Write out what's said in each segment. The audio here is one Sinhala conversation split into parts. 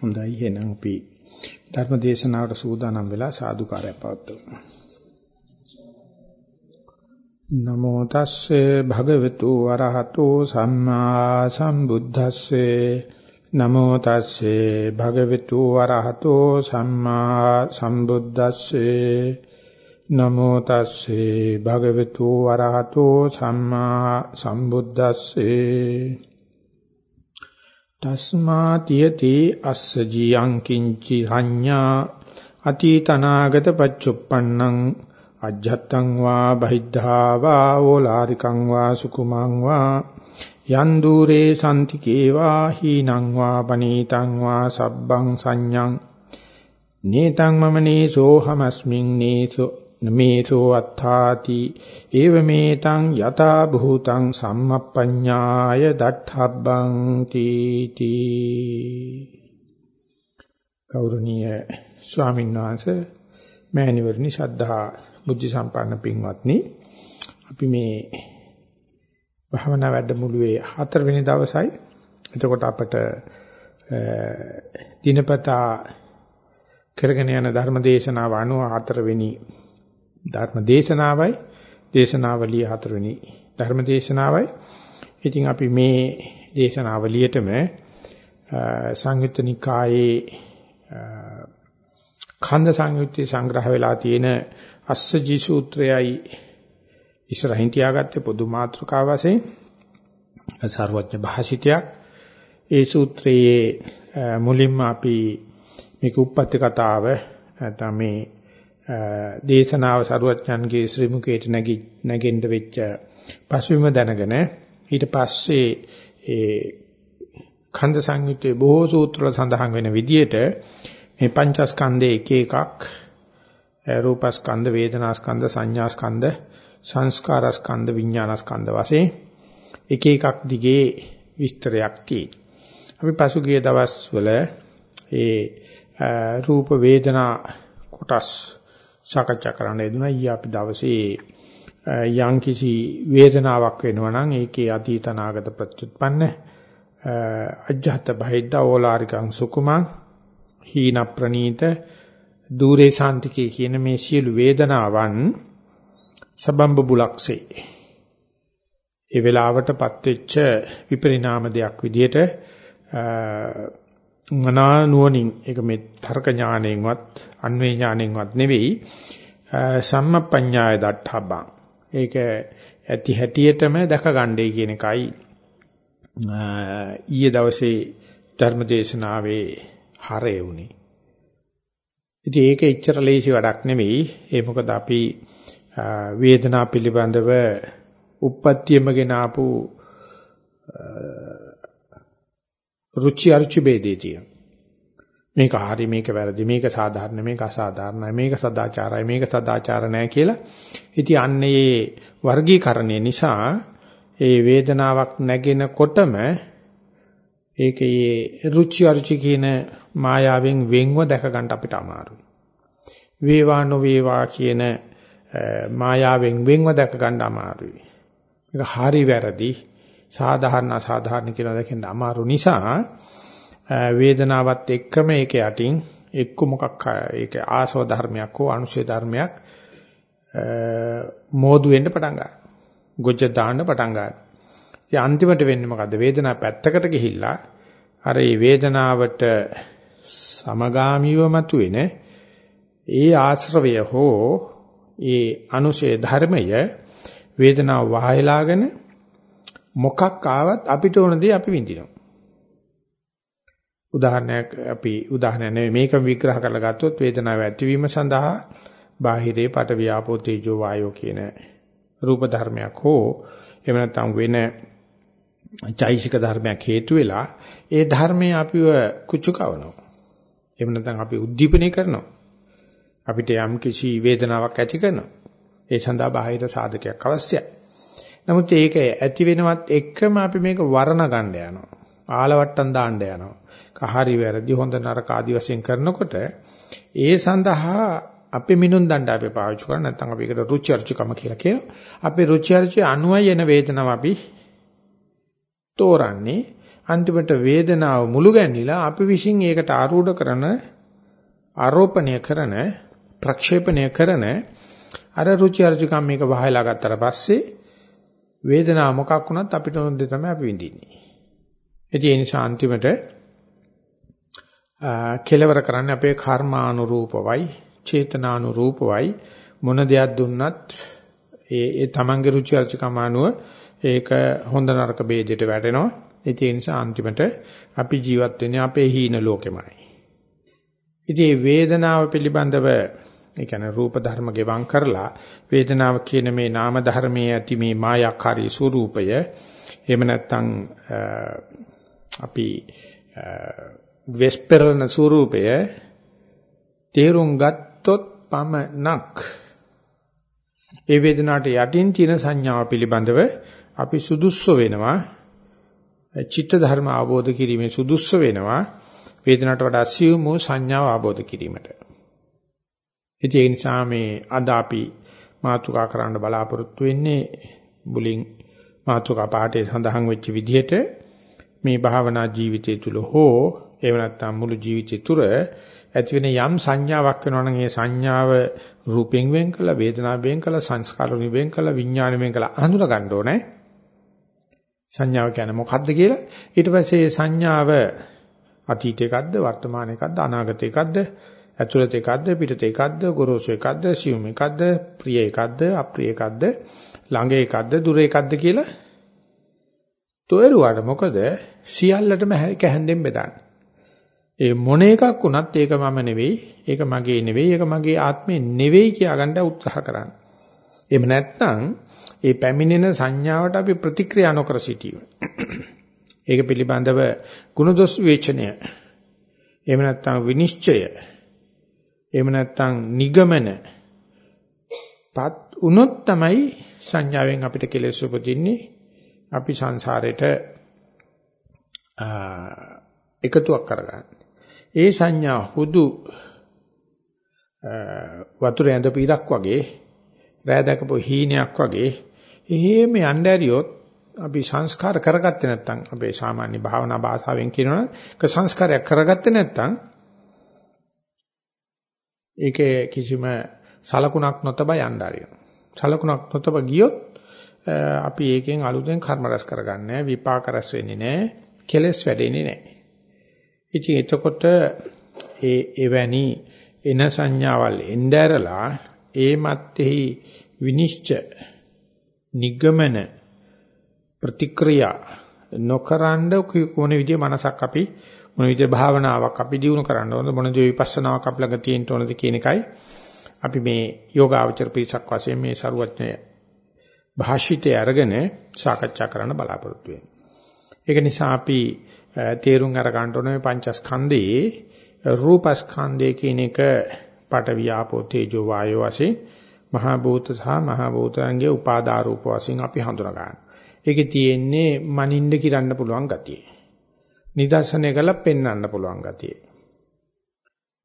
හොඳයි. එහෙනම් අපි ධර්ම දේශනාවට සූදානම් වෙලා සාදුකාරය පවත්වමු. නමෝ තස්සේ භගවතු වරහතෝ සම්මා සම්බුද්දස්සේ. නමෝ තස්සේ භගවතු වරහතෝ සම්මා සම්බුද්දස්සේ. නමෝ තස්සේ භගවතු වරහතෝ සම්මා සම්බුද්දස්සේ. තස්මා තියති අස්ස ජීයං කිංචි හඤ්ඤා අතීතනාගත පච්චුප්පන්නං අජ්ජත්තං වා බහිද්ධා වා ඕලාරිකං වා සුකුමං වා යන් দূරේ සම්තිකේ වා හීනං වා පනීතං වා සබ්බං සංඤං නේතං මම නේසෝ හමස්මින් නේසෝ නමේසෝ අත්තාති ඒව මේතං යතා භූතං සම්මප්පඤ්ඤාය දට්ඨබ්බං තීති. ගෞරවනීය ස්වාමීන් වහන්සේ මෑණිවරණි ශ්‍රද්ධා බුද්ධ සම්පන්න පින්වත්නි අපි මේ භාවනා වැඩමුළුවේ හතරවෙනි දවසයි. එතකොට අපට දිනපතා කරගෙන යන ධර්ම දේශනාව අනුව හතරවෙනි ධර්ම දේශනාවයි දේශනාවලිය හතරවෙනි ධර්ම දේශනාවයි. ඉතින් අපි මේ දේශනාවලියටම සංයුත්ත නිකායේ ඛණ්ඩ සංයුත්තේ සංග්‍රහ වෙලා තියෙන අස්සජි සූත්‍රයයි ඉස්සරහින් තියාගත්තේ පොදු මාතෘකාව වශයෙන් සර්වඥ භාෂිතයක් ඒ සූත්‍රයේ මුලින්ම අපි මේක උප්පත්ති කතාව නැත්නම් මේ දේශනාව සරුවච්චන්ගේ ශ්‍රී මුකේට නැගෙන්න වෙච්ච පසුබිම දැනගෙන ඊට පස්සේ ඒ ඛණ්ඩ සංයුත්තේ බොහෝ සූත්‍රවල සඳහන් වෙන විදිහට මේ පංචස්කන්ධයේ එක එකක් රූපස්කන්ධ වේදනාස්කන්ධ සංඥාස්කන්ධ සංස්කාරස්කන්ධ විඥානස්කන්ධ වශයෙන් එක එකක් දිගේ විස්තරයක් තියෙනවා. අපි පසුගිය දවස්වල ඒ රූප වේදනා කොටස් සාකච්ඡා කරන්න යෙදුණා. ඊ අපි දවසේ යම් කිසි වේදනාවක් වෙනවා නම් ඒකේ අතීත අනාගත ප්‍රත්‍යুৎපන්න අජ්ජහත බහිද්ද ඕලාරිකං සුකුමං හීන ප්‍රනීත দূරේ ශාන්තිකේ කියන මේ සියලු වේදනාවන් සබම්බ බුලක්සේ ඒ වෙලාවටපත් වෙච්ච විපරිණාම දෙයක් විදිහට මනා නුවණින් ඒක මේ තර්ක ඥාණයෙන්වත් අන්වේ ඥාණයෙන්වත් නෙවෙයි සම්මප්පඤ්ඤාය දට්ඨබ්බං. ඒක ඇති හැටියටම දැක ගන්නයි කියන එකයි. ඊයේ දවසේ ධර්මදේශනාවේ හරය වුණේ. ඉතින් ඒක එච්චර ලේසි වැඩක් නෙවෙයි. ඒ මොකද අපි වේදනාව පිළිබඳව උප්පත්තියම ගෙන ආපු රුචි අරුචි ભેදේ තියෙනවා. මේක හරි මේක වැරදි මේක සාධාරණ මේක අසාධාරණයි මේක සදාචාරයි මේක සදාචාර නැහැ කියලා. ඉතින් අන්නේ වර්ගීකරණය නිසා ඒ වේදනාවක් නැගෙනකොටම ඒකේ රුචි අරුචි කියන මායාවෙන් වෙන්ව දැක ගන්න අපිට අමාරුයි. වේවා නොවේවා කියන මායාවෙන් වෙන්ව දැක ගන්න අමාරුයි. මේක හරි වැරදි සාධාරණ අසාධාරණ කියලා දැකෙන්න අමාරු නිසා වේදනාවත් එක්කම ඒක යටින් එක්ක මොකක් ඒක ආසව ධර්මයක් හෝ අනුශේ ධර්මයක් මෝදු වෙන්න පටන් ගන්නවා. ගොජ දාන්න පටන් ගන්නවා. ඉතින් අන්තිමට වෙන්නේ මොකද්ද? වේදනාව පැත්තකට ගිහිල්ලා අර මේ වේදනාවට සමගාමීව මතුවෙන ඒ ආශ්‍රවය හෝ ඒ අනුශේ ධර්මය වේදනාව වහයලාගෙන මොකක් ආවත් අපිට ඕන දේ අපි විඳිනවා. උදාහරණයක් අපි උදාහරණයක් නෙවෙයි මේක විග්‍රහ කරලා ගත්තොත් වේදනාව ඇතිවීම සඳහා බාහිරේ පට වියාපෝ තේජෝ වායෝ කියන රූප ධර්මයක් හෝ එහෙම නැත්නම් වෙන චෛසික ධර්මයක් හේතු වෙලා ඒ ධර්මයේ අපිව කුචු කවනවා. එහෙම නැත්නම් අපි උද්දීපනය කරනවා. අපිට යම් කිසි වේදනාවක් ඇති කරනවා. ඒ සඳහා බාහිර සාධකයක් අවශ්‍යයි. නමුත් ඒක ඇති වෙනවත් එක්කම අපි මේක වර්ණ ගන්න යනවා. ආලවට්ටම් දාන්න යනවා. කහරි වැරදි හොඳ නරක ආදි වශයෙන් කරනකොට ඒ සඳහා අපි මිනුම් දණ්ඩ අපි පාවිච්චි කරා නැත්නම් අපි ඒකට රුචි අරුචිකම කියලා කියනවා. අපි රුචි අරුචි අනුවයි එන වේදනාව අපි තෝරන්නේ අන්තිමට වේදනාව මුළු ගැන්විලා අපි විශ්ින් ඒකට ආරූඪ කරන ආරෝපණය කරන ප්‍රක්ෂේපණය කරන අර රුචි අරුචිකම් මේක වහයලා ගත්තට පස්සේ වේදනාව මොකක් වුණත් අපිට ඕන දේ තමයි අපි විඳින්නේ. ඒ නිසා අන්තිමට කෙලවර කරන්නේ අපේ කර්මානුරූපවයි චේතනානුරූපවයි මොන දෙයක් දුන්නත් ඒ ඒ තමන්ගේ රුචි අරුචිකම අනුව ඒක හොඳ නරක ભેදයට වැටෙනවා. ඒ නිසා අන්තිමට අපි ජීවත් වෙන්නේ අපේ හීන ලෝකෙමයි. ඉතින් මේ වේදනාව පිළිබඳව ඒ කියන්නේ රූප ධර්ම ගෙවම් කරලා වේදනාව කියන මේ නාම ධර්මයේ ඇති මේ මායාකාරී ස්වરૂපය එහෙම නැත්නම් අපි වෙස්පරන ස්වરૂපය තේරුම් ගත්තොත් පමණක් ඒ වේදනාවට යටින් තියෙන සංඥාව පිළිබඳව අපි සුදුස්සු වෙනවා චිත්ත ධර්ම අවබෝධ කිරීමේ සුදුස්සු වෙනවා වේදනාවට වඩා සියුම් වූ සංඥාව අවබෝධ කිරීමට. ඉතින් ඒ නිසා මේ අද අපි මාතෘකා කරන්න බලාපොරොත්තු වෙන්නේ මුලින් මාතෘකා පාඩේ සඳහන් වෙච්ච විදිහට මේ භාවනා ජීවිතය තුල හෝ එහෙම නැත්නම් මුළු ජීවිතය තුර ඇති වෙන යම් සංඥාවක් වෙනවා නම් ඒ සංඥාව රූපෙන් වෙන් කළා වේදනාවෙන් වෙන් කළා සංස්කාරයෙන් වෙන් කළා විඥාණයෙන් වෙන් කළා අඳුර ගන්න ඕනේ. සංඥාව කියන්නේ මොකක්ද කියලා? ඊට පස්සේ මේ සංඥාව අතීත එකක්ද වර්තමාන එකක්ද අනාගත එකක්ද ඇතුළත එකක්ද පිටත එකක්ද ගොරෝසු එකක්ද සියුම් එකක්ද ප්‍රිය එකක්ද අප්‍රිය එකක්ද ළඟ එකක්ද දුර එකක්ද කියලා තෝරුවාට මොකද සියල්ලටම හැක හැන්දෙන් බෙදන්නේ ඒ මොන එකක් වුණත් ඒක මම නෙවෙයි ඒක මගේ නෙවෙයි ඒක මගේ ආත්මේ නෙවෙයි කියා ගන්න උත්සාහ කරන්නේ එහෙම නැත්නම් ඒ පැමිණෙන සංඥාවට අපි ප්‍රතික්‍රියා නොකර සිටීම ඒක පිළිබඳව ಗುಣදොස් විචනය. එහෙම නැත්නම් විනිශ්චය. එහෙම නැත්නම් නිගමන. පත් උනොත් තමයි සංඥාවෙන් අපිට කෙලෙස් උපදින්නේ. අපි සංසාරේට එකතුවක් කරගන්න. ඒ සංඥා හුදු වතුර ඇඳ පීරක් වගේ රෑ දැකපු හීනයක් වගේ එහෙම යන්න ඇරියොත් අපි සංස්කාර කරගත්තේ නැත්නම් අපේ සාමාන්‍ය භාවනා භාෂාවෙන් කියනවනම් ක සංස්කාරයක් කරගත්තේ නැත්නම් ඒකේ කිසිම සලකුණක් නොතබ යන්න ආරියන. සලකුණක් නොතබ ගියොත් අපි ඒකෙන් අලුතෙන් කර්ම රැස් කරගන්නේ විපාක රැස් වෙන්නේ නැහැ, කෙලෙස් වැඩෙන්නේ නැහැ. ඉතින් එතකොට ඒ එවැනි එන සංඥාවල් එnderලා ඒ මැත්තේහි විනිශ්චය නිගමන ප්‍රතික්‍රියා නොකරනද කොන විදිහේ මනසක් අපි මොන විදිහේ භාවනාවක් අපි දිනු කරන්න ඕනද මොන විදිහේ විපස්සනාවක් අපි ළඟ තියෙන්න ඕනද කියන එකයි අපි මේ යෝගාවචර පිරිසක් වශයෙන් මේ ਸਰුවඥය භාෂිතය අරගෙන සාකච්ඡා කරන්න බලාපොරොත්තු වෙනවා. ඒක නිසා අපි තේරුම් අර ගන්න ඕනේ පංචස්කන්ධයේ රූපස්කන්ධය කියන එක පට වියාපෝ තේජෝ වායෝ වශයෙන් මහා භූත සහ මහා භූතයන්ගේ උපාදාරූප වශයෙන් අපි හඳුනා ගන්නවා. ඒකේ තියෙන්නේ මනින්න කිරන්න පුළුවන් ගතිය. නිදර්ශනය කරලා පෙන්වන්න පුළුවන් ගතිය.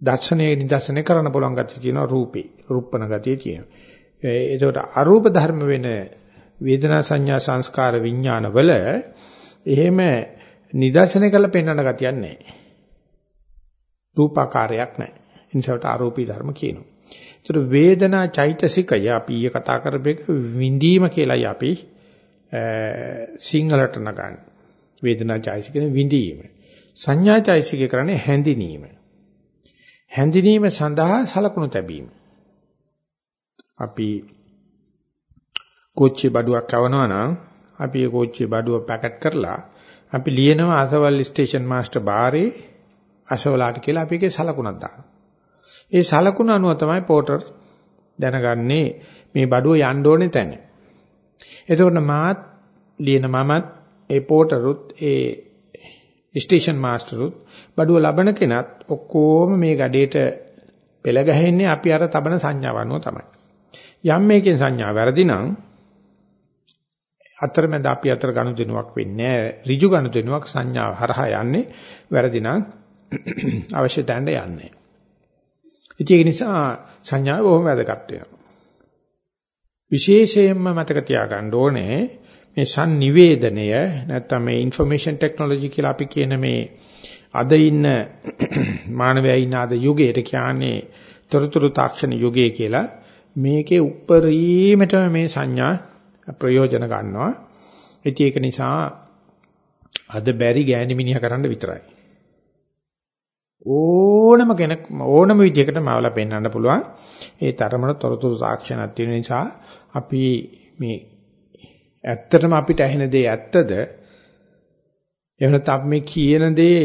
දර්ශනයේ නිදර්ශනය කරන්න පුළුවන් ගතිය තියෙනවා රූපේ. රූපණ ගතිය තියෙනවා. ඒකට අරූප ධර්ම වෙන වේදනා සංඥා සංස්කාර විඥාන වල එහෙම නිදර්ශනය කරලා පෙන්වන්න ගතියක් නැහැ. රූපාකාරයක් නැහැ. ඉන්සවට ආරෝපී ධර්ම කියනවා. ඒතර වේදනා චෛතසිකය අපි ඊයේ කතා කරපේක විඳීම කියලායි අපි සිංහලට නගන්නේ. වේදනා චෛතසිකේ විඳීම. සංඥා චෛතසිකේ කරන්නේ හැඳිනීම. හැඳිනීම සඳහා සලකුණු තැබීම. අපි කෝච්චි බඩුවක් කවනවා නම් අපි ඒ කෝච්චි බඩුව පැකට් කරලා අපි ලියනවා අසවල් ස්ටේෂන් මාස්ටර් බාරේ අසවලාට කියලා අපි ඒකේ සලකුණක් දානවා. ඒ සලකුණ අනුව තමයි පෝටර් දැනගන්නේ මේ බඩුව යන්න ඕනේ තැන. එතකොට මාත් ලියන මමත් ඒ පෝටරුත් ඒ ස්ටේෂන් මාස්ටරුත් බඩුව ලබන කෙනත් ඔක්කොම මේ ගඩේට පෙළ ගැහෙන්නේ අපි අර තබන සංඥාව අනුව තමයි. යම් මේකෙන් සංඥා වැරදි නම් අතරමැද අපි අතර ගනුදෙනුවක් වෙන්නේ නැහැ. ඍජු ගනුදෙනුවක් සංඥාව හරහා යන්නේ වැරදි නම් අවශ්‍ය තැනට යන්නේ. ඉතින් ඒ නිසා සංඥාව බොහොම වැදගත් වෙනවා. විශේෂයෙන්ම මතක තියාගන්න ඕනේ මේ sannivedanaya නැත්නම් මේ information technology කියලා අපි කියන මේ අද ඉන්න මානවයා ඉන්න අද යුගයට කියන්නේ තොරතුරු තාක්ෂණ යුගය කියලා මේකේ උප්පරීමටම මේ සංඥා ප්‍රයෝජන ගන්නවා. ඉතින් ඒක නිසා අද බැරි ගෑණි මිනිහා කරන්න විතරයි. ඕනම කෙනෙක් ඕනම විදිහකට මාවලා පෙන්වන්න පුළුවන්. ඒ තරමට තොරතුරු තාක්ෂණයක් තියෙන නිසා අපි මේ ඇත්තටම අපිට ඇහෙන දේ ඇත්තද? එහෙම නැත්නම් අපි මේ කියන දේ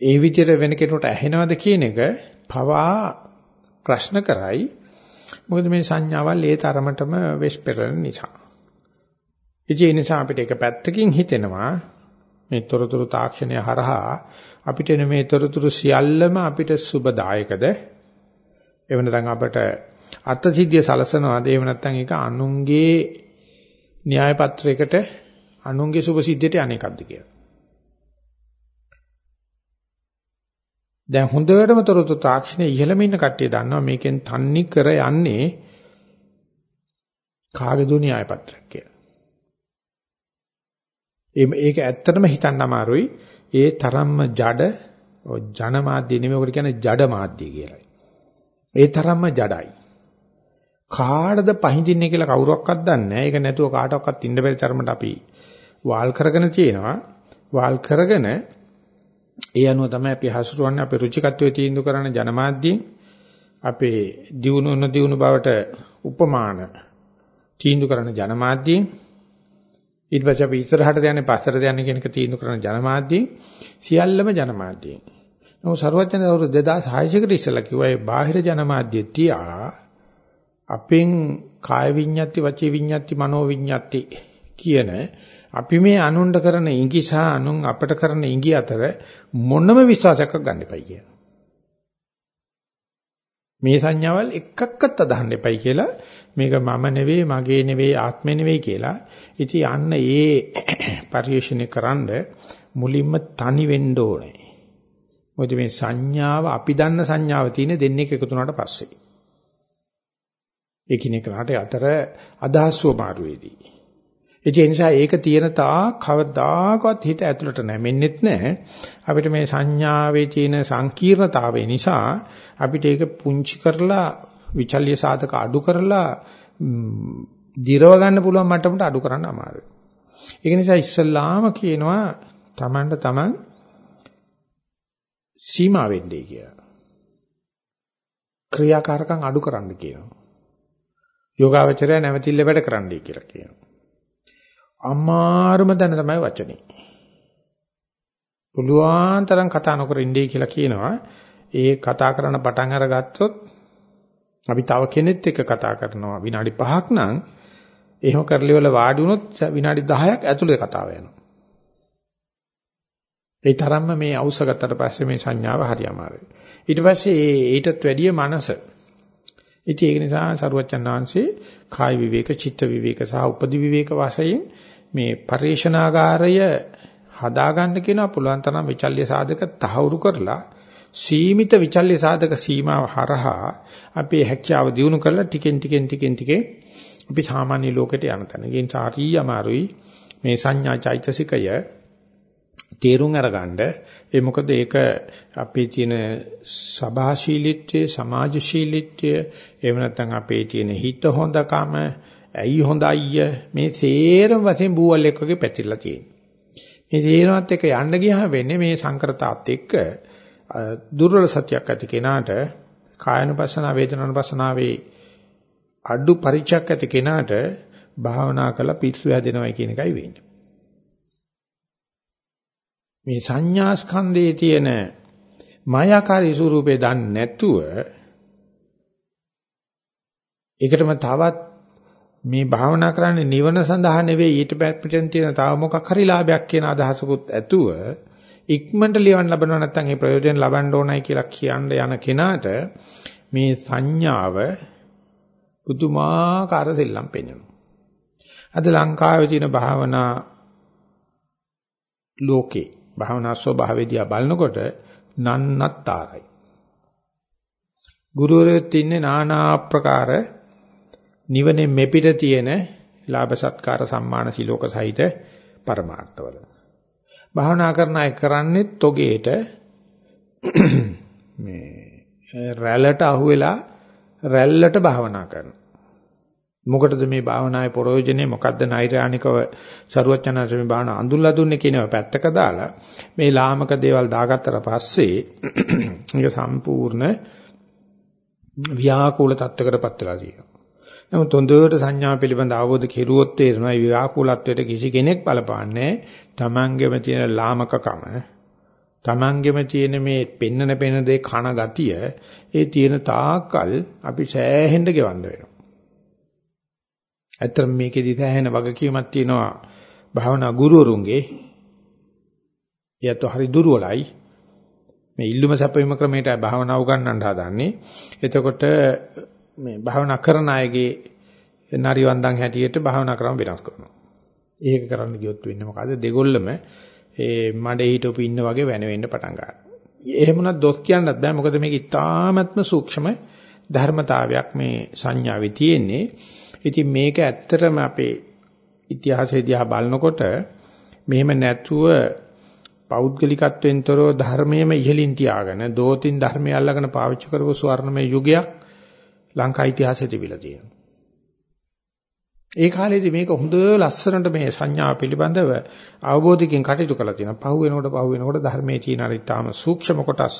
ඒ විදිහට වෙන කෙනෙකුට ඇහෙනවද කියන එක පවා ප්‍රශ්න කරයි. මොකද මේ සංඥාවල් ඒ තරමටම වෙස් පෙරලන නිසා. ඒ නිසා අපිට එක පැත්තකින් හිතෙනවා මේ තොරතුරු තාක්ෂණය හරහා අපිට එන මේ තොරතුරු සියල්ලම අපිට සුබදායකද? එහෙම නැත්නම් අපට අර්ථසිද්ධිය සලසනවාද? එහෙම නැත්නම් ඒක අනුන්ගේ න්‍යාය පත්‍රයකට අනුන්ගේ සුභසිද්ධියට අනේකක්ද කියලා. දැන් හොඳටම තොරතුරු තාක්ෂණයේ ඉහළම ඉන්න කට්ටිය දන්නවා මේකෙන් තන්නි කර යන්නේ කාගේදු න්‍යාය පත්‍රයක් කියලා. ඒක ඇත්තටම හිතන්න අමාරුයි. ඒ තරම්ම ජඩ ජනමාධ්‍ය නෙමෙයි ඔකට කියන්නේ ජඩ මාධ්‍ය කියලා. ඒ තරම්ම ජඩයි. කාටද පහඳින්නේ කියලා කවුරක්වත් දන්නේ නැහැ. ඒක නැතුව කාටවත් ඉන්න බැරි තරමට අපි වාල් කරගෙන තියෙනවා. වාල් කරගෙන ඒ අනුව තමයි අපි හසුරුවන්නේ අපේ රුචිකත්වයේ තීන්දුව කරන ජනමාධ්‍යයෙන් අපේ දියුණු නො දියුණු බවට උපමාන තීන්දුව කරන ජනමාධ්‍යයෙන් ඊට පස්සේ අපි ඉස්සරහට යන්නේ පස්සට යන්නේ කියන එක තීන්දුව කරන ජනමාධ්‍යයෙන් සියල්ලම ජනමාධ්‍යයෙන්. නමුත් ਸਰවඥ අවුරුදු 2600 කට ඉස්සලා කිව්වා ඒ බාහිර ජනමාධ්‍ය තියා අපෙන් කාය විඤ්ඤාති වචී විඤ්ඤාති මනෝ විඤ්ඤාති කියන අපි මේ අනුණ්ඩ කරන ඉඟි සහ අනුන් අපට කරන ඉඟි අතර මොනම විශ්වාසයක් ගන්න එපයි කියන. මේ සංඥාවල් එකක්වත් අදහන්න එපයි කියලා මේක මම නෙවෙයි මගේ නෙවෙයි ආත්මෙ නෙවෙයි කියලා. ඉතින් යන්න ඒ පරිශ්‍රණය කරන්න මුලින්ම තනි වෙන්න ඕනේ. මොකද මේ සංඥාව අපි දන්න සංඥාව තියෙන දෙන්නේ එකතු වුණාට පස්සේ. එකිනෙකට අතර අදහස්ව මාරුවේදී. ඒ නිසා ඒක තියෙන තා කවදාකවත් හිත ඇතුළට නැමෙන්නෙත් නැහැ. අපිට මේ සංඥාවේ තියෙන සංකීර්ණතාවය නිසා අපිට ඒක පුංචි කරලා විචල්්‍ය සාධක අඩු කරලා දිරව ගන්න පුළුවන් මට්ටමට අඩු කරන්න අමාරුයි. ඒක නිසා ඉස්සල්ලාම කියනවා Tamanට Taman සීමා වෙන්නේ කියලා. ක්‍රියාකාරකම් අඩු කරන්න කියනවා. යෝගාවචරය නැවතිල්ල වැඩ කරන්නයි කියලා කියනවා. අමාරුම දැන තමයි වචනේ. පුළුවන් තරම් කතා නොකර ඉන්නේ කියලා කියනවා. ඒ කතා කරන පටන් අරගත්තොත් අපි තව කෙනෙක් එක්ක කතා කරනවා විනාඩි 5ක් නම් එහෙම කරලිවල වාඩි වුණොත් විනාඩි 10ක් ඇතුළේ කතාව යනවා. ඒ තරම්ම මේ අවශ්‍ය ගත්තට පස්සේ මේ සංඥාව හරි අමාරුයි. ඊට පස්සේ ඊටත් වැඩිය මනස ඉතින් ඒක නිසා සරුවච්චන් වහන්සේ කාය විවේක, චිත්ත විවේක සහ උපදි විවේක වශයෙන් මේ පරිේශනාගාරය හදාගන්න කියන පුළුවන් තරම් විචල්්‍ය සාධක තහවුරු කරලා සීමිත විචල්්‍ය සාධක සීමාව හරහා අපේ හැකියාව දියුණු කරලා ටිකෙන් ටිකෙන් ටිකෙන් ටිකේ අපි සාමාන්‍ය ලෝකෙට යන තැන. ඒ නිසා හරි අමාරුයි මේ සංඥා චෛතසිකය තේරුම් අරගන්න. ඒ මොකද ඒක අපේ තියෙන සභාශීලීත්වය සමාජශීලීත්වය එහෙම නැත්නම් අපේ තියෙන හිත හොඳකම ඇයි හොඳයි මේ සේරම වශයෙන් බූවල් එක්ක වගේ පැතිරලා තියෙනවා. මේ තේරමත් එක්ක යන්න ගියාම වෙන්නේ මේ සංකරතාවත් එක්ක දුර්වල සත්‍යයක් ඇති කෙනාට කායනුපස්සනා වේදනානුපස්සනාවේ අඩු පරිචයක් ඇති කෙනාට භාවනා කළා පිස්සු හැදෙනවා කියන එකයි වෙන්නේ. මේ සංඥා ස්කන්ධයේ තියෙන මායාකාරී ස්වરૂපේ දන්නේ නැතුව ඒකටම තවත් මේ භාවනා කරන්නේ නිවන සඳහා නෙවෙයි ඊට පිටින් තියෙන තව මොකක් හරි ලාභයක් කියන අදහසකුත් ඇතුව ඉක්මනට ලියවන්න ලබනවා නැත්නම් ඒ ප්‍රයෝජන ලබන්න ඕනයි කියලා කියන්න යන කෙනාට මේ සංඥාව පුදුමාකාර සෙල්ලම් පෙන්වනවා. අද ලංකාවේ තියෙන භාවනා ලෝකේ භාවනා ස්වභාවයේදී බලනකොට නන්නත්තරයි. ගුරුවරයෙක් ඉන්නේ নানা ආකාර නිවනේ මෙපිට තියෙන ලාභ සත්කාර සම්මාන සිලෝක සහිත පරමාර්ථවල. භාවනා කරන අය කරන්නේ තොගේට මේ රැල්ලට අහුවෙලා රැල්ලට භාවනා කරනවා. මොකටද මේ භාවනාවේ ප්‍රයෝජනේ මොකද්ද නෛර්යානිකව සරුවචනanse මේ භාවනා අඳුල්ලා දුන්නේ කියනව පැත්තක දාලා මේ ලාමක දේවල් දාගත්තට පස්සේ ඒක සම්පූර්ණ ව්‍යාකූල තත්ත්වයකටපත් වෙලා තියෙනවා. නමුත් හොඳට සංඥා පිළිබඳ අවබෝධ කෙරුවොත් තේරෙනවා මේ ව්‍යාකූලත්වයට කිසි කෙනෙක් බලපාන්නේ තමන්ගෙම තියෙන ලාමකකම තමන්ගෙම තියෙන මේ පෙන්නන පෙන්නන දේ කන ගතිය ඒ තියෙන තාක්කල් අපි සෑහෙන්න ගෙවන්න වෙනවා. ඇත්තට මේකෙදි සෑහෙන වගකීමක් තියෙනවා භාවනා ගුරුවරුන්ගේ. ඊයත් හරි දුර්වලයි. මේ ඉල්ලුම සැපවීම ක්‍රමයට භාවනා උගන්වන්න හදාන්නේ. එතකොට මේ භාවනා කරන අයගේ නරිවන්දන් හැටියට භාවනා ක්‍රම වෙනස් කරනවා. ඒක කරන්න ගියොත් වෙන්නේ මොකද? දෙගොල්ලම ඒ මඩේ හිටපු ඉන්න වගේ වෙන වෙන්න පටන් ගන්නවා. එහෙමනත් දොස් කියන්නත් බෑ මොකද මේක ඉතාමත්ම සූක්ෂම ධර්මතාවයක් මේ සංඥාවේ තියෙන්නේ. ඉතින් මේක ඇත්තටම අපේ ඉතිහාසය දිහා බලනකොට මෙහෙම නැතුව පෞද්ගලිකත්වෙන් තොරව ධර්මයේම ඉහළින් තියාගෙන දෝතින් ධර්මය අල්ලගෙන පාවිච්චි කරපු ස්වර්ණමය යුගයක් ලංකා ඉතිහාසයේ තිබිලා තියෙනවා. ඒ කාලේදී මේක හොඳ ලස්සනට මේ සංඥා පිළිබඳව අවබෝධිකින් කටයුතු කළා තියෙනවා. පහු වෙනකොට පහු වෙනකොට ධර්මයේ තියෙන අර ඊටාම සූක්ෂම කොටස්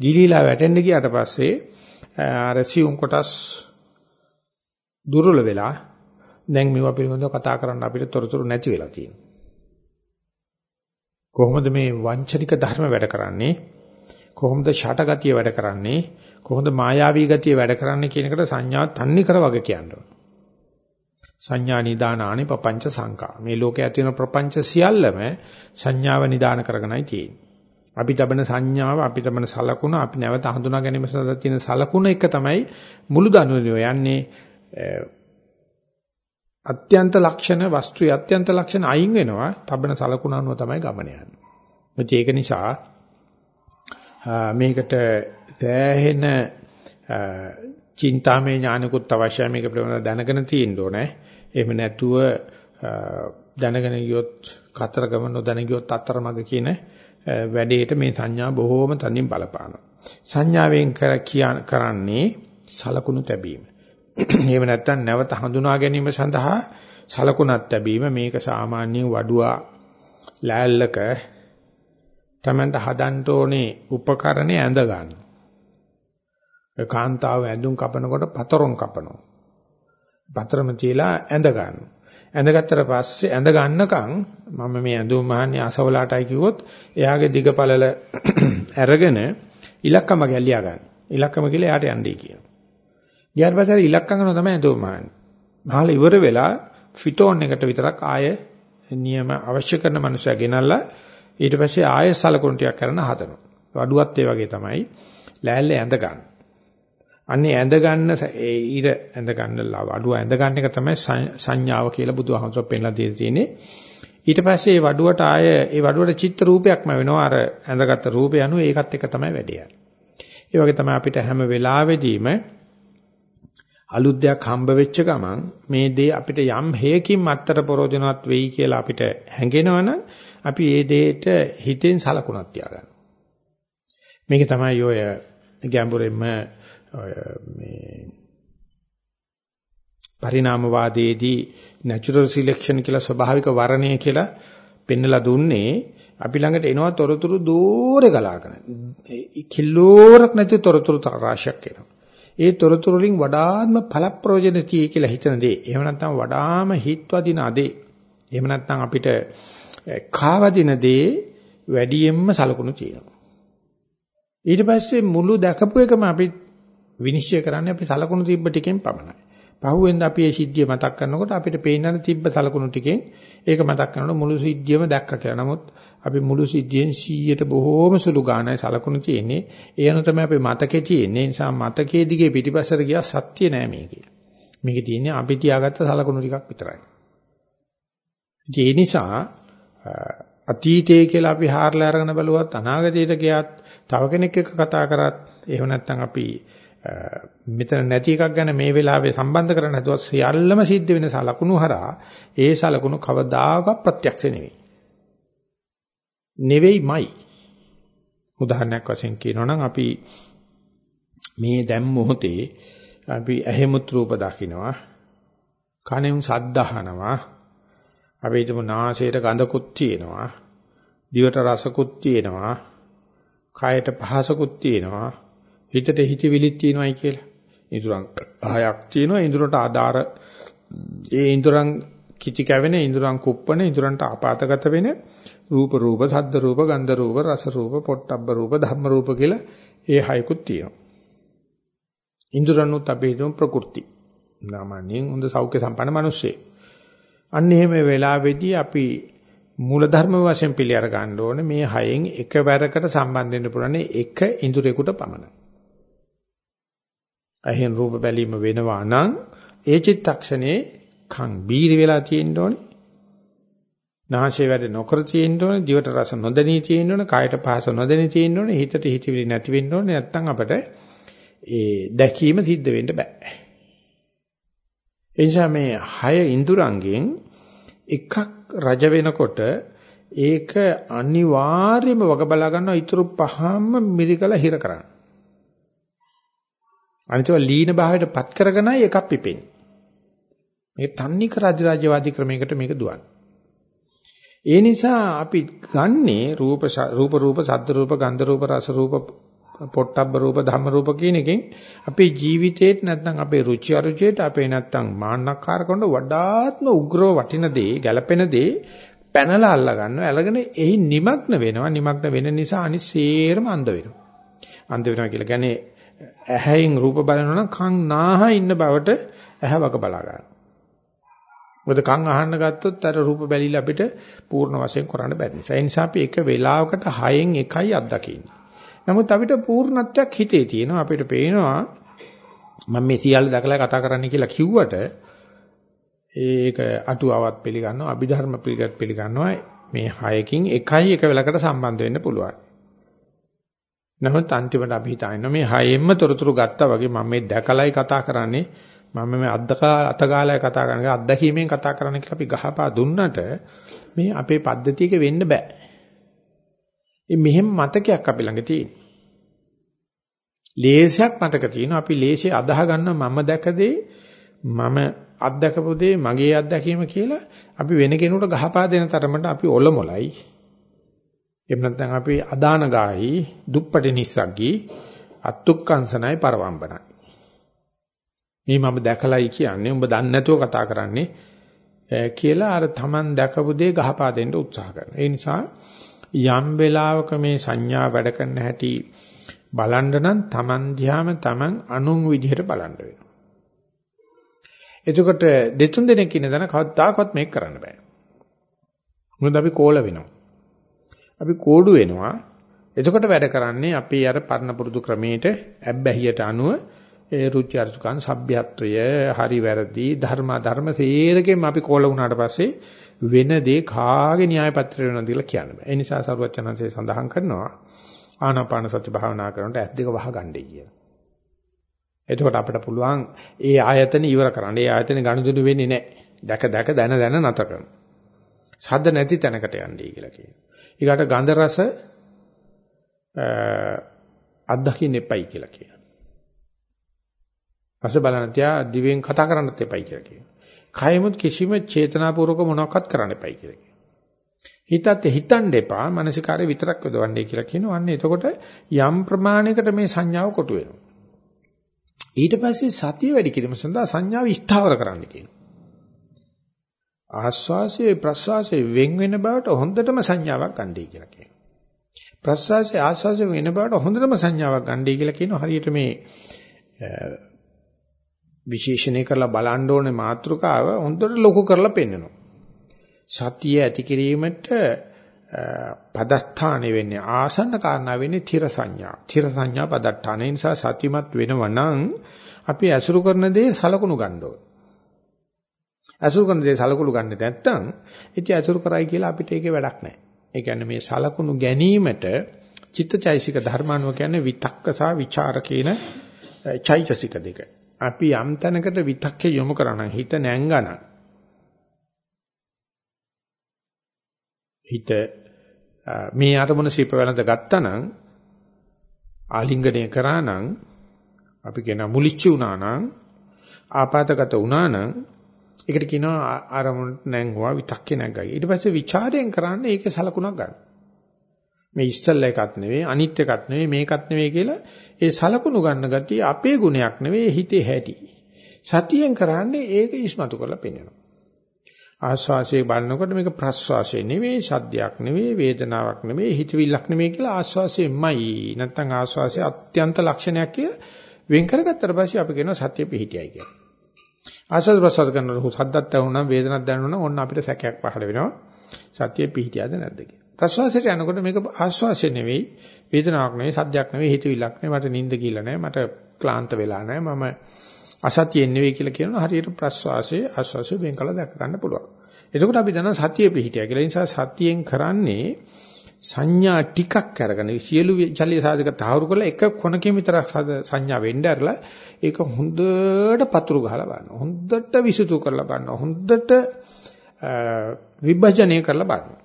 ගිලිලා වැටෙන්න ගියාට පස්සේ අර සියුම් කොටස් දුර්වල වෙලා දැන් මේවා පිළිබඳව කතා කරන්න අපිට තොරතුරු නැති වෙලා තියෙනවා. කොහොමද මේ වංචනික ධර්ම වැඩ කරන්නේ? කොහොමද ෂටගතිය වැඩ කරන්නේ? කොහොමද මායාවී ගතිය වැඩ කරන්නේ කියන එකට සංඥා තන්නේ කර වගේ කියනවා. සංඥා නිදානානි පపంచ සංකා. මේ ලෝකයේ ඇති වෙන ප්‍රපංච සියල්ලම සංඥාව නිදාන කරගෙනයි තියෙන්නේ. අපි තබන සංඥාව, අපි තබන සලකුණ, අපි නැවත හඳුනා ගැනීම සඳහා තියෙන සලකුණ එක තමයි මුළු දනුවෝ යන්නේ අත්‍යන්ත ලක්ෂණ වස්තුවේ අත්‍යන්ත ලක්ෂණ අයින් වෙනවා. තබන සලකුණ අනුව තමයි ගමන යන්නේ. ඒක නිසා මේකට සෑහෙන චින්තාමය ඥානකුත් අවශ්‍යයි මේක පිළිබඳව දැනගෙන තියෙන්න ඕනේ. එහෙම නැතුව දැනගෙන ගියොත් කතරගම නොදැන ගියොත් අතරමඟ කියන වැඩේට මේ සංඥා බොහෝම තනින් බලපානවා. සංඥාවෙන් කරන්නේ සලකුණු තැබීම. එහෙම නැත්නම් නැවත හඳුනා ගැනීම සඳහා සලකුණක් තැබීම මේක සාමාන්‍යයෙන් වඩුවා ලෑල්ලක තමන්ට හදන්න ඕනේ උපකරණේ ඇඳ ගන්න. කාන්තාව ඇඳුම් කපනකොට පතරොන් කපනවා. පතරම තියලා ඇඳ ගන්නවා. ඇඳගත්තට පස්සේ ඇඳ ගන්නකම් මම මේ ඇඳුම් මහන්නේ අසවලාටයි කිව්වොත් එයාගේ දිගපළල අරගෙන ඉලක්කම ගැලියා ගන්න. ඉලක්කම කියලා එයාට යන්නේ කියනවා. ඊට පස්සේ ඉලක්කම් කරනවා තමයි ඇඳුම් මහන්නේ. මහල ඉවර වෙලා ෆිටෝන් එකට විතරක් ආය නියම අවශ්‍ය කරන මනුස්සයා ගෙනල්ලා ඊට පස්සේ ආය සලකුණු ටිකක් කරන හදනවා. වඩුවත් ඒ වගේ තමයි ලෑල්ලේ ඇඳ ගන්න. අන්නේ ඇඳ ගන්න ඒ ඉර ඇඳ ගන්න වඩුව ඇඳ ගන්න එක තමයි සංඥාව කියලා බුදුහාමුදුරුවෝ පෙන්ලා දීලා තියෙන්නේ. ඊට පස්සේ මේ වඩුවට ආය ඒ වඩුවට චිත්ත රූපයක්ම වෙනවා අර ඇඳගත්තු රූපය අනුව ඒකත් එක තමයි වැඩේ යන්නේ. ඒ වගේ තමයි අපිට හැම වෙලාවෙදීම අලුත් දෙයක් හම්බ වෙච්ච ගමන් මේ දේ අපිට යම් හේකින් මත්තර ප්‍රෝජනවත් වෙයි කියලා අපිට හැඟෙනවනම් අපි ඒ දෙයට හිතෙන් සලකුණක් තියාගන්න. මේක තමයි ඔය ගැඹුරින්ම මේ පරිණාමවාදයේදී නැචරල් සිලෙක්ෂන් කියලා ස්වභාවික වර්ණය කියලා පෙන්නලා දුන්නේ අපි ළඟට එනවා තොරතුරු දూరే ගලාගෙන. කිලෝරක් නැති තොරතුරු රාශියක් එනවා. ඒ තොරතුරු වලින් වඩාත්ම ඵල ප්‍රයෝජන තියේ කියලා හිතන දේ. එහෙම නැත්නම් වඩාම හිත්වදින දේ. එහෙම නැත්නම් අපිට කාවදින දේ වැඩියෙන්ම සලකුණු තියෙනවා. ඊට පස්සේ මුළු දැකපු එකම අපි විනිශ්චය කරන්නේ අපි සලකුණු තිබ්බ ටිකෙන් පමණයි. පහුවෙන්ද අපි මේ සිද්ධිය මතක් කරනකොට අපිට පේනන තිබ්බ සලකුණු ටිකෙන් ඒක මතක් කරනකොට මුළු සිද්ධියම දැක්ක කියලා. නමුත් අපි මුළු සිද්ධියෙන් 100ට බොහෝම සුළු ගානයි සලකුණු තියෙන්නේ. ඒ අනුව තමයි අපේ මතකේ තියෙන්නේ. ඒ නිසා මතකයේ දිගේ පිටිපස්සට ගියා සත්‍ය නෑ මේකේ. මේකේ තියෙන්නේ අපි තියාගත්ත සලකුණු ටිකක් විතරයි. ඒ නිසා අතීතයේ කියලා අපි හාරලා අරගෙන බලුවත් අනාගතයට ගියත් තව කෙනෙක් එක්ක කතා කරත් එහෙම නැත්නම් අපි මෙතන නැති එකක් ගැන මේ වෙලාවේ සම්බන්ධ කරන්න හදුවා සියල්ලම සිද්ධ වෙන සලකුණු හරහා ඒ සලකුණු කවදාකවත් ප්‍රත්‍යක්ෂ නෙවෙයි. නෙවෙයිමයි. උදාහරණයක් වශයෙන් කියනවා නම් අපි මේ දැන් මොහොතේ අපි ඇහෙමුත් රූප දකින්නවා කනෙන් ශබ්ද අහනවා අපි හිතමු නාසයට ගඳකුත් තියෙනවා දිවට රසකුත් තියෙනවා කයට පහසකුත් තියෙනවා හිතට හිතවිලිත් තියෙනවායි කියලා ඉඳුරන් හයක් තියෙනවා ඉඳුරට ආධාර ඒ ඉඳුරන් කිචි කැවෙන ඉඳුරන් කුප්පන ඉඳුරන්ට ආපాతගත වෙන රූප රූප සද්ද රූප ගන්ධ රූප රස රූප පොට්ටබ්බ රූප ධම්ම රූප කියලා ඒ හයකුත් තියෙනවා ඉන්ද්‍රයන්ුත් අපි හිතමු ප්‍රകൃති. නාමයෙන් හොඳ සෞඛ්‍ය සම්පන්න මිනිස්සේ. අන්න එහෙම වෙලාවේදී අපි මූලධර්ම වශයෙන් පිළි අර ගන්න ඕනේ මේ හයෙන් එකවරකට සම්බන්ධ වෙන්න පුළුවන් එක ඉන්ද්‍රයකට පමණයි. අහෙන් රූප බැලීම වෙනවා නම් ඒ චිත්තක්ෂණේ කන් බීරි වෙලා තියෙන්න ඕනේ. නාසයේ වැඩ නොකර තියෙන්න ඕනේ, දිවට රස නොදැනී තියෙන්න ඕනේ, කායට පහස නොදැනී තියෙන්න ඕනේ, හිතට හිතවිලි නැති වෙන්න ඕනේ. නැත්තම් අපිට ඒ දැකීම සිද්ධ වෙන්න බෑ. එනිසා මේ හය ඉඳුරංගෙන් එකක් රජ වෙනකොට ඒක අනිවාර්යයෙන්ම වග බලා ගන්නවා ඊටු පහම මිරිකලා හිර කරන්න. අනිතව ලීන භාවයට පත් කරගෙනයි එකක් පිපෙන්නේ. මේ තන්නික රාජ්‍යවාදී ක්‍රමයකට මේක දුවන්නේ. ඒ නිසා අපි ගන්නේ රූප රූප රූප සද්ද රූප ගන්ධ රූප රස රූප පොට්ටබ්බ රූප ධම්ම රූප කියන එකෙන් අපේ ජීවිතේට නැත්නම් අපේ රුචි අරුචියට අපේ නැත්නම් මාන්නක්කාරකොඬ වඩාත්ම උග්‍රව වටින දේ ගැළපෙන දේ පැනලා අල්ලා ගන්නවා අල්ලගෙන එහි নিমগ্ন වෙනවා নিমগ্ন වෙන නිසා අනිසේරම අන්ධ වෙනවා අන්ධ වෙනවා කියලා කියන්නේ ඇහැයින් රූප බලනවා නම් කන් නාහ ඉන්න බවට ඇහැ වක බලා ගන්නවා මොකද කන් අහන්න ගත්තොත් අර රූප බැලිලා අපිට පූර්ණ වශයෙන් කරන්න බැරි නිසා. ඒ නිසා අපි එක වෙලාවකට 6න් එකයි අත්දකින්නේ. නමුත් අපිට පූර්ණත්වයක් හිතේ තියෙනවා. අපිට පේනවා මම මේ සියල්ල දැකලා කතා කරන්න කියලා කිව්වට ඒක අටුවාවත් පිළිගන්නවා, අභිධර්ම පිළිගත් පිළිගන්නවා. මේ හයකින් එකයි එක වෙලකට සම්බන්ධ වෙන්න පුළුවන්. නමුත් අන්තිමට අපි හිතන්නේ මේ හයෙන්ම තොරතුරු ගත්තා වගේ මම මේ දැකලයි කතා කරන්නේ මම මේ අද්දකා අතගාලයි කතා කරන්නේ අත්දැකීමෙන් කතා කරන්න කියලා අපි ගහපා දුන්නට මේ අපේ පද්ධතියක වෙන්න බෑ. මේ මෙහෙම මතකයක් අපි ළඟ තියෙනවා. ලේසියක් මතක තියෙනවා. අපි ලේසිය අදාහ ගන්න මම දැකදේ මම අත්දකපු දේ මගේ අත්දැකීම කියලා අපි වෙන කෙනෙකුට ගහපා දෙන තරමට අපි ඔලොමලයි. එහෙම නැත්නම් අපි අදාන ගායි, දුප්පටි නිස්සග්ගී, අත්තුක්කංශනයි පරවම්බනයි. මේ මම දැකලයි කියන්නේ උඹ දන්නේ නැතුව කතා කරන්නේ කියලා අර Taman දැකපු දේ ගහපා දෙන්න උත්සාහ කරනවා. ඒ නිසා යම් වෙලාවක මේ සංඥා වැඩ කරන හැටි බලන්න නම් Taman දිහාම Taman අනුන් විදිහට බලන්න වෙනවා. එතකොට දෙතුන් දෙනෙක් ඉන්න දන කවදාකවත් මේක කරන්න බෑ. මොකද අපි කෝල වෙනවා. අපි කෝඩු වෙනවා. එතකොට වැඩ කරන්නේ අපි අර පරණ පුරුදු ක්‍රමයට ඇබ්බැහියට අනුව ඒ රුචි අරුචිකන් සભ્યත්වය හරි වැරදි ධර්ම ධර්ම සේරකෙම අපි කෝල වුණාට පස්සේ වෙන දේ කාගේ න්‍යාය පත්‍රය වෙනවද කියලා කියන්න බෑ. ඒ නිසා සරුවචනන්සේ සඳහන් කරනවා ආනාපාන සති භාවනා කරනකොට ඇස් දෙක වහගන්නයි කියලා. එතකොට අපිට පුළුවන් ඒ ආයතන ඉවර කරන්න. ඒ ආයතන ගනුදෙනු වෙන්නේ නැහැ. දැක දැක දන දන නැත කරන. ශබ්ද නැති තැනකට යන්නයි කියලා කියනවා. ඊගාට ගන්ධ රස අත්දකින්න එපයි කියලා කියනවා. රස බලන තියා දිවෙන් කතා කරන්නත් එපයි කියලා කියනවා. කයමුත් කිසිම චේතනාපූර්වක මොනවක්වත් කරන්න එපයි කියලා කියනවා. හිතත් හිතන්න එපා මානසිකාරය විතරක් යොදවන්නේ කියලා කියනවා. අන්න එතකොට යම් ප්‍රමාණයකට මේ සංඥාව කොටු වෙනවා. ඊට පස්සේ සතිය වැඩි කිරීම සඳහා සංඥාව ස්ථාවර කරන්න කියනවා. ආස්වාසයේ ප්‍රස්වාසයේ වෙන් වෙන බවට හොඳටම සංඥාවක් ගන්නයි කියලා කියනවා. ප්‍රස්වාසයේ ආස්වාසයේ වෙන බවට හොඳටම සංඥාවක් ගන්නයි කියලා කියනවා. හරියට මේ විශේෂණය කරලා බලන්න ඕනේ මාත්‍රකාව හොඳට ලොකු කරලා පෙන්නනවා. සතිය ඇති කිරීමට පදස්ථානෙ වෙන්නේ ආසන්න කාරණා වෙන්නේ තිර සංඥා. තිර සංඥා පදට්ඨාන නිසා සතිමත් වෙනවා නම් අපි අසුරු කරන දේ සලකුණු ගන්න ඕනේ. අසුරු කරන දේ සලකුණු ගන්න නැත්නම් ඉතින් අසුරු කරයි කියලා අපිට ඒකේ වැඩක් නැහැ. ඒ කියන්නේ මේ සලකුණු ගැනීමට චිත්තචෛසික ධර්මානුව කියන්නේ විතක්ක සහ ਵਿਚාර කියන චෛතසික දෙක. අපි යම් තැනකට විතක්කේ යොමු කරනනම් හිත නැංගනනම් හිත මේ අරමුණ සිප වැළඳ ගත්තනම් ආලිංගණය කරානම් අපි කියන මුලිච්චු වුණානම් ආපතගත වුණානම් ඒකට කියනවා ආරමුණට නැංගුවා විතක්කේ නැග්ගයි. ඊට පස්සේ ਵਿਚාරයෙන් කරන්නේ ඒකේ සලකුණක් ගන්න. මේ ඉස්සල්ල එකක් නෙවෙයි අනිත් එකක් නෙවෙයි මේකත් නෙවෙයි කියලා ඒ සලකුණු ගන්න ගතිය අපේ ගුණයක් නෙවෙයි හිතේ හැටි. සතියෙන් කරන්නේ ඒක ඉස්මතු කරලා පෙන්වනවා. ආස්වාසයේ බලනකොට මේක ප්‍රස්වාසය නෙවෙයි සද්දයක් නෙවෙයි වේදනාවක් නෙවෙයි හිතවිල්ලක් නෙවෙයි කියලා ආස්වාසයෙන්මයි නැත්නම් ආස්වාසයේ අත්‍යන්ත ලක්ෂණයක් කියලා වෙන් කරගත්තට පස්සේ අපි කියනවා සත්‍ය පිහිටියයි කියලා. ආස්වාද ප්‍රසවාස කරනකොට සද්දත් ඇහුණා වේදනක් දැනුණා ඕන්න අපිට සැකයක් පහළ වෙනවා. සත්‍ය පිහිටියද නැද්ද කියලා. ප්‍රසවාසයට යනකොට මේක ආස්වාසය නෙවෙයි වේදනාවක් නෙවෙයි සද්දයක් නෙවෙයි හිතවිල්ලක් නෙවෙයි මට නිින්ද කියලා නෑ මට ක්ලාන්ත වෙලා නෑ මම අසතියෙන් නෙවෙයි කියලා කියනවා හරියට ප්‍රස්වාසයේ ආස්වාසය වෙන් කළ දැක ගන්න පුළුවන්. එතකොට අපි දන්නවා සතිය පිහිටියා කියලා. ඒ නිසා සතියෙන් කරන්නේ සංඥා ටිකක් අරගෙන සියලු චල්‍ය සාධක තහවුරු කරලා එක කොනකින් විතරක් සංඥා වෙන්න ඇරලා ඒක හොඳට පතුරු ගහලා බලන්න. හොඳට විසුතු කරලා බලන්න. හොඳට විභජනය කරලා බලන්න.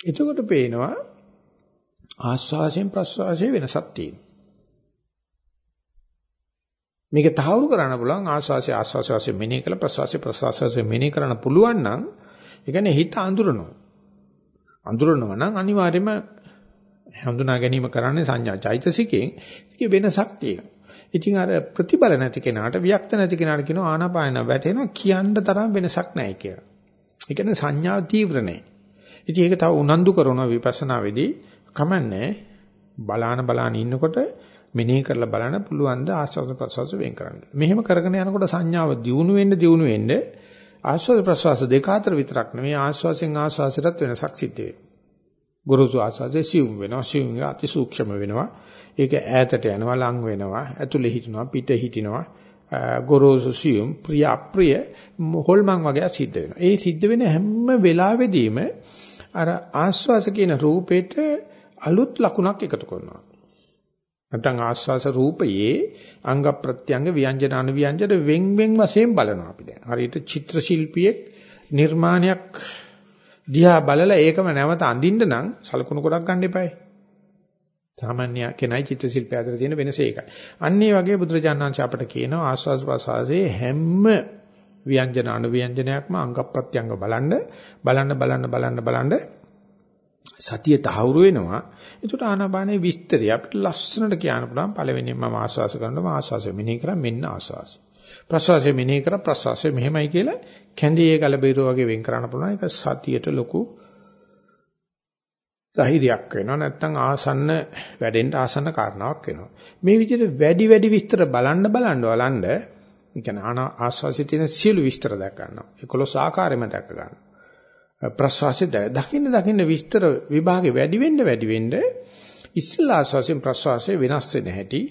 එතකොට පේනවා ආස්වාසයෙන් ප්‍රස්වාසයෙන් වෙනසක් තියෙනවා. මේක තහවුරු කරන්න පුළුවන් ආස්වාසය ආස්වාසය මෙනෙහි කළ ප්‍රසවාසය ප්‍රසවාසය මෙනෙහි කරන්න පුළුවන් නම් ඒ කියන්නේ හිත අඳුරනවා. අඳුරනවා නම් අනිවාර්යයෙන්ම හඳුනා ගැනීම කරන්නේ සංඥා චෛතසිකයෙන් ඒක වෙනසක් තියෙනවා. ඉතින් අර ප්‍රතිබල නැති කෙනාට වික්ත නැති කෙනාට කියනවා ආනාපාන වැටෙනවා කියන්න තරම් වෙනසක් නැහැ කියලා. ඒ කියන්නේ සංඥාව තීව්‍ර නැහැ. ඉතින් ඒක තව උනන්දු කරන විපස්සනා වෙදී කමන්නේ බලාන බලාන ඉන්නකොට මෙනෙහි කරලා බලන්න පුළුවන් ද ආස්වාද ප්‍රසවාස වෙන් කරන්න. මෙහෙම කරගෙන යනකොට සංඥාව දියුණු වෙන්න දියුණු වෙන්න ආස්වාද ප්‍රසවාස දෙක අතර විතරක් නෙවෙයි ආස්වාසෙන් ආස්වාසයටත් වෙනසක් සිද්ධ වෙනවා. ගුරුසු ආස්වාදයේ සිවුම් වෙනවා සිවුම් අති සූක්ෂම වෙනවා. ඒක ඈතට යනවා ලං වෙනවා ඇතුලේ හිටිනවා පිට හිටිනවා ගොරෝසු සියුම් ප්‍රිය අප්‍රිය හොල්මන් වගේ සිද්ධ වෙනවා. ඒ සිද්ධ වෙන හැම වෙලාවෙදීම අර ආස්වාස කියන රූපෙට අලුත් ලකුණක් එකතු කරනවා. නැත්නම් ආස්වාස රූපයේ අංග ප්‍රත්‍යංග ව්‍යංජන අනුව්‍යංජන වෙන් වෙන් වශයෙන් බලනවා අපි දැන්. හරියට චිත්‍ර ශිල්පියෙක් නිර්මාණයක් දිහා බලලා ඒකම නැවත අඳින්න නම් සලකුණු ගොඩක් ගන්න එපායි. සාමාන්‍ය කෙනයි චිත්‍ර ශිල්පය අතර තියෙන වෙනස ඒකයි. අන්න ඒ වගේ බුදුරජාණන් අපට කියනවා ආස්වාස් ප්‍රසආසයේ හැම ව්‍යංජන අනුව්‍යංජනයක්ම අංග ප්‍රත්‍යංග බලන්න බලන්න බලන්න බලන්න බලන්න සතිය තහවුරු වෙනවා. ඒකට ආනාපානයේ විස්තරය අපිට ලස්සනට කියන්න පුළුවන්. පළවෙනියෙන් මම ආස්වාස කරනවා ආස්වාසය මෙනෙහි කරා මෙන්න ආස්වාසය. ප්‍රසවාසය මෙනෙහි කරා ප්‍රසවාසය මෙහෙමයි කියලා කැඳේ ගලබීරෝ වගේ වෙන් කරන්න පුළුවන්. ඒක සතියට ලොකු ධෛර්යයක් වෙනවා. නැත්නම් ආසන්න වැඩෙන්න ආසන්න කාරණාවක් වෙනවා. මේ විදිහට වැඩි වැඩි විස්තර බලන්න බලන්න බලන්න ඒ කියන්නේ ආස්වාසිය තියෙන සියලු විස්තර දැක් ගන්නවා. 11 ආකාරයෙන්ම දැක් ගන්නවා. ප්‍රස්වාසයේ දකින්න දකින්න විස්තර විභාගේ වැඩි වෙන්න වැඩි වෙන්න ඉස්සලා ආස්වාසයෙන් ප්‍රස්වාසයේ වෙනස් වෙන හැටි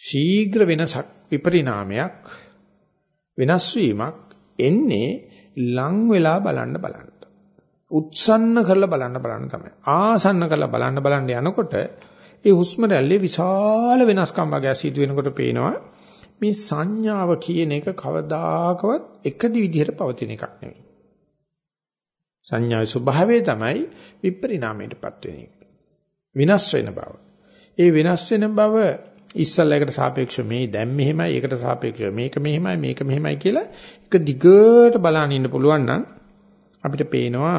ශීඝ්‍ර වෙනසක් විපරිණාමයක් වෙනස් වීමක් එන්නේ ලං වෙලා බලන්න බලන්න. උත්සන්න කරලා බලන්න බලන්න තමයි. ආසන්න කරලා බලන්න බලන්න යනකොට ඒ හුස්ම රැල්ලේ විශාල වෙනස්කම් වගේ සිදු වෙනකොට පේනවා මේ සංඥාව කියන එක කවදාකවත් එකදි විදිහට පවතින එකක් නෙවෙයි. සංඥාවේ ස්වභාවය තමයි විපරිණාමයටපත් වෙන එක. විනාශ වෙන බව. ඒ විනාශ වෙන බව ඉස්සල්ලායකට සාපේක්ෂව මේ දැන් මෙහෙමයි ඒකට සාපේක්ෂව මේක මෙහෙමයි මේක මෙහෙමයි කියලා එක දිගට බලන්න ඉන්න පුළුවන් නම් අපිට පේනවා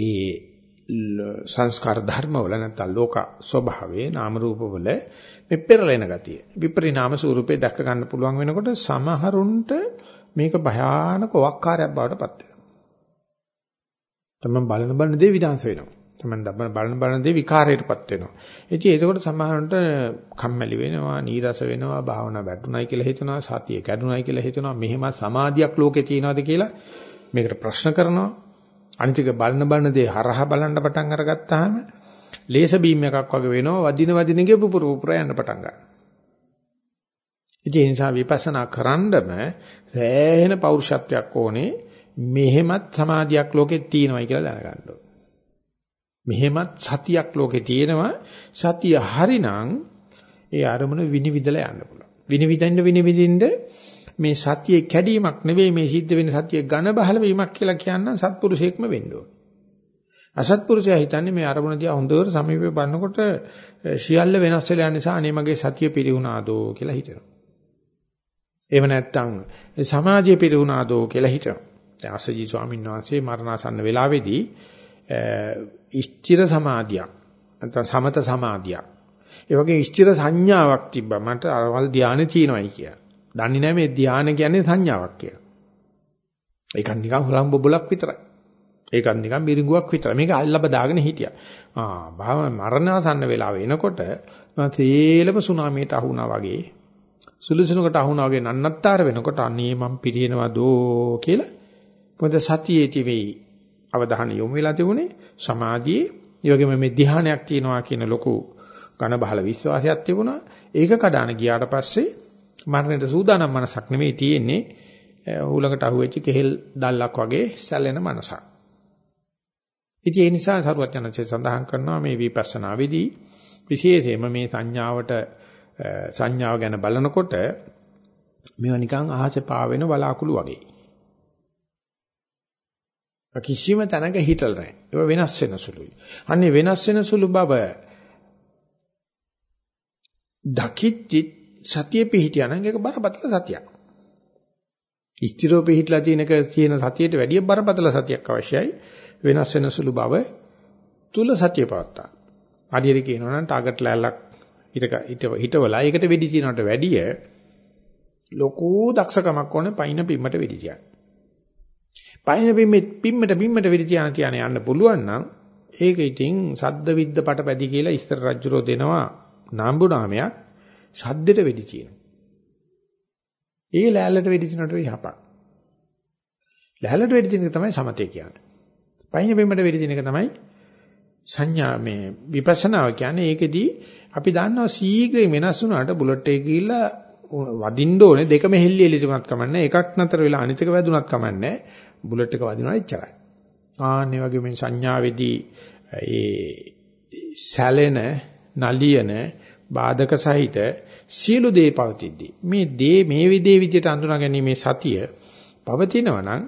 ඒ සංස්කාර ධර්ම වල නැත්නම් ලෝක ස්වභාවයේ නාම රූප වල මේ පෙරලෙන ගතිය විපරිණාම ස්වරූපේ දැක ගන්න පුළුවන් වෙනකොට සමහරුන්ට මේක භයානක වක්කාරයක් බවට පත් වෙනවා. තමයි බලන බලන දේ විනාශ වෙනවා. තමයි බලන බලන දේ විකාරයටපත් වෙනවා. ඉතින් ඒකෝට සමහරවිට කම්මැලි වෙනවා, නීරස වෙනවා, භාවනා වැටුණයි කියලා හිතනවා, සතිය කැඩුණයි කියලා හිතනවා, මෙහෙම සමාධියක් ලෝකේ තියනවාද කියලා මේකට ප්‍රශ්න කරනවා. අනිතික බලන බලන දේ හරහා බලන්න පටන් අරගත්තාම ලේස බීම් එකක් වගේ වෙනවා, වදින වදිනගේ පුපුර පුපුර යන්න පටන් ගන්නවා. ඒ නිසා විපස්සනා කරන්නම සෑහෙන පෞරුෂත්වයක් ඕනේ. මෙහෙමත් සමාධියක් ලෝකෙත් තියෙනවයි කියලා දැනගන්න ඕනේ. මෙහෙමත් සතියක් ලෝකේ තියෙනවා. සතිය හරිනම් ඒ අරමුණ විනිවිදලා යන්න පුළුවන්. විනිවිදින්න විනිවිදින්න මේ සතියේ කැඩීමක් නෙවෙයි මේ සිද්ධ වෙන සතියේ ඝන බහල වීමක් කියලා කියන්න සත්පුරුෂයෙක්ම වෙන්න ඕන. අසත්පුරුෂයා හිතන්නේ මේ අරමුණ දිහා හොඳට සමීපව බලනකොට සියල්ල වෙනස් වෙලා යන නිසා අනේ මගේ සතිය පිරිහුණාදෝ කියලා හිතනවා. එහෙම නැත්නම් සමාජය පිරිහුණාදෝ කියලා හිතනවා. දැන් අසජී ස්වාමීන් වහන්සේ මරණාසන්න වෙලාවේදී ඉෂ්ඨිර සමාධියක් නැත්නම් සමත සමාධියක් ඒ වගේ ස්ථිර සංඥාවක් තිබ්බා මට අරවල් ධානය තියෙනවායි කියලා. දන්නේ නැහැ මේ ධානය කියන්නේ සංඥාවක් කියලා. ඒක නිකන් හුලම් බබලක් විතරයි. ඒක නිකන් මිරිඟුවක් විතරයි. මේක අල්ලබ දාගෙන හිටියා. ආ භාව මරණාසන්න වෙලාව එනකොට මම තේලම සුනාමියට අහුණා වගේ සුළුසුණුකට අහුණා වගේ නන්නත්තර වෙනකොට අනේ මම පිරිනවදෝ කියලා මොකද සතියේ තිබෙයි අවධානය යොමු වෙලා තිබුණේ සමාධියේ ඒ වගේම මේ ධ්‍යානයක් තියෙනවා කියන ලොකු ඝන බහල විශ්වාසයක් තිබුණා. ඒක කඩාන ගියාට පස්සේ මරණයට සූදානම් මනසක් නෙමෙයි තියෙන්නේ. හුලකට අහුවෙච්ච කෙහෙල් දැල්ලක් වගේ සැලෙන මනසක්. ඉතින් ඒ නිසා සරුවත් යනසේ සඳහන් කරනවා මේ විපස්සනා වෙදී විශේෂයෙන්ම මේ සංඥාවට සංඥාව ගැන බලනකොට මේවා නිකන් අහසේ පාවෙන බලාකුළු වගේ. කිසිම තැනක හිටල් නැහැ. ඒවා වෙනස් වෙන සුළුයි. අන්නේ වෙනස් වෙන සුළු බව දකිච්චි සතිය පිහිටියා නම් ඒක බරපතල සතියක්. ස්ථිරව පිහිටලා තියෙනක තියෙන සතියට වැඩිය බරපතල සතියක් අවශ්‍යයි. වෙනස් වෙන සුළු බව තුල සතිය පවත්තා. හරියට කියනවා නම් ටාගට් ලෑල්ලක් හිටක හිටවලා ඒකට වෙඩි තියනකට වැඩිය ලොකු දක්ෂකමක් ඕනේ පයින් පිම්මට වෙඩි තියන්න. පයින් පිම්මෙත් පිම්මට පිම්මට වෙඩි තියන තියන යන්න පුළුවන් නම් ඒක ඉතින් සද්ද විද්ද පටපැදි කියලා ඉස්තර රජුරෝ දෙනවා නාම්බු නාමයක් ශබ්දෙට වෙඩි තියෙනවා. ඒ ලෑල්ලට වෙඩි තිනට විහපක්. ලෑල්ලට වෙඩි තින එක තමයි සමතේ කියන්නේ. පයින් බෙම්මට වෙඩි තින එක තමයි සංඥා මේ විපස්සනාව කියන්නේ ඒකෙදී අපි දන්නවා සීඝ්‍රයෙන් වෙනස් වුණාට බුලට් එක ගිහිල්ලා වදින්න ඕනේ දෙකම හෙල්ලි එලි තුනක් කමන්නේ එකක් නතර වෙලා අනිත් එක වැදුනත් කමන්නේ බුලට් එක වදිනවා එච්චරයි. ආන්නේ වගේ මේ සංඥාවේදී ඒ සැලෙන නලියන බාධක සහිත සියලු දේ පවතිද්දී මේ දේ මේ විදේ විදියට අඳුනා ගැනීමේ සතිය පවතිනවා නම්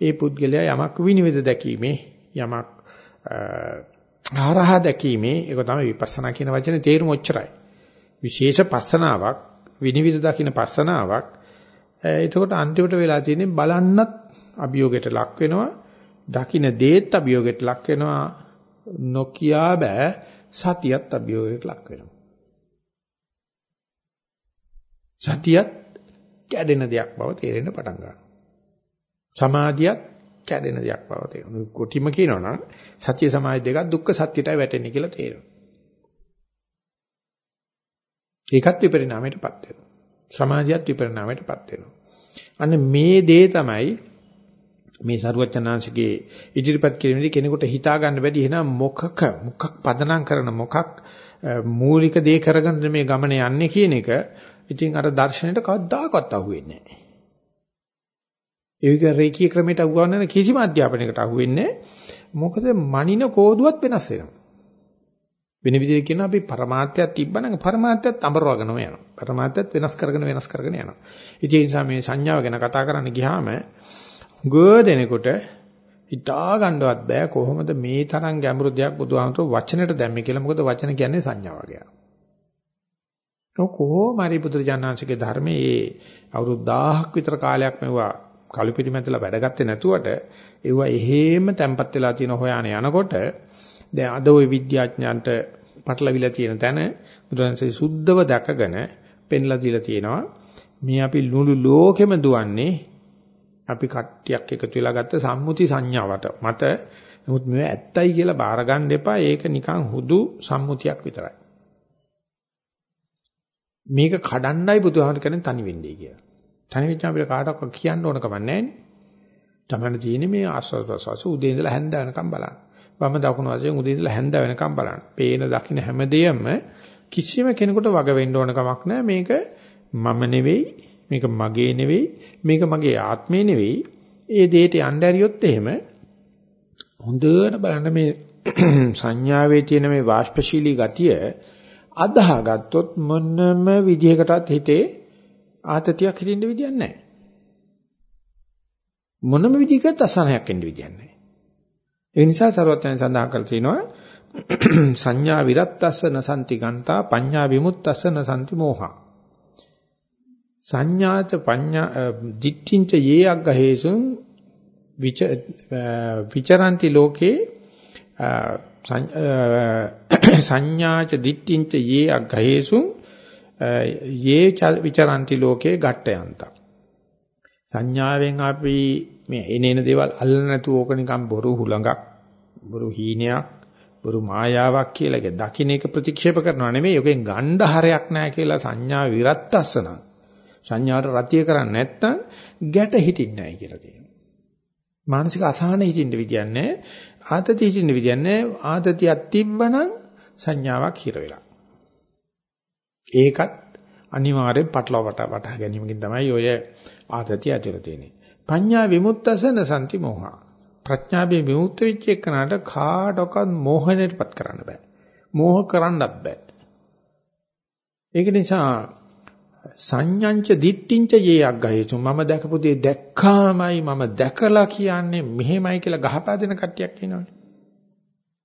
ඒ පුද්ගලයා යමක් විනිවිද දැකීමේ යමක් ආරහා දැකීමේ ඒක තමයි විපස්සනා කියන වචනේ තේරුම ඔච්චරයි. විශේෂ පස්සනාවක් විනිවිද දකින්න පස්සනාවක් එතකොට අන්තිමට වෙලා තියෙන්නේ බලන්නත් අභියෝගයට ලක් වෙනවා දකින්න දේත් අභියෝගයට ලක් වෙනවා නොකියා බෑ සතියත් අභියෝගයට ලක් වෙනවා. සතියත් කැඩෙන දෙයක් බව තේරෙන්න පටන් ගන්නවා. සමාධියත් කැඩෙන දෙයක් බව තේරෙනවා. කොටිම කියනවා නම් සතිය සමාධි දෙකක් දුක්ඛ සත්‍යයටයි වැටෙන්නේ කියලා තේරෙනවා. ඒකත් විපරිණාමයටපත් වෙනවා. සමාධියත් විපරිණාමයටපත් වෙනවා. අන්න මේ දේ තමයි මේ සරුවචනාංශගේ ඉදිරිපත් කිරීමේදී කෙනෙකුට හිතා ගන්න බැරි එහෙනම් මොකක මොකක් පදනම් කරන මොකක් මූලික දේ කරගෙන මේ ගමන යන්නේ කියන එක ඉතින් අර දර්ශනයට කවදාකවත් අහුවෙන්නේ නැහැ. ඒක රේකී ක්‍රමයට අහුවන්නේ කිසිම අධ්‍යාපනයකට අහුවෙන්නේ මොකද මනින කෝදුවත් වෙනස් වෙනවා. වෙන විදිහට කියනවා අපි પરමාර්ථයක් තිබ්බනම් પરමාර්ථයත් අඹරවගෙනම යනවා. પરමාර්ථයත් වෙනස් කරගෙන වෙනස් කරගෙන යනවා. ඉතින් ඒ නිසා මේ සංඥාව ගැන කතා කරන්න ගියාම ගොඩෙනකොට හිතා ගන්නවත් බෑ කොහොමද මේ තරම් ගැඹුරු දෙයක් බුදුහාමතුරු වචනෙට දැම්මේ කියලා. මොකද වචන කියන්නේ සංඥා වර්ගයක්. කොහොම හරි පුදුරජානංශගේ ධර්මයේ අවුරුදු 1000ක් විතර කාලයක් මෙවුවා කලුපිරිමැදලා වැඩගත්තේ නැතුවට ඒවා එහෙම තැම්පත් වෙලා තියෙන හොයාන යනකොට දැන් අද ওই විද්‍යාඥයන්ට පටලවිලා තියෙන තැන බුදුන්සේ සුද්ධව දැකගෙන පෙන්ලා දීලා තියෙනවා. මේ අපි ලුළු ලෝකෙම දුවන්නේ අපි කට්ටියක් එකතු වෙලා ගත්ත සම්මුති සංඥාවට මත. නමුත් මේව ඇත්තයි කියලා බාර ගන්න එපා. ඒක නිකන් හුදු සම්මුතියක් විතරයි. මේක කඩන්නයි බුදුහාමර කියන්නේ තනි වෙන්නේ කියලා. තනි වෙච්ච අපිට කාටවත් කියන්න ඕන කම නැහැ තමන්න තියෙන්නේ මේ ආස්වාද ප්‍රසවාස උදේ ඉඳලා හැන්ද වෙනකම් බලන්න. වම දකුණු වශයෙන් උදේ ඉඳලා හැන්ද වෙනකම් බලන්න. පේන දකින්න හැමදේම කිසිම කෙනෙකුට වග වෙන්න ඕන කමක් නැහැ. මේක මම නෙවෙයි මේක මගේ නෙවෙයි මේක මගේ ආත්මේ නෙවෙයි. ඒ දෙයට යන්න ඇරියොත් එහෙම හොඳට බලන්න මේ සංඥාවේ තියෙන මේ වාෂ්පශීලී ගතිය අදාහගත්තොත් මොනම විදිහකටත් හිතේ ආතතියක් හිටින්න විදියක් නැහැ. මොනම විදිහකට අසහනයක් එන්න විදියක් නැහැ. ඒ නිසා සරුවත්යන් සඳහන් කරලා තිනවා සංඥා විරත්තස්ස නසන්ති ගන්තා පඤ්ඤා විමුක්තස්ස නසන්ති මෝහා සංඥාච පඤ්ඤා දිට්ඨින්ච යේ අග්ගහේසුං විචරಂತಿ ලෝකේ සංඥාච දිට්ඨින්ච යේ අග්ගහේසුං යේ විචරಂತಿ ලෝකේ ගැට්ටයන්ත සංඥාවෙන් අපි මේ එනේන දේවල් අල්ලන්න නැතුව ඕක නිකන් බොරු හුලඟක් බොරු හීනයක් බොරු මායාවක් කියලා එක දකින්න එක ප්‍රතික්ෂේප කරනවා නෙමෙයි. යකෙන් ගණ්ඩ හරයක් නැහැ කියලා සංඥා විරත්තස්සන සංඥාවට රතිය කරන්නේ නැත්නම් ගැට හිටින්නේ නැහැ කියලා කියනවා. මානසික අසහන හිටින්න විදියක් නැහැ. ආතති හිටින්න විදියක් නැහැ. ආතතියක් තිබ්බනම් සංඥාවක් හිර වෙලා. ඒකත් අනිවාර්යෙන් පටලවා වටා වටා ගැනීමකින් තමයි ඔය ආතතිය ඇතිලා තියෙන්නේ පඤ්ඤා විමුක්තසන සම්ති මොහා ප්‍රඥාවේ විමුක්ත වෙච්ච එකනට කාටවත් මෝහණයටපත් කරන්න බෑ. මෝහ කරන්නත් බෑ. ඒක නිසා සංඥංච දිට්ඨිංච යේ අග්ගහේසු මම දැකපු දේ දැක්කාමයි මම දැකලා කියන්නේ මෙහෙමයි කියලා ගහපා දෙන කට්ටියක් ඉනවනේ.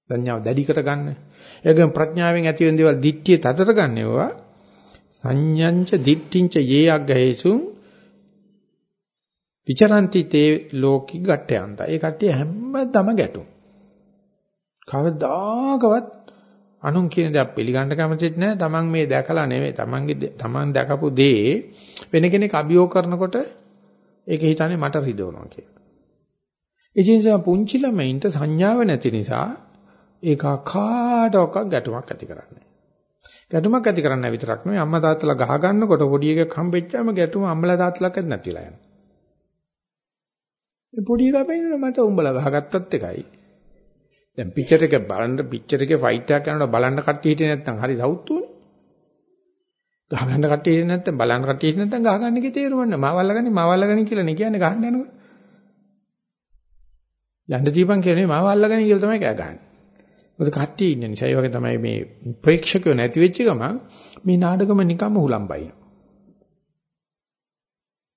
සංඥාව දැඩි කරගන්න. ඒකෙන් ප්‍රඥාවෙන් ඇති වෙන දේවල් දිට්ඨිය තදට ගන්නවා. සංඥංච දිට්ඨිංච යේ අග්ගහේසු විචරಂತಿ තේ ලෝකි ගැටයන්ත. ඒ කට්ටිය හැමදම ගැටුම්. කවදාකවත් අනුන් කියන දේ පිළිගන්න කැමතිත් නැහැ. Taman මේ දැකලා නෙවෙයි. Tamanගේ Taman දැකපු දේ වෙන කෙනෙක් අභියෝග කරනකොට ඒක හිතන්නේ මට රිදවනවා කියලා. ඒ නිසා පුංචි ළමයින්ට සංඥාව නැති නිසා ඒක කාටවත් ගැටුමක් ඇති කරන්නේ ගැටුමක් ඇති කරන්න විතරක් නෙවෙයි අම්මා තාත්තලා ගහ ගන්නකොට පොඩි එකෙක් හම්බෙච්චාම ගැටුම අම්මලා තාත්තලාට නැතිලා යනවා. මේ පොඩි එකා පෙන්නන මට උඹලා ගහගත්තත් එකයි. දැන් පික්චර් එක බලන්න පික්චර් එකේ ෆයිට් එකක් කරනකොට බලන්න කට්ටිය හිටියේ නැත්නම් හරි සවුත්තුනේ. ගහගන්න කට්ටිය හිටියේ නැත්නම් බලන්න කට්ටිය හිටියේ නැත්නම් ගහගන්න එකේ තේරුම නැහැ. මාවල්ලගනි මාවල්ලගනි කියලා නේ කියන්නේ ගහන්න යනකොට. යන්න දීපන් කියන්නේ මාවල්ලගනි කියලා තමයි කෑ ගහන්නේ. මොකද කට්ටිය ඉන්න නිසා ඒ වගේ තමයි මේ ප්‍රේක්ෂකයෝ නැති වෙච්ච ගමන් මේ නාටකම නිකම්ම හුලම්බයින.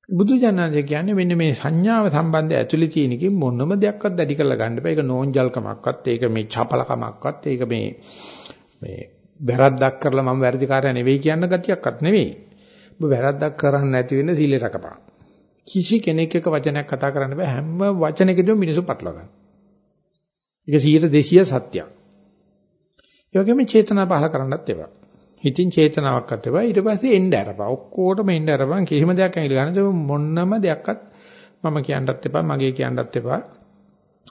බුදු ජානනාදී කියන්නේ මෙන්න මේ සංඥාව සම්බන්ධ ඇතුලේ තියෙන එකේ මොනම දෙයක්වත් දැඩි කරලා ගන්න බෑ. ඒක නෝන්ජල්කමක්වත්, ඒක මේ චපලකමක්වත්, ඒක මේ මේ වැරද්දක් කරලා මම වැරදිකාරය නෙවෙයි කියන ගතියක්වත් නෙවෙයි. ඔබ වැරද්දක් කරන්නේ නැති වෙන්න සීලේ රකපන්. කිසි කෙනෙක් එක වචනයක් කතා කරන්න බෑ. හැම වචනයකදීම මිනිස්සු පටලවා ගන්න. ඒක 100 200 සත්‍යයක්. ඒ වගේම චේතනා පහල කරන්නත් එපා. හිතින් චේතනාවක් අත්වෙවා ඊට පස්සේ එන්න අරපන්. ඔක්කොටම එන්න අරපන්. කිසිම දෙයක් ඇඟිලි ගන්න මොන්නම දෙයක්වත් මම කියන්නත් එපා මගේ කියන්නත් එපා.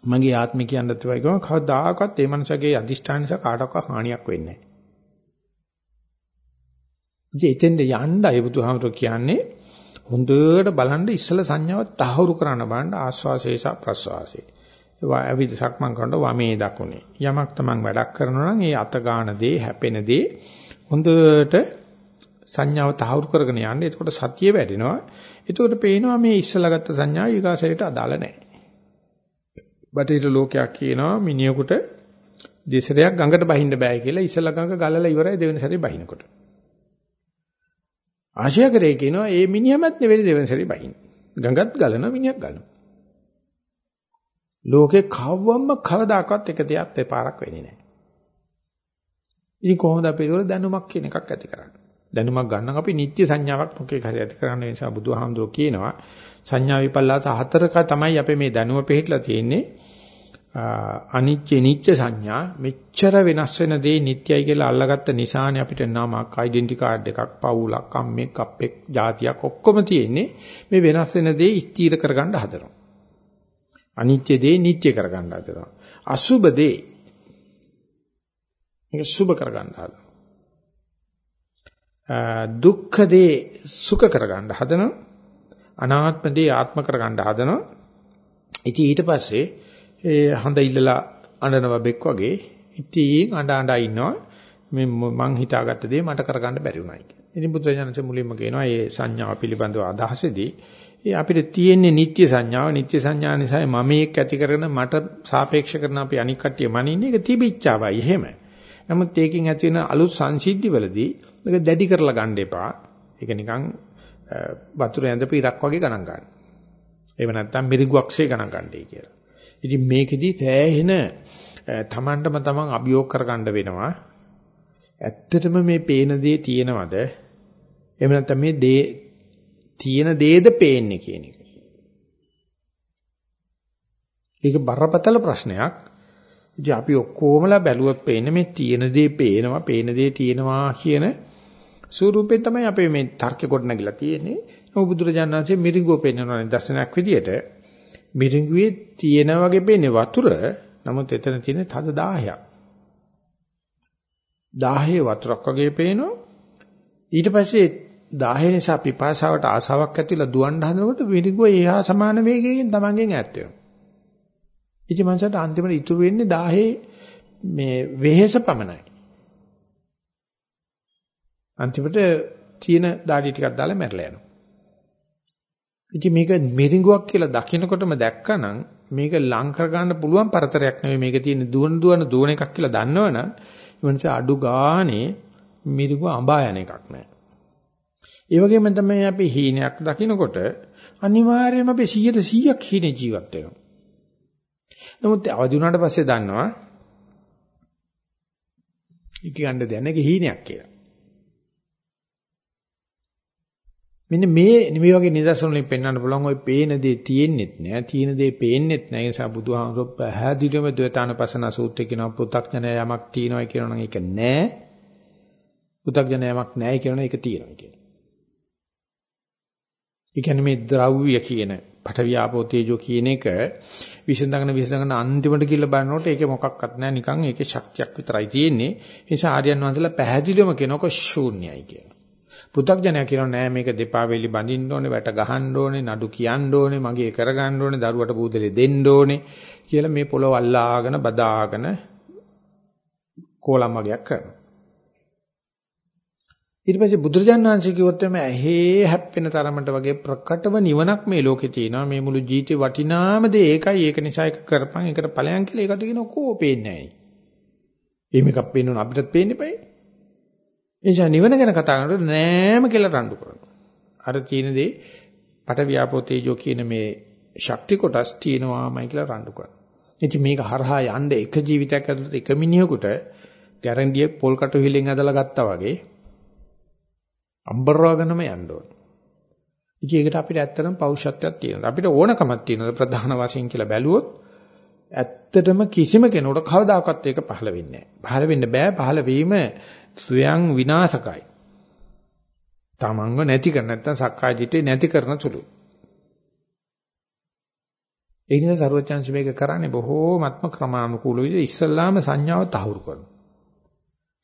මගේ ආත්මය කියන්නත් එපා. කියම කවදාකවත් මේ මනසගේ අදිෂ්ඨාන නිසා කාටවත් හානියක් වෙන්නේ නැහැ ඉතින් එතෙන්ද යන්නයි බුදුහාමර කියන්නේ හොඳට බලන්න ඉස්සල සංඥාව තහවුරු කරන්න බලන්න ආස්වාසේසා ප්‍රස්වාසේ. ඇවිද සක්මන් කරනකොට වමේ දකුණේ යමක් තමන් වැඩක් කරනවා නම් ඒ අත ගන්න දේ හැපෙන දේ හොඳට සංඥාව තහවුරු කරගෙන යන්න. එතකොට සතිය වැඩෙනවා. එතකොට පේනවා මේ ඉස්සලා ගත්ත සංඥා ඊගාසයට අදාළ නැහැ. බටහිර ලෝකයක් කියනවා මිනිහෙකුට දෙසරයක් ගඟට බහින්න බෑ කියලා ඉස්සලා ගඟ ගලලා ඉවරයි දෙවෙනි සැරේ බහිනකොට. ආශයකරේ කියනවා ඒ මිනිහමත් නෙවෙයි දෙවෙනි සැරේ බහින්නේ. ගඟත් ගලනවා මිනිහක් ගලනවා. ලෝකේ කවවම්ම කවදාකවත් එක දෙයක් දෙපාරක් වෙන්නේ නැහැ. ඉතින් කොහොමද අපි ඒක දැනුමක් කියන එකක් ඇති කරන්නේ? දැනුමක් ගන්න අපි නිත්‍ය සංඥාවක් මොකෙක් හරි ඇති කරන්න නිසා බුදුහාමුදුරුවෝ කියනවා සංඥා විපල්ලාස හතරක තමයි අපේ මේ දැනුම පිළිහිලා තියෙන්නේ. අනිච්ච නිච්ච සංඥා මෙච්චර වෙනස් වෙන දේ නිට්ටයයි කියලා අල්ලගත්ත නිසානේ අපිට නමක් ඩෙන්ටි කාඩ් එකක් පවුලක් අම්මෙක් අප්පෙක් જાතියක් ඔක්කොම තියෙන්නේ මේ වෙනස් වෙන දේ ස්ථීර කරගන්න හදනවා අනිත්‍ය දේ නිට්ටය කරගන්න හදනවා අසුබ දේ මේක සුබ කරගන්න හදනවා. දුක්ඛ දේ සුඛ කරගන්න හදනවා. අනාත්ම දේ ආත්ම කරගන්න හදනවා. ඉතින් ඊට පස්සේ ඒ හඳ ඉල්ලලා අඬන බබෙක් වගේ ඉතින් අඬ අඬ ඉන්නවා. මේ මං හිතාගත්ත දේ මට කරගන්න බැරි වුණායි කියලා. ඉතින් බුදුරජාණන්සේ මුලින්ම කියනවා මේ සංඥාව පිළිබඳව අදහසේදී ඒ අපිට තියෙන්නේ නිත්‍ය සංඥාව නිත්‍ය සංඥා නිසා මම එක් ඇති කරගෙන මට සාපේක්ෂ කරන අපි අනික් කට්ටිය මනින්නේ ඒක තිබිච්චාවයි එහෙම. නමුත් ඒකෙන් ඇති වෙන අලුත් සංසිද්ධිවලදී මේක දැඩි කරලා ගන්න එපා. ඒක නිකන් වතුර ඇඳපු ඉරක් වගේ ගණන් ගන්න. එහෙම නැත්නම් මිරිගුවක්සේ ගණන් ගන්නයි කියලා. ඉතින් මේකෙදි තෑහෙන තමන්ටම තමන් අභියෝග කරගන්න වෙනවා. ඇත්තටම මේ පේන දේ තියෙනවද? එහෙම නැත්නම් මේ දේ තියෙන දේද පේන්නේ කියන එක. ඒක බරපතල ප්‍රශ්නයක්. ඉතින් අපි ඔක්කොමලා බැලුවොත් පේන්නේ මේ තියෙන දේ පේනවා, පේන දේ තියෙනවා කියන ස්වරූපයෙන් තමයි අපේ මේ තර්ක කොට නැගිලා තියෙන්නේ. නමුත් බුදුරජාණන් වහන්සේ මිරිඟුව පෙන්වනවා දර්ශනයක් විදියට. මිරිඟුවේ තියෙන වගේ පේන්නේ වතුර. නමුත් එතන තියෙන තද 10ක්. 10 වතුරක් වගේ පේනවා. ඊට පස්සේ 10 නිසා පිපාසාවට ආසාවක් ඇතිලා දුවන්න හදනකොට මිරිඟුව එහා සමාන වේගයෙන් තමන්ගෙන් ඈත් වෙනවා. ඉතින් මනසට අන්තිමට ඉතුරු වෙන්නේ 10 මේ වෙහෙස පමණයි. අන්තිමට තියෙන දාඩි ටිකක් දාලා මැරලා යනවා. ඉතින් මේක මිරිඟුවක් කියලා දකිනකොටම දැක්කනම් මේක ලං කර ගන්න පුළුවන් පරතරයක් නෙවෙයි මේක තියෙන දුවන දුවන දුවන එකක් කියලා දන්නවනම් ඊවන්ස අඩු ගානේ මිරිඟුව අඹා යන එකක් නෑ. ඒ වගේම තමයි අපි හීනයක් දකිනකොට අනිවාර්යයෙන්ම අපි 100%ක් හීනේ ජීවත් වෙනවා. නමුත් අවදි වුණාට පස්සේ දන්නවා ඉක ගන්න දැනක හීනයක් කියලා. මෙන්න මේ මේ වගේ නිදර්ශන වලින් පෙන්වන්න පුළුවන් ওই පේන දේ තියෙන්නෙත් නෑ තියෙන දේ පේන්නෙත් නෑ ඒ නිසා බුදුහාමුදුරුවෝ පැහැදිලිවම ද්වේතානපසන සූත්‍රය කියනවා පෘථග්ජනය යමක් තියෙනවා කියනවා නම් ඒක නෑ පෘථග්ජනය යමක් නෑ කියනවා ඒක තියෙනවා කියන. ඒ කියන්නේ මේ ද්‍රව්‍ය කියන පඨවියාපෝ තේජෝ කියන එක විසඳගෙන විසඳගෙන අන්තිමට කියලා බලනකොට ඒකේ මොකක්වත් නැහැ නිකන් ඒකේ ශක්තියක් විතරයි තියෙන්නේ. ඒ නිසා ආර්යයන් වහන්සේලා පැහැදිලිවම කියනකො ශූන්‍යයි කියනවා. පෘථග්ජනයා කියනවා නෑ මේක දෙපා වෙලි බඳින්න ඕනේ, වැට ගහන්න ඕනේ, නඩු කියන්න ඕනේ, මගේ කරගන්න ඕනේ, දරුවට බූදලේ දෙන්න ඕනේ කියලා මේ පොළොව අල්ලාගෙන බදාගෙන කෝලම් වගේක් කරනවා. ඊට පස්සේ බුදුරජාණන් වහන්සේ කිව්වොත් එමේ ඇහි හැප්පෙන තරමට වගේ ප්‍රකටව නිවනක් මේ ලෝකේ තියෙනවා මේ මුළු ජීවිතේ වටිනාම දේ ඒකයි ඒක නිසා ඒක කරපන් ඒකට ඵලයන් කියලා ඒකට කියන කෝ පේන්නේ නැහැ. එහෙම එකක් පේන්න අපිටත් පේන්නේ බෑ. එනිසා නිවන ගැන කතා කරනකොට නෑම කියලා රණ්ඩු කරනවා. අර තියෙන දේ පට ව්‍යාපෝ තේජෝ කියන මේ ශක්ති කොටස් තියෙනවාමයි කියලා රණ්ඩු කරනවා. ඉතින් මේක හරහා යන්න එක ජීවිතයක් ඇතුළත එක මිනිහෙකුට ගැරන්ඩිය පොල් කටු හිලෙන් ඇදලා ගත්තා වගේ අම්බරවගෙනම යන්න ඕන. ඉතින් ඒකට අපිට ඇත්තටම පෞරුෂත්වයක් තියෙනවා. අපිට ඕනකමක් තියෙනවා ප්‍රධාන වශයෙන් කියලා බැලුවොත් ඇත්තටම කිසිම කෙනෙකුට කවදාකවත් ඒක පහළ වෙන්නේ නැහැ. පහළ වෙන්න බෑ. පහළ වීම ස්වයං විනාශකයි. තමන්ව නැති කර නැත්නම් සක්කාය දිටේ නැති කරන සුළු. ඒ නිසා සරුවචාන්ස මේක කරන්නේ බොහෝමත්ම ක්‍රමානුකූල විදිහට ඉස්සල්ලාම සංඥාව තහවුරු කරනවා.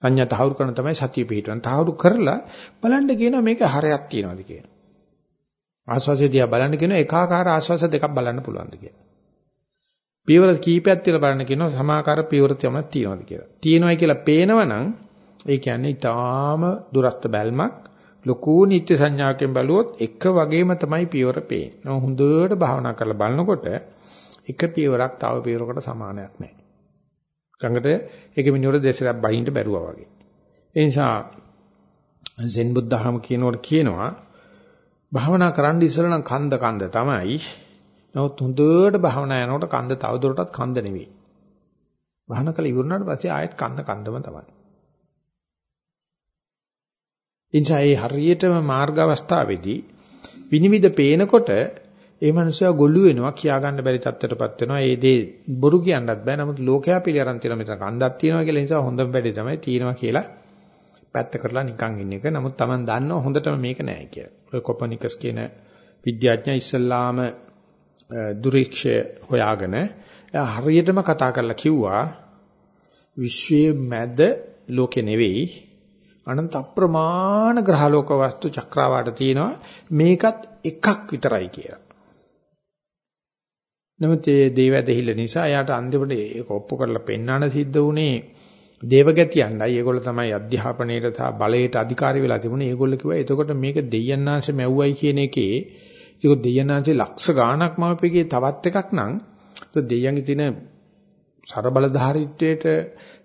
සංඥා තහවුරු කරන තමයි සතිය පිටවන. තහවුරු කරලා බලන්න කියනවා මේක හරයක් තියනවාද කියලා. ආස්වාසිය දිහා බලන්න කියනවා එකාකාර ආස්වාස දෙකක් බලන්න පුළුවන්ද කියලා. පියවර කීපයක් තියලා බලන්න කියනවා සමාකාර පියවර තමයි තියනවාද කියලා. තියනවායි කියලා පේනවනම් ඒ කියන්නේ ඊටාම දුරස්ත බැල්මක් ලොකු නිත්‍ය සංඥාවකින් බැලුවොත් එක වගේම තමයි පියවර පේන්නේ. හොඳට භාවනා කරලා බලනකොට එක පියවරක් තව පියවරකට සමානයක් නැහැ. ගඟට ඒක මිනිවර දෙසරක් බහින්න බැරුවා වගේ. ඒ නිසා සෙන් බුද්ධහම කියනකොට කියනවා භාවනා කරන්න ඉස්සෙල්ලා නම් කන්ද කන්ද තමයි. නමුත් හොඳට භාවනා යනකොට කන්ද තවදුරටත් කන්ද නෙවෙයි. භාවනා කළ ඉවරනාට පස්සේ ආයෙත් කන්ද කන්දම තමයි. එනිසා මේ හරියටම මාර්ග අවස්ථාවේදී විනිවිද පේනකොට ඒ මනුස්සයා ගොළු වෙනවා කියා ගන්න බැරි තත්ත්වයටපත් වෙනවා. ඒ දේ බොරු කියන්නත් බෑ. නමුත් ලෝකයා පිළිඅරන් තියෙනවා මෙතන කන්දක් තියෙනවා කියලා නිසා හොඳම වැඩේ තමයි තියෙනවා කියලා පැත්ත කරලා නිකන් ඉන්න එක. නමුත් Taman දන්නව හොඳටම මේක නෑ කියලා. ඔය කොපනිකස් කියන විද්‍යාඥයා ඉස්සල්ලාම දුරීක්ෂය හොයාගෙන හරියටම කතා කරලා කිව්වා විශ්වයේ මැද ලෝකේ නෙවෙයි අනන්ත අප්‍රමාණ ග්‍රහලෝක වස්තු චක්‍රාවාට තියෙනවා මේකත් එකක් විතරයි කියලා. නමුත් ඒ දේවදහිල්ල නිසා එයාට අන්තිමට ඒක ඔප්පු කරලා පෙන්වන්න සිද්ධ වුණේ දේවගතියන්ඩයි. ඒගොල්ල තමයි අධ්‍යාපනයේට සහ බලයට අධිකාරී වෙලා තිබුණේ. ඒගොල්ල කිව්වා එතකොට මේක දෙයයන්ාංශ මැව්වයි කියන එකේ ඒක දෙයයන්ාංශේ ලක්ෂ ගාණක් මාපේකේ තවත් එකක් නම් ඒක දෙයයන්ගේ තියෙන සරබලධාරීත්වයට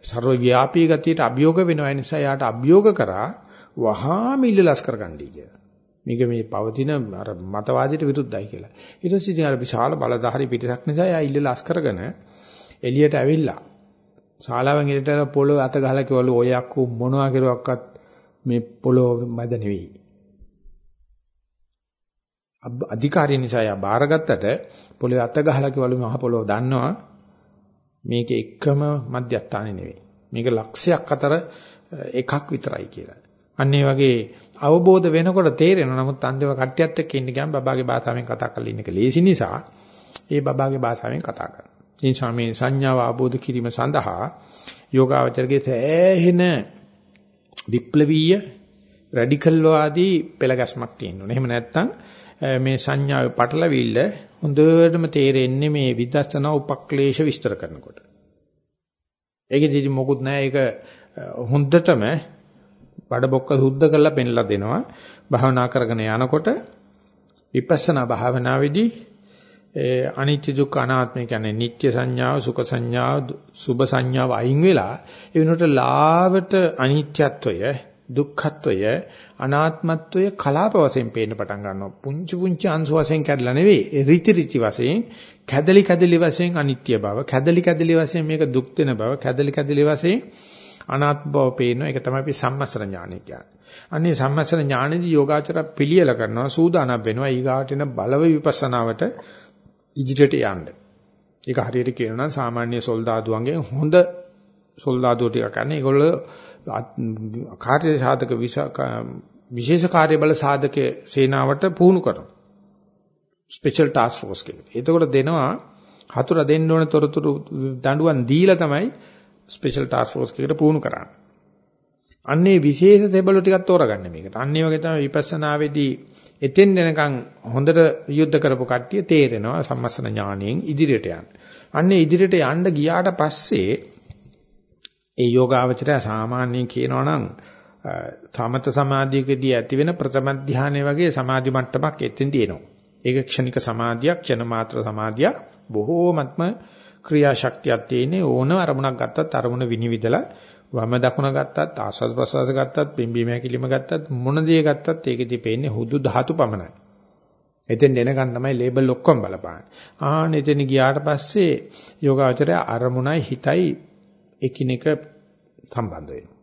ਸਰවව්‍යාපී ගතියට අභියෝග වෙනවා. ඒ නිසා එයාට අභියෝග කරා වහාම ඉල්ලලස් කරගන්නයි කියලා. මේක මේ පවතින අර මතවාදයට විරුද්ධයි කියලා. ඊට පස්සේ ඉතින් අර විශාල බලධාරී පිටසක් නිසා යා ඉල්ලලස් කරගෙන එළියට ඇවිල්ලා ශාලාවෙන් එළියට පොළොව අත ගහලා කිව්වලු ඔය අක්කු මොනවා කරුවක්වත් මේ පොළොව මැද නෙවෙයි. අධිකාරිය නිසා යා බාරගත්තට පොළොවේ අත ගහලා කිව්වලු මහ පොළොව දන්නවා මේක එකම මධ්‍යස්ථානේ නෙවෙයි. මේක ලක්ෂයක් අතර එකක් විතරයි කියලා. අන්න ඒ වගේ අවබෝධ වෙනකොට තේරෙනවා. නමුත් අන්තිම කට්ටියත් එක්ක ඉන්න ගියාම බබාගේ භාෂාවෙන් කතා කරලා ඉන්න එක ලේසි නිසා ඒ බබාගේ භාෂාවෙන් කතා කරනවා. ඒ නිසා මේ සංඥාව අවබෝධ කිරීම සඳහා යෝගාවචරගේ සෑහෙන විප්ලවීය රැඩිකල් වාදී පෙළගැස්මක් තියෙන්න ඕනේ. එහෙම නැත්නම් මේ සංඥාවේ පටලවිල්ල හොඳටම තේරෙන්නේ මේ විදර්ශනා උපක්ලේශ විස්තර කරනකොට. ඒකෙදි මොකුත් නැහැ ඒක හොඳටම බඩ බොක්ක සුද්ධ කරලා පෙන්ලා දෙනවා. භාවනා කරගෙන යනකොට විපස්සනා භාවනාවේදී අනිත්‍ය දුක්ඛ අනාත්ම කියන්නේ නිට්ටය සංඥාව සුඛ සංඥාව සුභ සංඥාව අයින් වෙලා ඒ වෙනකොට ලාවට අනිත්‍යත්වය දුක්ඛත්වය අනාත්මත්වය කලාප වශයෙන් පේන්න පටන් ගන්නවා පුංචි පුංචි අංශු වශයෙන් කැඩලා නෙවෙයි රිති රිති වශයෙන් කැදලි කැදලි වශයෙන් අනිත්‍ය බව කැදලි කැදලි වශයෙන් මේක දුක් දෙන බව කැදලි කැදලි වශයෙන් අනාත්ම බව පේනවා. ඒක තමයි අපි සම්මස්තර ඥානය කියන්නේ. අන්නේ සම්මස්තර ඥානෙදි යෝගාචර පිළියෙල කරනවා සූදානම් වෙනවා. ඊගාට එන බලව විපස්සනාවට ඉදිරියට යන්න. ඒක හරියට කියනවා නම් සාමාන්‍ය සොල්දාදුවන්ගේ හොඳ සොල්දාදුව ටිකක් ගන්න. ඒගොල්ලෝ කාර්ය සාධක විශේෂ කාර්ය බල සාධකයේ සේනාවට පුහුණු කරනවා. ස්පෙෂල් ටාස්ක් ෆෝස් කෙනෙක්. එතකොට දෙනවා හතුර දෙන්න ඕන තොරතුරු දඬුවම් දීලා තමයි ස්පෙෂල් ටාස්ක් ෆෝස් එකකට පුහුණු කරන්නේ. අන්නේ විශේෂ තෙබළු ටිකක් තෝරගන්න මේකට. අන්නේ වගේ තමයි විපස්සනාවේදී එතෙන් එනකන් හොඳට යුද්ධ කරපු කට්ටිය තේරෙනවා සම්මස්සන ඥාණයෙන් ඉදිරියට යන්න. අන්නේ ඉදිරියට යන්න ගියාට පස්සේ ඒ යෝගාවචරය සාමාන්‍යයෙන් කියනවා නම් තමත සමාධියකදී ඇති වෙන ප්‍රථම ධානය වගේ සමාධි මට්ටමක් එතෙන්දී එනවා. ඒක ක්ෂණික සමාධියක්, ක්ෂණ මාත්‍ර සමාධියක් බොහෝමත්ම ක්‍රියාශක්තියක් තියෙන ඕන අරමුණක් ගත්තත් අරමුණ විනිවිදලා වම දකුණ ගත්තත් ආස්වාද ප්‍රසවාස ගත්තත් පිම්බීම හැකිලිම ගත්තත් මොන දේ ගත්තත් ඒකෙදි පේන්නේ හුදු ධාතු පමණයි. එතෙන් එනකන් තමයි ලේබල් ඔක්කොම බලපාන්නේ. ආන එතන ගියාට පස්සේ යෝගාචරය අරමුණයි හිතයි එකිනෙක සම්බන්ධ වෙනවා.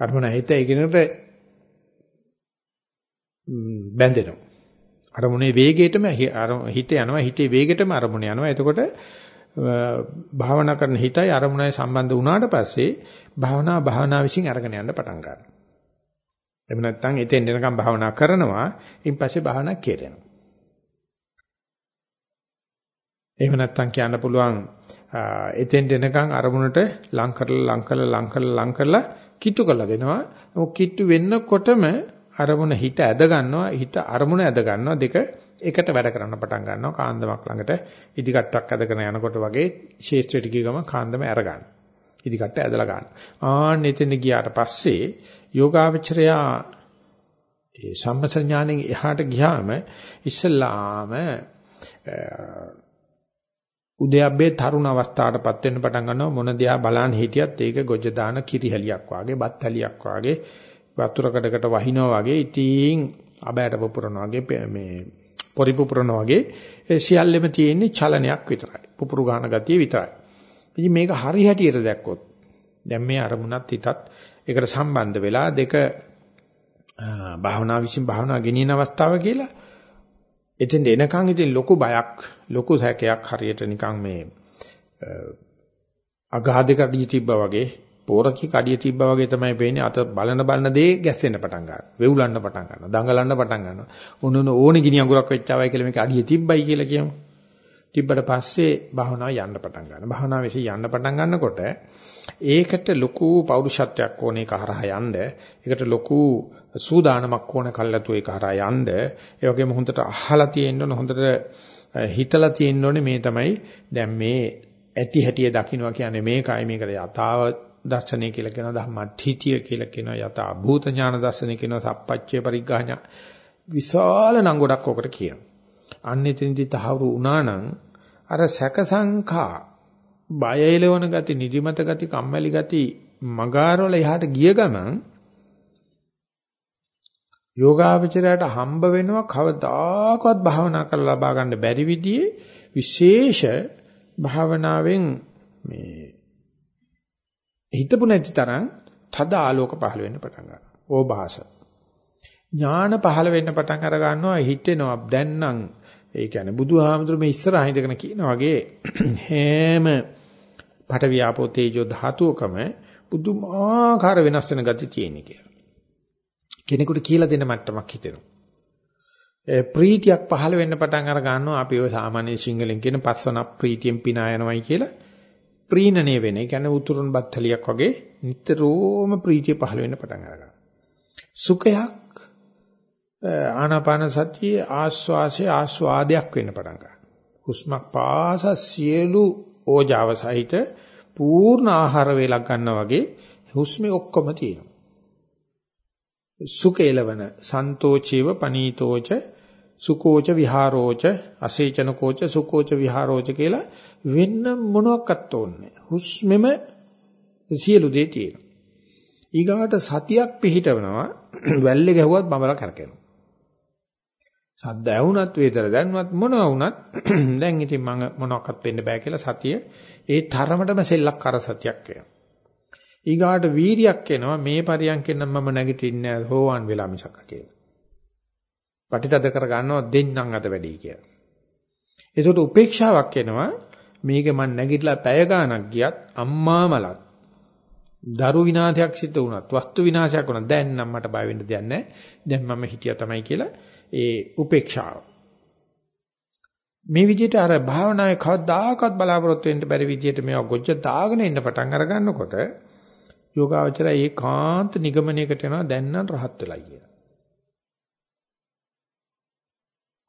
අරමුණ හිත එකිනෙකට බැඳෙනවා. අරමුණේ වේගයටම හිත යනවා හිතේ වේගයටම අරමුණ යනවා. එතකොට භාවනා කරන හිතයි අරමුණයි සම්බන්ධ වුණාට පස්සේ භාවනා භාවනා විසින් අරගෙන යන්න පටන් ගන්නවා. එහෙම නැත්නම් එතෙන් එනකම් භාවනා කරනවා, ඊට පස්සේ භාවනා කෙරෙනවා. එහෙම නැත්නම් කියන්න පුළුවන් එතෙන් එනකන් අරමුණට ලං කරලා ලං කරලා ලං කරලා ලං කරලා කිට්ටු කරලා දෙනවා. ඔක් කිට්ටු වෙන්නකොටම අරමුණ හිත ඇද ගන්නවා, හිත අරමුණ ඇද ගන්නවා දෙක එකට වැඩ කරන්න පටන් ගන්නවා. කාන්දමක් ළඟට ඉදිකට්ටක් ඇදගෙන යනකොට වගේ ශේෂ්ත්‍රයට ගිය ගමන් කාන්දම ඇර ගන්නවා. ඉදිකට්ට ඇදලා ගන්නවා. ආන්න එතන ගියාට පස්සේ යෝගාවචරයා ඒ සම්මත ඥාණයෙන් එහාට ගියාම ඉස්සල්ලාම උදයබ්බේ තරුණ අවස්ථාවටපත් වෙන්න පටන් ගන්නවා මොන දිහා බලන්න හිටියත් ඒක ගොජ දාන කිරිහැලියක් වාගේ බත් හැලියක් වාගේ වතුරකඩකට වහිනවා වගේ ඉතින් අබෑට පුපුරනවා වගේ මේ පොරි පුපුරනවා වගේ සියල්ලෙම තියෙන්නේ චලනයක් විතරයි. පුපුරු ගන්න ගතිය විතරයි. ඉතින් මේක හරි හැටියට දැක්කොත් දැන් මේ අරමුණත් හිතත් ඒකට සම්බන්ධ වෙලා දෙක භාවනා විසින් භාවනා ගෙනියන අවස්ථාව කියලා එතෙන් එනකන් ඉතින් ලොකු බයක් ලොකු සැකයක් හරියට නිකන් මේ අගාධක කඩිය තිබ්බා වගේ පෝරකි කඩිය තිබ්බා වගේ තමයි පේන්නේ අත බලන බලන දේ ගැස්සෙන්න පටන් ගන්නවා. වෙවුලන්න පටන් ගන්නවා. දඟලන්න පටන් ගන්නවා. උනුන ඕනි ගිනි අඟුරක් වෙච්චාවයි කියලා මේක අඩිය තිබ්බයි කියලා කියමු. තිබ්බට පස්සේ භාවනාව යන්න පටන් ගන්නවා. භාවනාව විශ්ේ යන්න පටන් ගන්නකොට ඒකට ලොකු පෞරුෂත්වයක් ඕනේ කරහා යන්න ඒකට ලොකු සූදානමක් ඕන කල්ලාතු ඒක හරහා යන්න. ඒ වගේම හොඳට අහලා තියෙන්න ඕන හොඳට හිතලා තියෙන්න ඕනේ. මේ තමයි දැන් මේ ඇති හැටිය දකින්නවා කියන්නේ මේකයි. මේකට යථාව දර්ශනය කියලා කියනවා ධම්මටිතිය කියලා කියනවා යථා භූත ඥාන දර්ශනය කියනවා සප්පච්චේ පරිග්‍රහණය විශාල නංගොඩක් ඔකට කියනවා. අන්න එතනදී තහවුරු වුණා නම් අර සැකසංකා බය එලවන ගති, නිදිමත ගති, කම්මැලි ගති මගාරවල එහාට ගිය ගමන් යෝගාවචරයට හම්බ වෙනවා කවදාකවත් භාවනා කරලා ලබා ගන්න බැරි විදිහේ විශේෂ භාවනාවෙන් මේ හිතපු නැති තරම් තද ආලෝක පහළ වෙන්න පටන් ගන්නවා. ඕභාස. ඥාන පහළ වෙන්න පටන් අර ගන්නවා හිතෙනවා දැන් නම් ඒ කියන්නේ බුදුහාමුදුරු මේ ඉස්සරහ ඉඳගෙන කියන වගේ හැම පටවියාපෝ තේජෝ ධාතුවකම බුදුමාකාර වෙනස් වෙන ගති තියෙන කියලා. කෙනෙකුට කියලා දෙන්න මට්ටමක් හිතෙනවා. ඒ ප්‍රීතියක් පහළ වෙන්න පටන් අර ගන්නවා අපි ඔය සාමාන්‍ය සිංහලෙන් කියන පස්වන ප්‍රීතියෙන් පිනා යනවයි කියලා ප්‍රීණණය වෙන. ඒ කියන්නේ උතුරුන් බත්තලියක් වගේ නිතරම ප්‍රීතිය පහළ වෙන්න පටන් අරගන්නවා. සුඛයක් ආනාපාන සතියේ ආස්වාසේ ආස්වාදයක් වෙන්න පටන් ගන්නවා. හුස්මක් පාස සියලු ඕජාව සහිත පූර්ණ ආහාර වේලක් ගන්නා වගේ හුස්මේ ඔක්කොම තියෙනවා. සුඛ එලවන සන්තෝචේව පනීතෝච සුකෝච විහාරෝච අසේචන කෝච සුකෝච විහාරෝච කියලා වෙන්න මොනවත් ඕනේ හුස්මෙම සියලු දේ තියෙනවා. ඊගාට සතියක් පිහිටවනවා වැල්ලේ ගැහුවත් බඹලා කරකිනවා. සද්ද ඇහුණත් වේදර දැන්වත් මොනවා වුණත් දැන් ඉතින් මම මොනවත් වෙන්න බෑ කියලා සතිය ඒ තරමටම සෙල්ලක් කර සතියක් වෙනවා. ඊගාට වීරියක් එනවා මේ පරියන්කෙන් නම් මම නැගිටින්නේ නැහැ හෝවන් වෙලා මිසක කියලා. පටිතද කර ගන්නවා දෙන්නම් අත වැඩි කියලා. ඒකට උපේක්ෂාවක් එනවා මේක මම නැගිටලා පැය ගාණක් ගියත් අම්මා මලත් දරු විනාශයක් සිද්ධ වුණත් වස්තු විනාශයක් වුණත් දැන් නම් මට බය වෙන්න දෙයක් නැහැ. දැන් මම හිටියා තමයි කියලා ඒ උපේක්ෂාව. මේ විදිහට අර භාවනාවේ කවදාකවත් බලාපොරොත්තු වෙන්න බැරි විදිහට මේවා ගොජ්ජ දාගෙන ඉන්න පටන් අර ගන්නකොට යෝගාවචරය ඒකාන්ත නිගමනයකට යනවා දැන් නම් රහත් වෙලා කියලා.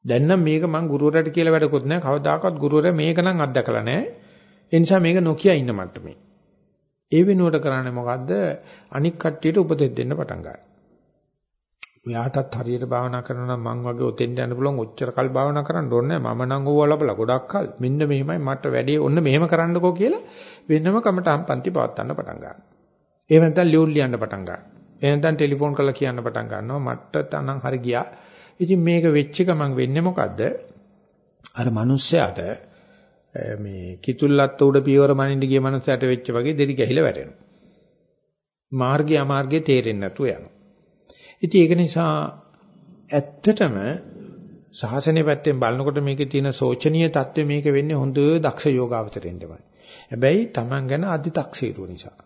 දැන් නම් මේක මං ගුරුවරයාට කියලා වැඩකුත් නැහැ. කවදාකවත් ගුරුවරයා මේක නම් අත්දකලා නැහැ. ඒ නිසා මේක නොකිය ඉන්න මට්ටමේ. ඒ වෙනුවට කරන්නේ මොකද්ද? අනික් කට්ටියට උපදෙස් දෙන්න පටන් ගන්නවා. ඔයාටත් හරියට භාවනා කරනවා නම් මං වගේ ඔතෙන්ට යන්න පුළුවන් ඔච්චර කල් භාවනා කරන්න ඕනේ නැහැ. මම නම් ඕව ලබලා ගොඩක් කල්. මෙන්න මෙහෙමයි මට වැඩේ ඔන්න මෙහෙම කරන්නකෝ කියලා වෙනම කමටහම් පන්ති පවත්වන්න පටන් ගන්නවා. එහෙම නැත්නම් ලියුම් ලියන්න පටන් ගන්නවා. එහෙම නැත්නම් ටෙලිෆෝන් කරලා කියන්න පටන් ගන්නවා. මට තනං හරි ගියා. ඉතින් මේක වෙච්ච ගමන් වෙන්නේ මොකද්ද? අර මිනිස්සයාට මේ කිතුල්ලත් උඩ පියවර මනින්න ගිය මනුස්සයට වෙච්ච වගේ දෙරි ගැහිලා වැටෙනවා. මාර්ගය අමාර්ගය තේරෙන්නේ නැතුව යනවා. ඉතින් ඒක නිසා ඇත්තටම ශාසනය පැත්තෙන් බලනකොට මේකේ තියෙන සෝචනීය தත්ත්වය මේක වෙන්නේ හොඳ දක්ෂ යෝගාවචරයෙන් තමයි. හැබැයි Taman ගැන අදි탁සීරුව නිසා.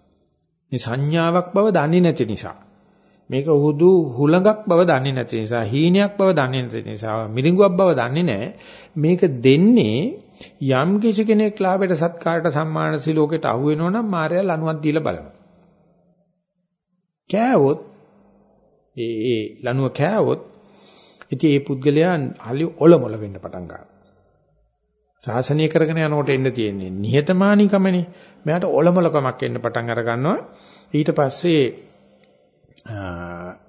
මේ සංඥාවක් බව දන්නේ නැති නිසා. මේක උහුදු හුලඟක් බව දන්නේ නැති නිසා, හීනයක් බව දන්නේ නැති නිසා, මිරිඟුවක් බව දන්නේ නැහැ. මේක දෙන්නේ යම් කිසි කෙනෙක් ලාභයට සත්කාරයට සම්මාන සිලෝකයට අහු වෙනවනම් මායя ලණුවක් දීලා බලනවා. කෑවොත් ඒ ඒ ලණුව කෑවොත් ඉතින් ඒ පුද්ගලයා hali ඔලොමොල වෙන්න පටන් ගන්නවා. ශාසනය කරගෙන යනකොට එන්න තියෙන්නේ නිහතමානීකමනේ. මෙයාට ඔලොමලකමක් එන්න පටන් අර ගන්නවා. ඊට පස්සේ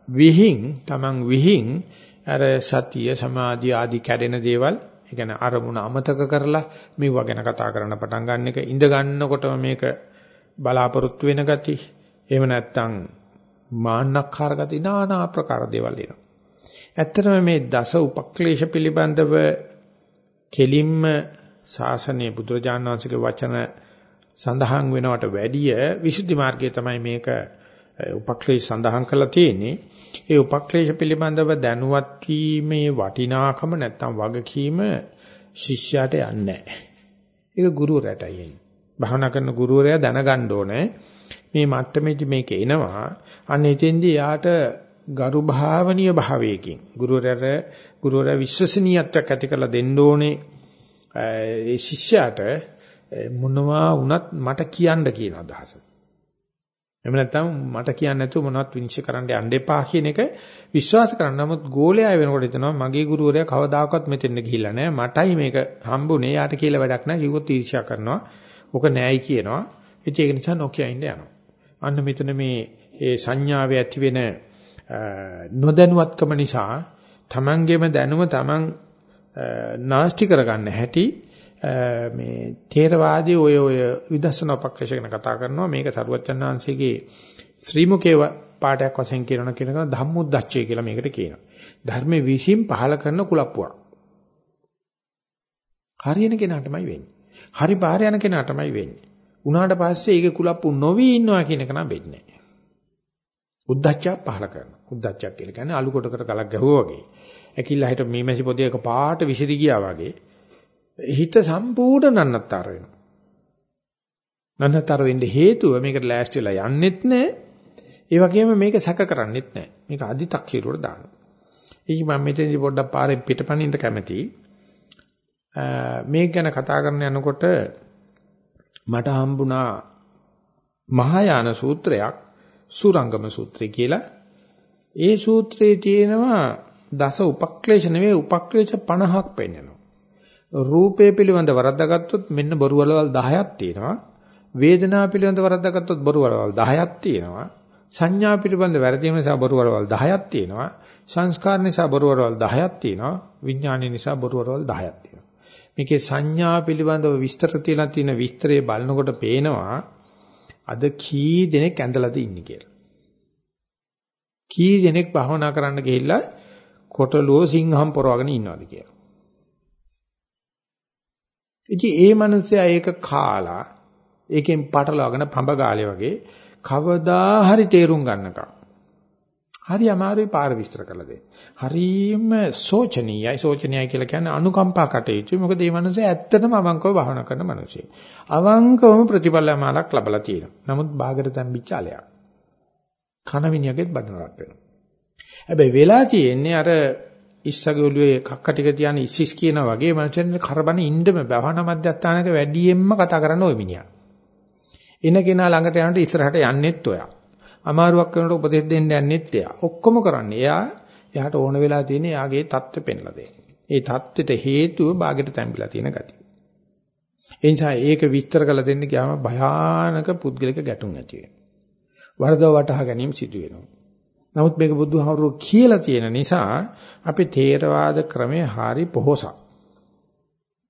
විහිං තමන් විහිං අර සතිය සමාධිය ආදී කැඩෙන දේවල් ඒ කියන්නේ අරමුණ අමතක කරලා මේව ගැන කතා කරන්න පටන් ගන්න එක ඉඳ ගන්නකොටම මේක බලාපොරොත්තු වෙන ගති එහෙම නැත්නම් මාන්නක්කාර ගති নানা ආකාර දේවල් එනවා. ඇත්තටම මේ දස උපක්ලේශ පිළිබඳව කෙලින්ම ශාසනයේ බුදුරජාණන් වහන්සේගේ වචන සඳහන් වෙනවට වැඩිය විසුද්ධි මාර්ගයේ තමයි මේක උපක්ලේශ සඳහන් කරලා තියෙන්නේ. ඒ උපක්ලේශ පිළිබඳව දැනුවත් වීමේ වටිනාකම නැත්තම් වගකීම ශිෂ්‍යයාට යන්නේ නැහැ. ඒක ගුරුවරයාටයි එන්නේ. භාවනා කරන ගුරුවරයා දැනගන්න ඕනේ මේ මට්ටමේදී මේක එනවා. අන්න එතෙන්දී යාට ගරු භාවනීය භාවයකින් ගුරුවරයාට ගුරුවරයා විශ්වසනීයත්වයක් ඇති කරලා දෙන්න ඕනේ ඒ ශිෂ්‍යයාට මොනවා වුණත් මට කියන්න කියන අදහස. එහෙම නැත්නම් මට කියන්නේ නැතුව මොනවත් විනිශ්චය කරන්න යන්න එපා කියන එක විශ්වාස කරන්න. නමුත් ගෝලයා වෙනකොට හිතනවා මගේ ගුරුවරයා කවදාකවත් මෙතෙන්ද ගිහිල්ලා නැහැ. මටයි මේක හම්බුනේ. යාට කියලා වැඩක් නැහැ. කිව්වොත් ඊර්ෂ්‍යා කරනවා. ඔක නෑයි කියනවා. ඒක නිසා නොකිය ඉන්න යනවා. අන්න මෙතන මේ ඒ සංඥාවේ ඇති වෙන නොදැනුවත්කම නිසා තමන්ගේම දැනුම තමන් නාස්ති කරගන්න හැටි මේ තේරවාදී ඔය ඔය විදර්ශනා උපක්‍රේෂ ගැන කතා කරනවා මේක සරුවච්චන් වහන්සේගේ ශ්‍රීමුකේ පාඩයක් වශයෙන් කියනවා කියන ධම්මුද්දච්චය කියලා මේකට කියනවා. ධර්මයේ විශ්ින් පහල කරන කුලප්පුවක්. හරියන කෙනාටමයි වෙන්නේ. හරි පාර යන කෙනාටමයි වෙන්නේ. උනාට පස්සේ ඒකේ කුලප්පු නොවි ඉන්නවා කියන එක නම් වෙන්නේ නැහැ. උද්දච්චය පහල කරනවා. උද්දච්චයක් කියලා කියන්නේ අලු කොටකට කලක් ගැහුවා වගේ. ඇකිල්ල හිට මීමැසි පොදියක පාට විසිරි ගියා වගේ හිත සම්පූර්ණ නන්නත්තර වෙනවා. නන්නත්තර වෙන්න හේතුව මේකට ලෑස්ති වෙලා යන්නෙත් නැහැ. ඒ වගේම මේක සැක කරන්නෙත් නැහැ. මේක අදි탁ෂීරුවට දානවා. ඒක මම මෙතනදි පොඩ්ඩක් පාරේ පිටපණින්න කැමතියි. මේක ගැන කතා කරන යනකොට මට හම්බුණා මහායාන සූත්‍රයක් සුරංගම සූත්‍රය කියලා. ඒ සූත්‍රයේ තියෙනවා දස උපක්ලේශ නෙවෙයි උපක්ලේශ 50ක් පෙන්වනවා. රූපය පිළිබඳ වරද්දාගත්තොත් මෙන්න බොරු වලවල් 10ක් තියෙනවා. වේදනාව පිළිබඳ වරද්දාගත්තොත් බොරු වලවල් 10ක් තියෙනවා. සංඥා පිළිබඳ වැරදීම නිසා බොරු වලවල් 10ක් තියෙනවා. සංස්කාර නිසා බොරු වලවල් 10ක් තියෙනවා. විඥානය නිසා බොරු වලවල් 10ක් තියෙනවා. මේකේ සංඥා පිළිබඳව විස්තර තියලා තියෙන විස්තරය බලනකොට පේනවා අද කී දෙනෙක් ඇඳලාද ඉන්නේ කියලා. කී දෙනෙක් භවනා කරන්න ගිහිල්ලා කොටලුව සිංහම් පොරවගෙන ඉන්නවද කියලා. ඉතින් ඒ මනුස්සයා ඒක කාලා ඒකෙන් පටලවාගෙන පඹ ගාලේ වගේ කවදා හරි තේරුම් ගන්නකම් හරි අමාරුයි පාර විස්තර කළ දෙන්න. හරිම සෝචනීයයි සෝචනීයයි කියලා කියන්නේ අනුකම්පා කටයුතු. මොකද මේ මිනිස්සු ඇත්තටම අවංකව භවනා කරන මිනිස්සු. අවංකවම ප්‍රතිඵලමාලක් ලැබලා තියෙනවා. නමුත් බාගට තම්බිච්ච ආලයක්. කන විනියගෙත් බඩනරක් වෙනවා. හැබැයි වෙලා තියෙන්නේ අර ඉස්සගේ ඔළුවේ කක්ක ටික තියන ඉස්සිස් කියන වගේ මනුස්සයන් කරබන ඉන්නම භවනා මධ්‍යස්ථානක වැඩියෙන්ම කතා කරන ওই මිනිහා. එන කෙනා ළඟට යනකොට ඉස්සරහට යන්නෙත් ඔයා. අමාරුවක් වෙනකොට උපදෙස් දෙන්න යන්නෙත් එයා. ඔක්කොම කරන්නේ එයා එයාට ඕන වෙලා තියෙන එයාගේ தත්ත්වෙ පෙන්ලා දෙන්න. ඒ தත්ත්වෙට හේතුව ਬਾගෙට තැම්බිලා තියෙන ගතිය. ඒ නිසා ඒක විස්තර කරලා දෙන්න ගියාම භයානක පුද්ගලික ගැටුම් ඇති වෙනවා. වරදව වටහා ගැනීම සිදු වෙනවා. නමුත් මේක බුදුහාමුදුරුවෝ කියලා තියෙන නිසා අපි තේරවාද ක්‍රමේ හරි පොහොසක්.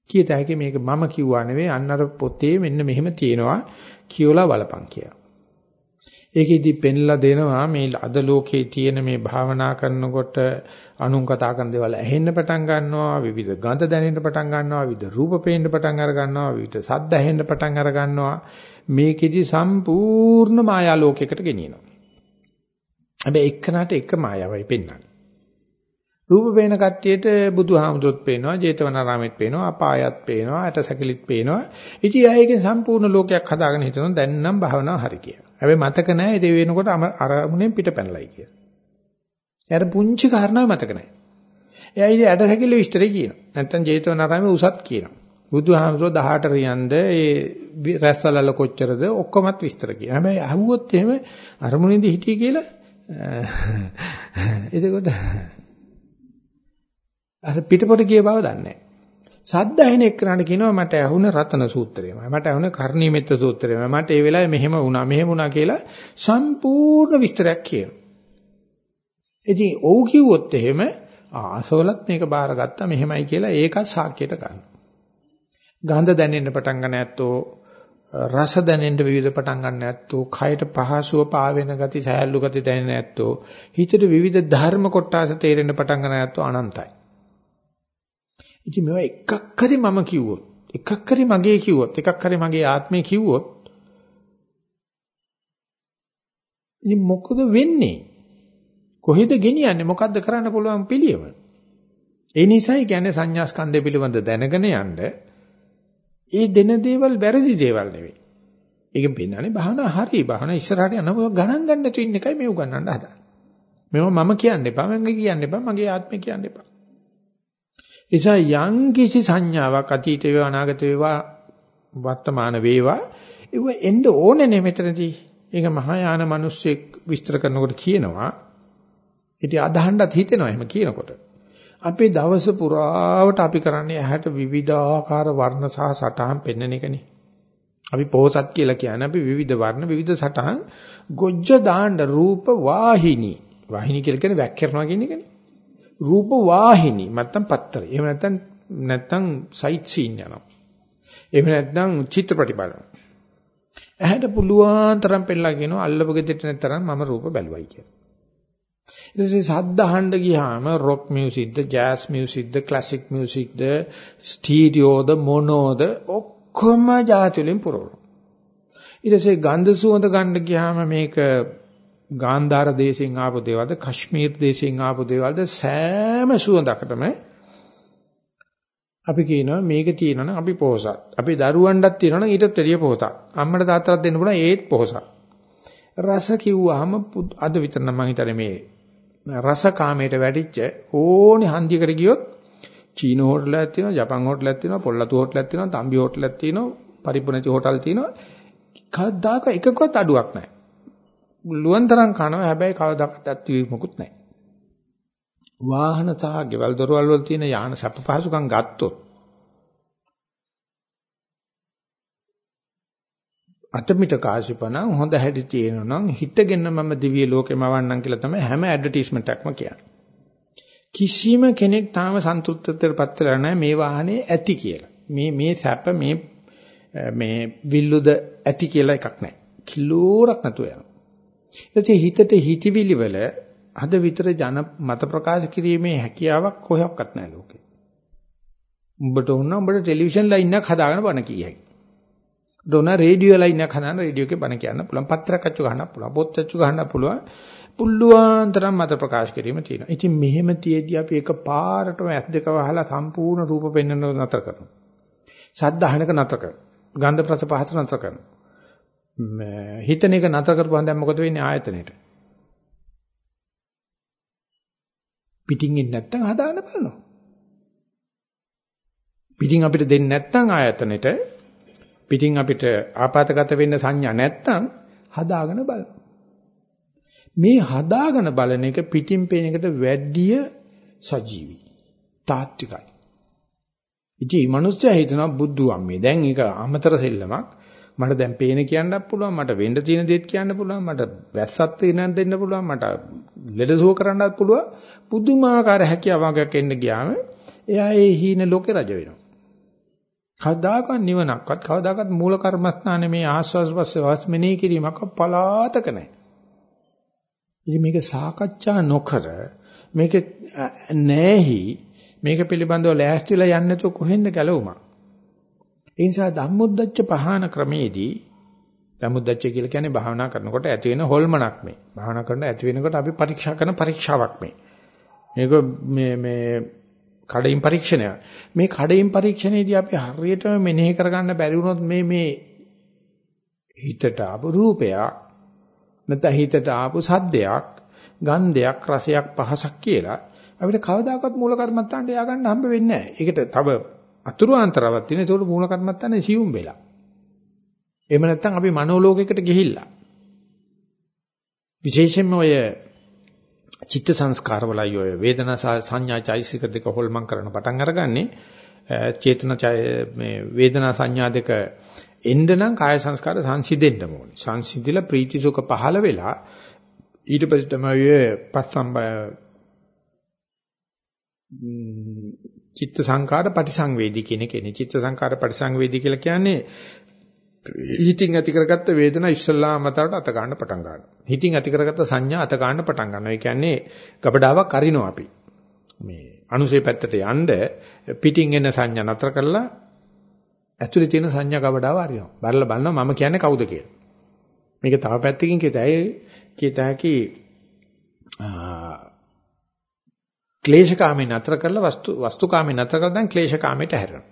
කීයට හැකි මේක මම කිව්වා නෙවෙයි අන්නර පොතේ මෙන්න මෙහෙම තියෙනවා කියවලා බලපන් කියලා. ඒකෙදි පෙන්ලා දෙනවා මේ අද ලෝකේ තියෙන මේ භාවනා කරනකොට අනුන් කතා කරන දේවල් ඇහෙන්න පටන් ගන්නවා විවිධ ගඳ දැනෙන්න පටන් ගන්නවා විවිධ රූප පේන්න පටන් අර ගන්නවා විවිධ ශබ්ද ඇහෙන්න පටන් අර ගන්නවා මේකෙදි සම්පූර්ණ මායා ලෝකයකට ගෙනියනවා හැබැයි එක්කනට එක මායාවයි පෙන්වන්නේ රූප පේන කට්ටියට බුදුහාමුදුරුත් පේනවා, ජේතවනාරාමෙත් පේනවා, අපායත් පේනවා, ඇටසැකිලිත් පේනවා. ඉතින් ආයෙකින් සම්පූර්ණ ලෝකයක් හදාගෙන හිටනවා දැන් නම් භාවනාව හරි කියලා. හැබැයි මතක නැහැ ඒ වෙනකොට අරමුණෙන් පිට පැනලයි කියලා. එයාට පුංචි කාරණාවක් මතක නැහැ. එයා ඉතින් ඇටසැකිලි විස්තරය කියනවා. නැත්තම් ජේතවනාරාමේ උසත් කියනවා. බුදුහාමුදුරුවෝ 18 රියන්ද ඒ රැස්සලල කොච්චරද ඔක්කොමත් විස්තර කියනවා. හැබැයි අහුවොත් එහෙම අරමුණේදී හිටියේ කියලා එතකොට අර පිටපොට ගිය බව දන්නේ නැහැ. සද්ද ඇහෙන එක්කනට කියනවා මට ඇහුණ රතන සූත්‍රයමයි. මට ඇහුණ කර්ණීමෙත්ත සූත්‍රයමයි. මට ඒ වෙලාවේ මෙහෙම වුණා මෙහෙම වුණා කියලා සම්පූර්ණ විස්තරයක් කියනවා. ඉතින් ඔව් කිව්වොත් එහෙම ආසවලත් මේක බාරගත්තා මෙහෙමයි කියලා ඒකත් සාක්කයට ගන්නවා. ගඳ දැනෙන්න පටන් ගන්න ඇත්තෝ රස දැනෙන්න විවිධ පටන් ගන්න ඇත්තෝ කයට පහසුව පාවෙන ගති සහැල්ලු ගති දැනෙන ඇත්තෝ හිතට විවිධ ධර්ම කොටස තේරෙන්න පටන් ගන්න ඇත්තෝ අනන්තයි. ඉතින් මේවා එකක් හරි මම කිව්වොත්, එකක් හරි මගේ කිව්වොත්, එකක් හරි මගේ ආත්මේ කිව්වොත් ඉතින් මොකද වෙන්නේ? කොහෙද ගෙනියන්නේ? මොකද්ද කරන්න පුළුවන් පිළියම? ඒ නිසායි කියන්නේ සංඥා ස්කන්ධය පිළිබඳ දැනගෙන යන්න ඒ දෙන දේවල් වැරදි දේවල් නෙවෙයි. ඒකෙන් පෙන්නන්නේ භාවනා හරි භාවනා ඉස්සරහට යනවා ගණන් ගන්න තු ඉන්න එකයි මේ උගන්නන්න හදන්නේ. මේව මම කියන්න එපා මම කියන්න එපා මගේ ආත්මය කියන්න එපා. නිසා යම් කිසි සංඥාවක් අතීත වේවා අනාගත වේවා වර්තමාන වේවා ඒව එන්න ඕනේ නේ මෙතනදී. ඒක මහායාන මිනිස්සෙක් විස්තර කරනකොට කියනවා. ඉතින් අදහන්නත් හිතෙනවා එහෙම කියනකොට. අපේ දවස පුරාවට අපි කරන්නේ ඇහැට විවිධාකාර වර්ණ සහ සටහන් පෙන්වන එකනේ. අපි පොහසත් කියලා කියන්නේ අපි විවිධ වර්ණ විවිධ සටහන් ගොජ්ජ දාන්න රූප වාහිනී. වාහිනී කියලා කියන්නේ වැක්කිරනවා කියන එකනේ. රූප වාහිනී නැත්තම් පත්තරේ. එහෙම නැත්තම් නැත්තම් සයිට් සීන් යනවා. එහෙම නැත්තම් චිත්‍රපටි බලනවා. ඇහැට පුළුවන් තරම් පෙන්නලා කියනවා අල්ලපු ගෙදරට නැතරම් මම රූප බැලුවයි කියලා. ඊට පස්සේ සද්ද අහන්න ගියාම රොක් මියුසික්ද, ජෑස් මියුසික්ද, ක්ලාසික් මියුසික්ද, ස්ටීරියෝද, මොනෝද ඔක්කොම જાතිවලින් පුරවනවා. ඊට පස්සේ ගන්ධ සුවඳ ගන්න ගියාම මේක ගාන්ධාර දේශයෙන් ආපු දේවල්ද, කශ්මීර් දේශයෙන් ආපු දේවල්ද සෑම සුවඳකටම අපි කියනවා මේක තියෙනවනම් අපි පොහසත්. අපි දරුවන්ටත් තියෙනවනම් ඊටත් වැඩිය පොහසත්. අම්මට තාත්තට දෙන්න පුළුවන් ඒත් පොහසත්. රස කිව්වහම අද විතර නම් මම හිතන්නේ මේ රස කාමයට වැටිච්ච ඕනේ හන්දියකට ගියොත් චීන හෝටලයක් තියෙනවා, ජපන් හෝටලයක් තියෙනවා, පොල්ලතු හෝටලයක් තියෙනවා, තම්බි හෝටලයක් තියෙනවා, පරිපූර්ණචි හෝටල් තියෙනවා. කවදාක එකකවත් අඩුවක් නැහැ. ලුවන් තරම් කනවා හැබැයි කවදාකවත් ඇත්වීමකුත් නැහැ. වාහන සහ ගෙවල් දොරවල් වල තියෙන යාන සැප පහසුකම් ගත්තොත් අතමිට කාසිපණ හොඳ හැටි තියෙනවා නම් හිතගෙන මම දිව්‍ය ලෝකෙම වන්නම් කියලා තමයි හැම ඇඩ්වර්ටයිස්මන්ට් එකක්ම කියන්නේ. කිසිම කෙනෙක් තාම සන්තුෂ්ටත්වයටපත් වෙලා නැහැ මේ වාහනේ ඇති කියලා. මේ මේ සැප මේ මේ විල්ලුද ඇති කියලා එකක් නැහැ. කිලෝරක් නැතුව යනවා. ඊට හිතට හිතවිලි වල අද විතර ජන මත ප්‍රකාශ කිරීමේ හැකියාවක් කොහොක්වත් නැහැ ලෝකේ. උඹට උන්න උඹට ටෙලිවිෂන් ලයින් එකක් හදාගෙන බණ කියයි. ඩොන රේඩියෝ ලයින් එකක් හදාන රේඩියෝ එකේ බණ කියන්න පුළුවන්. පත්‍රයක් අච්චු ගන්න පුළුවන්. පොත් අච්චු ගන්න පුළුවන්. පුල්ලුවන් තරම් මත ප්‍රකාශ කිරීම තියෙනවා. ඉතින් මෙහෙම තියේදී අපි එක පාරටම ඇස් දෙක වහලා සම්පූර්ණ රූප පෙන්වන්න නතර කරනවා. ශබ්ද අහනක නතර කරනවා. ගන්ධ ප්‍රස පහත නතර කරනවා. හිතන එක නතර කරපුවාම දැන් මොකද වෙන්නේ ආයතනෙට? පිටින් ඉන්නේ නැත්තම් හදාගන්න බලනවා. පිටින් අපිට දෙන්නේ නැත්තම් ආයතනෙට පිටින් අපිට ආපాతගත වෙන්න සංඥා නැත්තම් හදාගෙන බලනවා. මේ හදාගෙන බලන එක පිටින් පේන එකට වැඩිය සජීවි. තාත්විකයි. ඉතින් මේ මිනිස්සයා හිතනවා බුද්ධ අම්මේ දැන් ඒක අමතර සෙල්ලමක්. මට දැන් පේන කියන්නත් පුළුවන් මට වෙන්න තියෙන දේත් කියන්න පුළුවන් මට වැස්සත් වෙනන් දෙන්න පුළුවන් මට ලෙඩසුව කරන්නත් පුළුවන් පුදුමාකාර හැකියාවක් එන්න ගියාම එයා ඒ හීන ලෝකේ රජ වෙනවා කවදාකවත් නිවනක්වත් කවදාකවත් මූල කර්මස්ථානේ මේ ආස්වාස් පස්සේ වාස්මනේ කිරීමක් පලාතක නැහැ ඉතින් මේක සාකච්ඡා නොකර මේක නැහි මේක පිළිබඳව ලෑස්තිලා යන්නේ නැතුව කොහෙන්ද ගැලවුමක් ඒ නිසා ධම්මොද්දච්ච පහන ක්‍රමේදී ධම්මොද්දච්ච කියලා කියන්නේ භාවනා කරනකොට ඇති වෙන හොල්මනක් මේ. භාවනා කරන ඇති වෙනකොට අපි පරීක්ෂා කරන පරීක්ෂාවක් මේ. මේක මේ මේ කඩින් පරීක්ෂණය. මේ කඩින් පරීක්ෂණයේදී අපි හරියටම මෙනෙහි කරගන්න බැරි වුණොත් මේ මේ හිතට ආපු රූපයක් නැත්නම් හිතට ආපු සද්දයක් ගන්ධයක් රසයක් පහසක් කියලා අපිට කවදාකවත් මූල කර්මත්තාන්ට යා ගන්න හම්බ වෙන්නේ නැහැ. ඒකට තව අතුරු අන්තරාවක් තියෙන. ඒකට මූල කර්මත්තන්නේ සියුම් වෙලා. එහෙම නැත්නම් අපි මනෝලෝකයකට ගිහිල්ලා. විශේෂයෙන්ම ඔය චිත්ත සංස්කාර වලයි ඔය වේදනා සංඥා චෛසික දෙක හොල්මන් කරන පටන් අරගන්නේ චේතන මේ වේදනා සංඥා දෙක එන්න නම් කාය සංස්කාර සංසිඳෙන්න ඕනේ. සංසිඳිලා ප්‍රීති සුඛ පහළ වෙලා ඊට පස්සේ තමයි ඔය පස්සම්බය චිත්ත සංකාර පටිසංවේදී කියන කෙනේ. චිත්ත සංකාර පටිසංවේදී කියලා කියන්නේ හිතින් ඇති කරගත්ත වේදනා ඉස්සල්ලාම මතරට අත ගන්න පටන් ගන්නවා. හිතින් ඇති කරගත්ත සංඥා අත ගන්න පටන් ගන්නවා. ඒ කියන්නේ ගබඩාවක් අරිනවා අපි. මේ අනුසේ පැත්තට යන්න පිටින් එන සංඥා නතර කරලා ඇතුලේ තියෙන සංඥා ගබඩාව අරිනවා. බලලා බලනවා මම කියන්නේ කවුද කියලා. මේක තව පැත්තකින් කියතයි කියතයි ක්ලේශකාමේ නතර කරලා වස්තු වස්තුකාමේ නතර කරලා දැන් ක්ලේශකාමයට හැරෙනවා.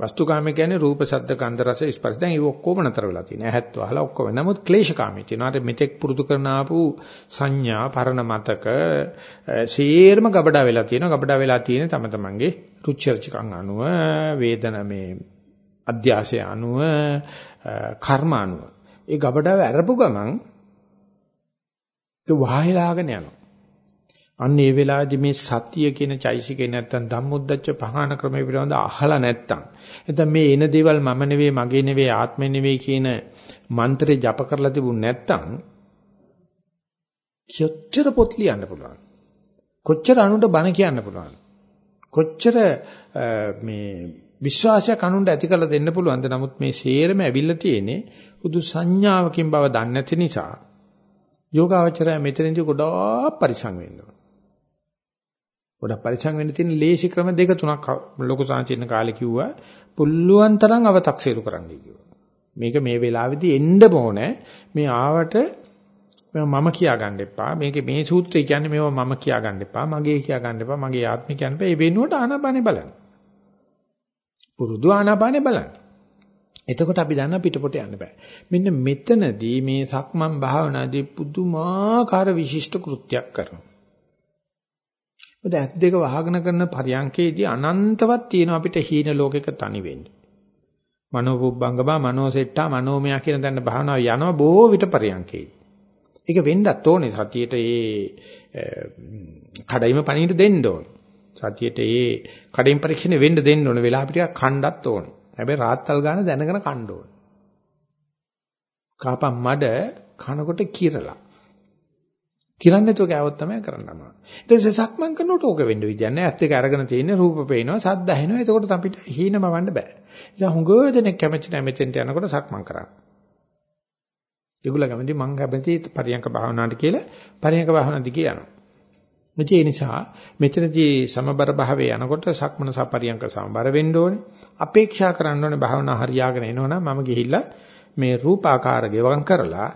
වස්තුකාමේ කියන්නේ රූප, ශබ්ද, ගන්ධ, රස, ස්පර්ශ. දැන් ඒක ඔක්කොම නතර වෙලා තියෙනවා. ඇහත් වහලා ඔක්කොම. නමුත් ක්ලේශකාමී තියෙනවා. අර මෙතෙක් පුරුදු කරන ආපු සංඥා, පරණ මතක, සේරම ගබඩා වෙලා තියෙනවා. ගබඩා වෙලා තියෙන තම තමන්ගේ රුචර්චකම් අනුව, වේදන මේ අධ්‍යාසය අනුව, කර්ම අනුව. ඒ ගබඩාව අරපු ගමන් ඒ වහයලාගෙන යනවා. අන්න ඒ වෙලාවේදී මේ සතිය කියන චෛසිකේ නැත්තම් ධම්මොද්දච්ච පහාන ක්‍රමය පිළිබඳ අහලා නැත්තම් නැත්නම් මේ එන දේවල් මම නෙවෙයි මගේ නෙවෙයි ආත්මෙ නෙවෙයි කියන මන්ත්‍රේ ජප කරලා තිබුණ නැත්තම් කොච්චර පොත් ලියන්න පුළුවන් කොච්චර අනුන්ට බණ කියන්න පුළුවන්ද? කොච්චර මේ විශ්වාසයක් අනුන්ට ඇති කරලා දෙන්න පුළුවන්ද? නමුත් මේ ෂේරම ඇවිල්ලා තියෙන්නේ හුදු සංඥාවකින් බව දන්නේ නැති නිසා යෝගාවචරය මෙතනදී ගොඩාක් පරිසං වෙන්න ඕන. ගොඩක් පරිසං වෙන්න තියෙන ලේසි ක්‍රම දෙක තුනක් ලොකු සාංචින්න කාලේ කිව්වා. පුළුවන් තරම් අව탁සීරු කරන්නයි කිව්වා. මේක මේ වෙලාවේදී එන්න ඕනේ. මේ ආවට මම කියා ගන්න එපා. මේකේ මේ සූත්‍රය කියන්නේ මේවා මම කියා ගන්න එපා. මගේ කියා ගන්න එපා. මගේ ආත්මය කියන්න එපා. ඒ වෙනුවට ආනාපානේ බලන්න. පුරුදු ආනාපානේ බලන්න. එතකොට අපි දන්න පිටපොට යන්න බෑ. මෙන්න මෙතනදී මේ සක්මන් භාවනාදී පුදුමාකාර විශිෂ්ට කෘත්‍යයක් කරනවා. මොකද ඇස් දෙක වහගෙන කරන පරියන්කේදී අනන්තවත් තියෙන අපිට හීන ලෝකයක තනි වෙන්නේ. මනෝපුබ්බංගම මනෝසෙට්ටා මනෝමයා කියන තැන භාවනාව යනවා බොහෝ විට පරියන්කේදී. ඒක වෙන්නත් ඕනේ සතියේට ඒ කඩයිම පණින්න දෙන්න ඕනේ. සතියේට ඒ කඩයින් පරීක්ෂණය වෙන්න දෙන්න ඕනේ. වෙලාව ටිකක් කණ්ඩත් ඕනේ. හැබැයි රාත්තල් ගාන දැනගෙන කන්න ඕනේ. කාපම් මඩ කනකොට කිරලා. කිරන්නේ නැතුව ගෑවොත් තමයි කරන්න අමාරු. ඊට පස්සේ සක්මන් කරනකොට ඕක වෙන්න විදියක් නැහැ. ඇත්ත එක අරගෙන තියෙන රූප පේනවා, සද්ද ඇහෙනවා. එතකොට අපිට හීනම වන්න බෑ. ඉතින් හුඟ දෙනෙක් කැමති නැහැ මෙතෙන්ට යනකොට සක්මන් කරන්න. ඒගොල්ලෝ කැමති මං කැමති පරියංක භාවනාවට කියලා පරියංක භාවනාවට කියනවා. ඒ නිසා මෙතනදී සමබර භාවයේ යනකොට සක්මන සපරියංක සමබර වෙන්න ඕනේ. අපේක්ෂා කරන්න ඕනේ භාවනා හරියාගෙන එනවනම් මම ගිහිල්ලා මේ රූපාකාර ගෙවම් කරලා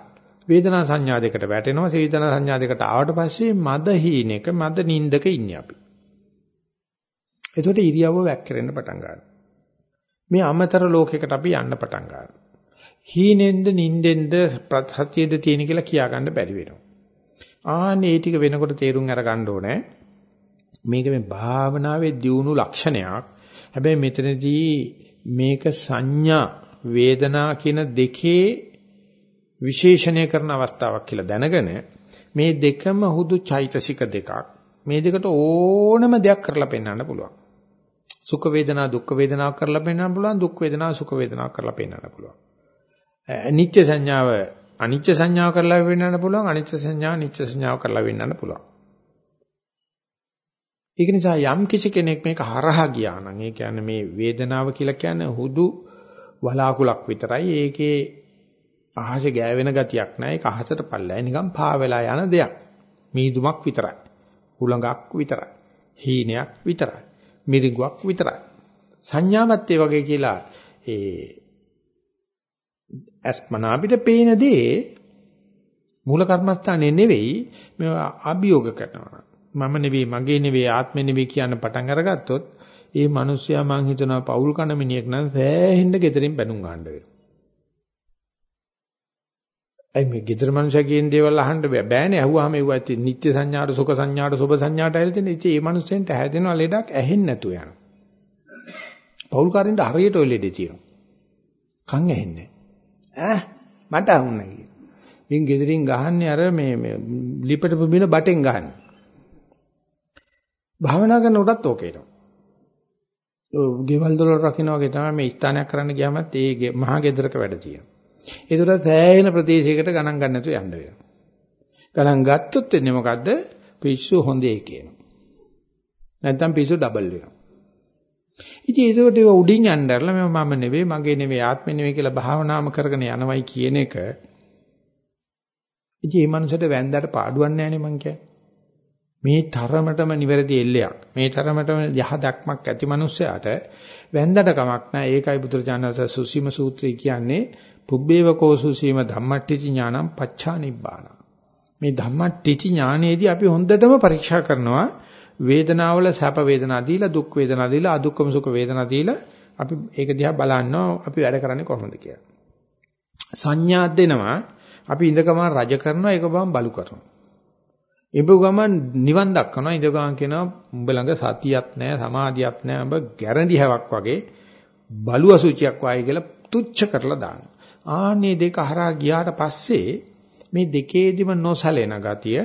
වේදනා සංඥා දෙකට වැටෙනවා. වේදනා සංඥා දෙකට ආවට පස්සේ මද හීනෙක මද නින්දක ඉන්නේ අපි. එතකොට ඉරියව්ව වැක්කිරෙන්න පටන් ගන්නවා. මේ අමතර ලෝකයකට අපි යන්න පටන් ගන්නවා. හීනෙන්ද නින්දෙන්ද ප්‍රත්‍යයද තියෙන කියලා කියා ගන්න බැරි වෙනවා. ආන්නේ ඒ ටික වෙනකොට තේරුම් අරගන්න ඕනේ. මේක මේ භාවනාවේ දියුණු ලක්ෂණයක්. හැබැයි මෙතනදී මේක සංඥා වේදනා කියන දෙකේ විශේෂණය කරන අවස්ථාවක් කියලා දැනගෙන මේ දෙකම හුදු චෛතසික දෙකක්. මේ දෙකට ඕනම දෙයක් කරලා පෙන්වන්න පුළුවන්. සුඛ වේදනා දුක්ඛ වේදනාවක් කරලා පෙන්වන්න පුළුවන්. දුක් වේදනා සුඛ වේදනාවක් කරලා පෙන්වන්න පුළුවන්. අනිත්‍ය සංඥාව අනිත්‍ය සංඥාව කරලා වෙන්නන්න පුළුවන් අනිත්‍ය සංඥාව නිත්‍ය සංඥාව කරලා වෙන්නන්න පුළුවන්. ඒක නිසා යම් කිසි කෙනෙක් මේක හරහා ගියා නම් ඒ කියන්නේ මේ වේදනාව කියලා කියන්නේ හුදු වලාකුලක් විතරයි. ඒකේ අහසේ ගෑවෙන ගතියක් නැහැ. ඒක අහසට පල්ලයි නිකන් පා වෙලා යන දෙයක්. මීදුමක් විතරයි. හුලඟක් විතරයි. හීනයක් විතරයි. මිරිඟුවක් විතරයි. සංඥාවත් ඒ වගේ කියලා ඒ අස්මන අපිට පේන දේ මූල කර්මස්ථානේ නෙවෙයි මේවා අභියෝග කරනවා. මම නෙවෙයි මගේ නෙවෙයි ආත්මෙ නෙවෙයි කියන පටන් අරගත්තොත් ඒ මිනිස්සයා මං හිතනවා පෞල් කන මිනිහෙක් නම් සෑහෙන්න gederin බැනුම් ගන්න වෙනවා. අයි මේ gedara මනුෂයා කියන දේවල් අහන්න බෑ. බෑනේ අහුවාම ඒවා ඇති නිත්‍ය සංඥාට සුඛ සංඥාට සුභ සංඥාට ඇවිල්ලා තියෙන. ඉතින් මේ මනුස්සෙන්ට හැදෙනවා ලෙඩක් ඇහෙන්නේ නැතුව යනවා. පෞල් කාරින්ද හරියට ඔය ලෙඩේ තියෙනවා. කන් ඇහෙන්නේ ඈ මට අහුණා කියලා. මින් ගෙදරින් ගහන්නේ අර මේ මේ ලිපට පුබින බටෙන් ගහන්නේ. භාවනා කරනකොටත් ඕකේනවා. ගෙවල් දොර රකින්න වගේ තමයි මේ ස්ථානයක් කරන්න ගියාමත් ඒ මහා ගෙදරක වැඩ තියෙනවා. ඒකට සෑහෙන ප්‍රදේශයකට ගණන් ගන්න නැතුව යන්න වෙනවා. ගණන් ගත්තොත් වෙන්නේ මොකද්ද? පිස්සු හොඳේ කියනවා. නැත්නම් පිස්සු ඩබල් වෙනවා. ඉතින් ඒකට ඒව උඩින් යnderලා මම මම නෙවෙයි මගේ නෙවෙයි ආත්මෙ නෙවෙයි කියලා භාවනාම කරගෙන යනවයි කියන එක ඉතින් මේ මනුස්සයට වැන්දට පාඩුවක් නැහැ මං මේ තරමටම නිවැරදි එල්ලයක් මේ තරමටම යහ දක්මක් ඇති මනුස්සයාට වැන්දට කමක් නැහැ ඒකයි බුදුරජාණන් සුසීම සූත්‍රය කියන්නේ පුබ්බේවකෝ සුසීම ධම්මට්ටිච ඥානම් පච්චා නිබ්බාන මේ ධම්මට්ටිච ඥානයේදී අපි හොඳටම පරීක්ෂා කරනවා වේදනාවල සැප වේදනා දීලා දුක් වේදනා දීලා අදුක්කම සුඛ වේදනා දීලා අපි ඒක දිහා බලනවා අපි වැඩ කරන්නේ කොහොමද කියලා. සංඥා දෙනවා අපි ඉඳගම රජ කරනවා ඒක බම් බලු කරනවා. ඉබු ගමන් නිවන් දක්වනවා ඉඳ ගමන් කියනවා උඹ ළඟ සතියක් නැහැ සමාධියක් නැහැ උඹ ගැරන්ටි හැවක් වගේ බලු අසුචියක් වගේ කියලා තුච්ච කරලා දානවා. ආන්නේ දෙක හරහා ගියාට පස්සේ මේ දෙකේදිම නොසලෙන ගතිය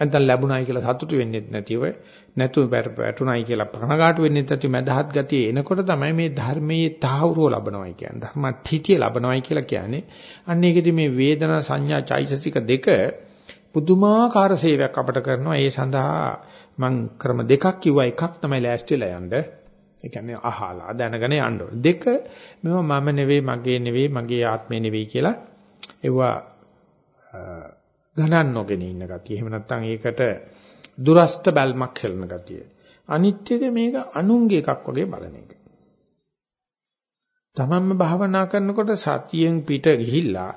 නැත්නම් ලැබුණයි කියලා සතුටු වෙන්නේ නැතිව නැතුව වැටුණයි කියලා ප්‍රණගාට වෙන්නේ නැති මදහත් ගතිය එනකොට තමයි මේ ධර්මයේ තහවුරුව ලබනවයි කියන්නේ ධර්මඨිතිය ලබනවයි කියලා කියන්නේ අන්න ඒකෙදි මේ වේදනා සංඥා චෛතසික දෙක පුදුමාකාර සේවයක් අපට කරනවා. ඒ සඳහා මම ක්‍රම දෙකක් කිව්වා. එකක් තමයි ලෑස්තිලා යන්න. ඒ කියන්නේ අහලා දැනගෙන යන්න ඕනේ. දෙක මෙව මම නෙවෙයි, මගේ නෙවෙයි, මගේ ආත්මේ නෙවෙයි කියලා ඒවා ගණන් නොගෙන ඉන්න ගතිය. එහෙම නැත්නම් ඒකට දුරස්ත බැල්මක් හෙලන ගතිය. අනිත්‍යක මේක අනුන්ගේ එකක් වගේ බලන එක. තමන්ම භාවනා කරනකොට සතියෙන් පිට ගිහිල්ලා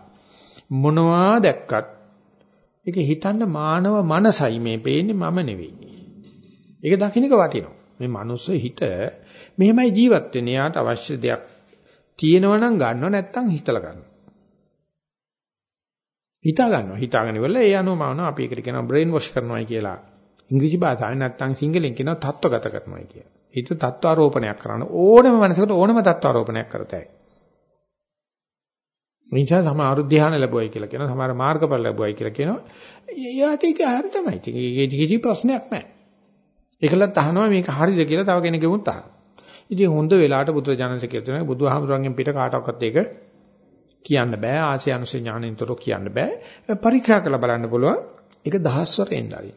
මොනවා දැක්කත් ඒක හිතන්න මානව මනසයි මේ පේන්නේ මම නෙවෙයි. ඒක දකින්නක වටිනවා. මේ මනුස්ස හිත මෙහෙමයි ජීවත් වෙන්නේ. යාට අවශ්‍ය දෙයක් තියෙනවා නම් ගන්නව නැත්නම් හිතලා ගන්නවා. හිතා ගන්නවා. හිතාගෙන ඉවරලා ඒ අනුව මම අපි ඒකට කියනවා බ්‍රේන් වොෂ් කරනවායි කියලා. ඉංග්‍රීසි භාෂාවෙන් නැත්නම් සිංහලෙන් කියනවා තත්ත්වගත කරනවායි කියලා. හිත තත්ත්වාරෝපණයක් කරන ඕනම මනසකට ඕනම තත්ත්වාරෝපණයක් කරතයි. මිනිසා සමහර ධ්‍යාන ලැබුවයි කියලා කියනවා සමහර මාර්ගඵල ලැබුවයි කියලා කියනවා. එයාට ඒක හරි තමයි. ඉතින් ඒක කිසි ප්‍රශ්නයක් නැහැ. ඒකලත් අහනවා මේක හරිද කියලා තව කෙනෙකුත් අහනවා. ඉතින් හොඳ වෙලාවට බුදුරජාණන්සේ කියනවා බුදුහාමුදුරන්ගෙන් පිට කාටවත් ඒක කියන්න බෑ ආසය අනුසය ඥානෙන්තර කියන්න බෑ. පරීක්ෂා කරලා බලන්න පුළුවන්. ඒක දහස්වර එන්න ආරි.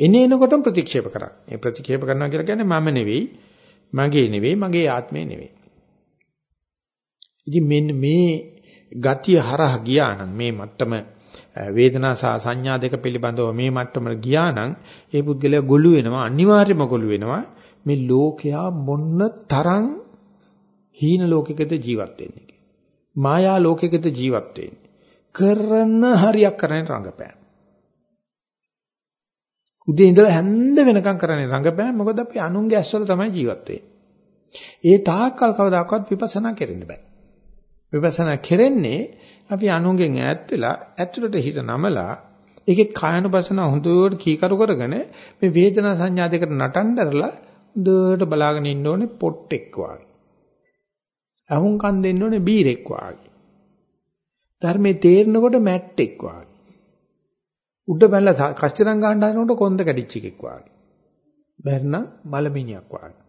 එනේ එනකොටම ප්‍රතික්ෂේප කරා. මේ ප්‍රතික්ෂේප කරනවා කියලා කියන්නේ මම නෙවෙයි, මගේ නෙවෙයි, මගේ ආත්මේ නෙවෙයි. ඉතින් මෙන්න මේ ගතිය හරහා ගියා නම් මේ මට්ටම වේදනා සහ සංඥා දෙක පිළිබඳව මේ මට්ටමට ගියා නම් ඒ පුද්ගලයා ගොළු වෙනවා අනිවාර්යයෙන්ම ගොළු වෙනවා මේ ලෝකයා මොන්න තරම් හීන ලෝකයකද ජීවත් වෙන්නේ මායා ලෝකයකද ජීවත් වෙන්නේ. කරන හරියක් කරන්නේ රංගපෑම්. උදේ ඉඳලා හැන්ද වෙනකම් කරන්නේ රංගපෑම්. මොකද අපි අනුන්ගේ ඇස්වල තමයි ජීවත් වෙන්නේ. ඒ තාක්කල් කවදාකවත් විපස්සනා කෙරෙන්න බෑ. විපස්සනා කෙරෙන්නේ අපි අනුන්ගෙන් ඈත් වෙලා ඇතුළට හිත නමලා ඒකේ කායනුපසන හොඳට කීකරු කරගෙන මේ වේදනා සංඥා දෙකට නටන්නදරලා හොඳට බලාගෙන ඉන්න ඕනේ පොට්ටෙක් වාගේ. අහුම්කම් දෙන්න ඕනේ බීරෙක් වාගේ. ධර්මයේ තේරෙනකොට මැට්ටෙක් වාගේ. උඩ බැලලා කස්තිරම් ගන්න හදනකොට කොන්ද කැඩිච්ච එකෙක් වාගේ. බැරනම් මලමිණියක් වාගේ.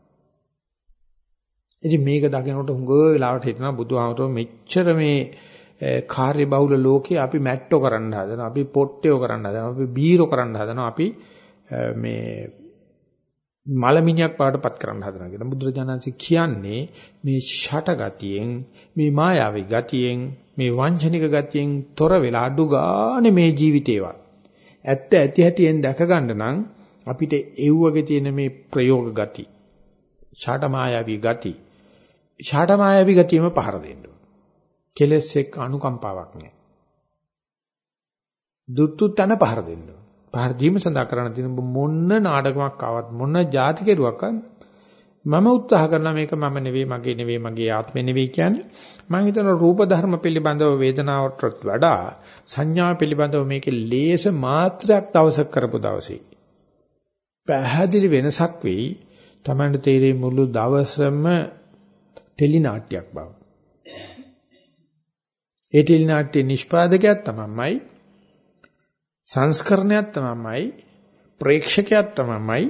ඉතින් මේක දකිනකොට හුඟ වෙලාවට හිතනවා බුදුහාමරෝ මෙච්චර මේ කාර්ය බහුල ලෝකේ අපි මැට්ටෝ කරන්න හදනවා අපි පොට්ටයෝ කරන්න හදනවා අපි බීරෝ කරන්න හදනවා අපි මේ මලමිණියක් පාටපත් කරන්න හදනවා කියලා බුදුරජාණන්සේ කියන්නේ මේ ෂට ගතියෙන් මේ මායාවී ගතියෙන් මේ වංචනික ගතියෙන් තොර වෙලා අඩු ගානේ මේ ජීවිතේවත් ඇත්ත ඇති හැටියෙන් දැක ගන්න නම් අපිට එව්වගේ තියෙන මේ ප්‍රයෝග ගති ෂට මායාවී ගති ෂට මායාවී ගතියම පහර දෙන්න කෙලස් එක්ක අනුකම්පාවක් නැහැ. දුත්තු තන පහර දෙන්න. පහර දීම සඳහා කරන්න තියෙන මොන්න නාටකමක් ආවත් මොන જાති කෙරුවක් මම උත්සාහ කරනවා මේක මම නෙවෙයි මගේ නෙවෙයි මගේ ආත්මෙ නෙවෙයි කියන්නේ. මම හිතන රූප ධර්ම පිළිබඳව වේදනාවට වඩා සංඥා පිළිබඳව මේකේ ලේස මාත්‍රයක් දවසක් කරපු දවසේ පැහැදිලි වෙනසක් වෙයි. Tamanට තේරෙයි මුළු දවසම ටෙලි නාට්‍යයක් බව. ඒ ටෙලි නාට්‍ය නිෂ්පාදකයක් තමයිමයි සංස්කරණයක් තමයිමයි ප්‍රේක්ෂකයක් තමයිමයි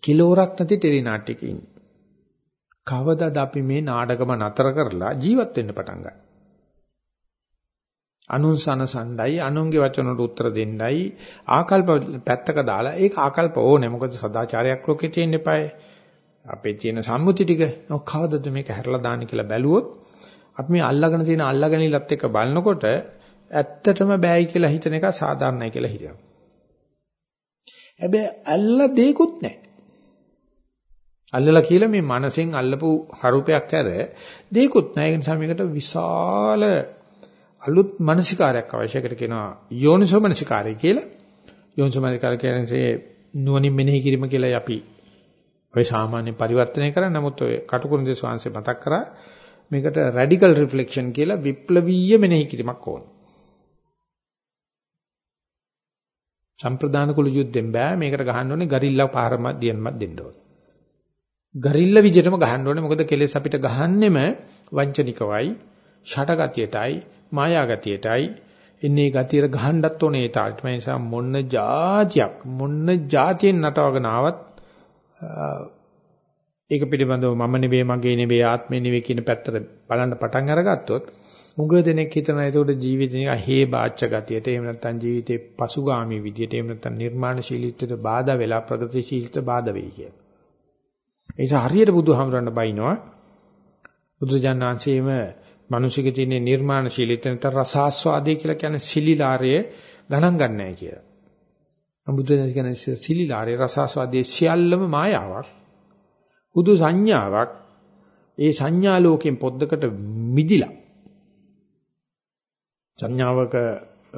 කිලෝරක් නැති ටෙලි නාට්‍යයක ඉන්නේ. කවදාද අපි මේ නාටකම නතර කරලා ජීවත් වෙන්න පටන් ගන්නේ? අනුන්සන සණ්ඩයි අනුන්ගේ වචන වලට උත්තර දෙන්නයි ආකල්ප පැත්තක දාලා ඒක ආකල්ප ඕනේ මොකද සදාචාරයක් ලෝකේ තියෙන්න එපායි අපේ තියෙන සම්මුති ටික කවදද මේක හැරලා දාන්න කියලා බැලුවොත් අපි මේ අල්ලගෙන තියෙන අල්ලගනිලත් එක්ක බලනකොට ඇත්තටම බෑයි කියලා හිතන එක සාධාරණයි කියලා හිතනවා. හැබැයි අල්ල දෙයක්වත් නැහැ. අල්ලලා කියලා මේ මනසෙන් අල්ලපු හරුපයක් ඇර දෙයක්වත් නැහැ. ඒ නිසා මේකට විශාල අලුත් මානසිකාරයක් අවශ්‍යකට කියනවා යෝනිසෝ මානසිකාරය කියලා. යෝනිසෝ මානසිකාරය කියන්නේ නුවණින් මෙනෙහි කිරීම කියලා අපි ඔය සාමාන්‍ය පරිවර්තනය කරන්නේ. නමුත් ඔය කටුකුරුන් දේශවාංශේ මතක් කරා මේකට රැඩිකල් රිෆ්ලෙක්ෂන් කියලා විප්ලවීය මෙනෙහි කිරීමක් ඕන. සම්ප්‍රදාන කුල යුද්ධෙන් බෑ මේකට ගහන්න ඕනේ ගරිල්ලා පාරම දියන්මත් දෙන්න ඕනේ. ගරිල්ලා විජිතම ගහන්න ඕනේ මොකද කෙලෙස් අපිට ගහන්නෙම වංචනිකවයි, ෂටගතියටයි, මායාගතියටයි ඉන්නේ ගතියට ගහන්නත් ඕනේ ඒ තාලට. මේ නිසා මොන්න જાතියක් මොන්න જાතියෙන් නටවගෙන ආවත් ඒක පිළිබඳව මම නෙවෙයි මගේ නෙවෙයි ආත්මේ නෙවෙයි කියන පැත්තට බලන්න පටන් අරගත්තොත් උඟ දෙනෙක් හිතනවා ඒකට ජීවිතේ හේ බාච්ච ගතියට එහෙම නැත්නම් ජීවිතේ පසුගාමී විදියට එහෙම නැත්නම් නිර්මාණශීලීත්වයට බාධා වෙලා ප්‍රගතිශීලීත්වයට බාධා වෙයි කියලා. ඒ නිසා හරියට බුදුහාමරන්න බයිනවා බුදුජානනාංශයේම මිනිසිකේ තියෙන නිර්මාණශීලීත්වය නැත්නම් රසාස්වාදේ කියලා කියන්නේ සිලිලාරය ගණන් ගන්නෑ කියලා. බුදුදහම කියන්නේ සිලිලාරේ රසාස්වාදයේ සියල්ලම මායාවක්. බුදු සංඥාවක්. ඒ සංඥා ලෝකෙන් පොද්දකට මිදිලා. සංඥාවක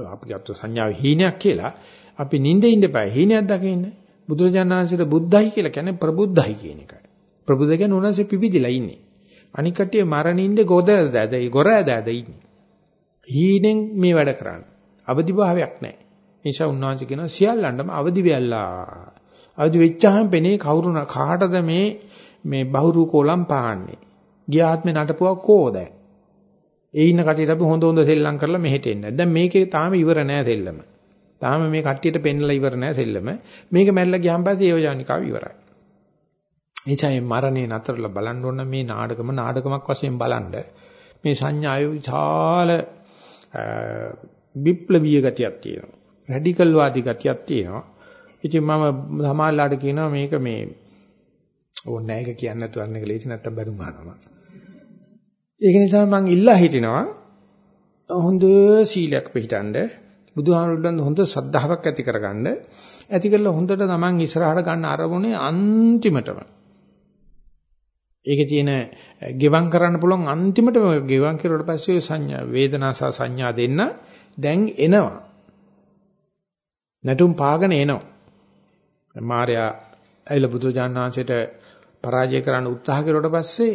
අපි ගත්ත සංඥාව හීනයක් කියලා අපි නිින්දේ ඉන්න බෑ හීනයක් දකින්න. බුදුරජාණන් වහන්සේට බුද්ධයි කියලා කියන්නේ ප්‍රබුද්ධයි කියන එකයි. ප්‍රබුද්ධ කියන්නේ උනන්සේ පිවිදිලා ඉන්නේ. අනික් කටිය මරණින්ද ගොද දැදයි ගොර ඇදද ඉන්නේ. හීනෙන් මේ වැඩ කරන්නේ. අවදි භාවයක් නැහැ. නිසා උන්වහන්සේ කියනවා සියල්ලන්ටම අවදි වෙල්ලා. අවදි වෙච්චාම පෙනේ කවුරු කාටද මේ මේ බහුරු කොලම් පාන්නේ. ගියාත්මේ නටපුවක් කෝද? ඒ ඉන්න කටියට අපි හොඳ හොඳ සෙල්ලම් කරලා මෙහෙට එන්න. දැන් මේකේ තාම ඉවර නෑ සෙල්ලම. තාම මේ කට්ටියට පෙන්නලා ඉවර නෑ සෙල්ලම. මේක මැල්ල ගියාන් පස්සේ ඒවජානිකාව ඉවරයි. එනිසා මේ මරණය නතරලා බලන්න ඕන මේ නාටකම නාටකමක් වශයෙන් බලන්න. මේ සංඥාවේ විශාල විප්ලවීය ගතියක් තියෙනවා. රැඩිකල් වාදී ගතියක් තියෙනවා. ඉතින් මම සමාජලාට කියනවා මේක මේ ඕනේ නැහැ ඒක කියන්න නැතුව අන්න එක ලේසි නැත්තම් බැරුම් ගන්නවා. ඒක නිසා මම ඉල්ලා හිටිනවා හොඳ සීලයක් පිළිටන්න බුදුහාමුදුරන් හොඳ සද්ධාාවක් ඇති කරගන්න ඇති කරලා හොඳට තමන් ඉස්සරහට ගන්න අරමුණේ අන්තිමටම ඒකේ තියෙන ගෙවම් කරන්න පුළුවන් අන්තිමටම ගෙවම් කරුවට පස්සේ සංඥා වේදනා සහ සංඥා දෙන්න දැන් එනවා නැටුම් පාගන එනවා. මාර්යා ඇවිල්ලා බුදුජාණන් වහන්සේට පරාජය කරන්න උත්සාහ කරුවට පස්සේ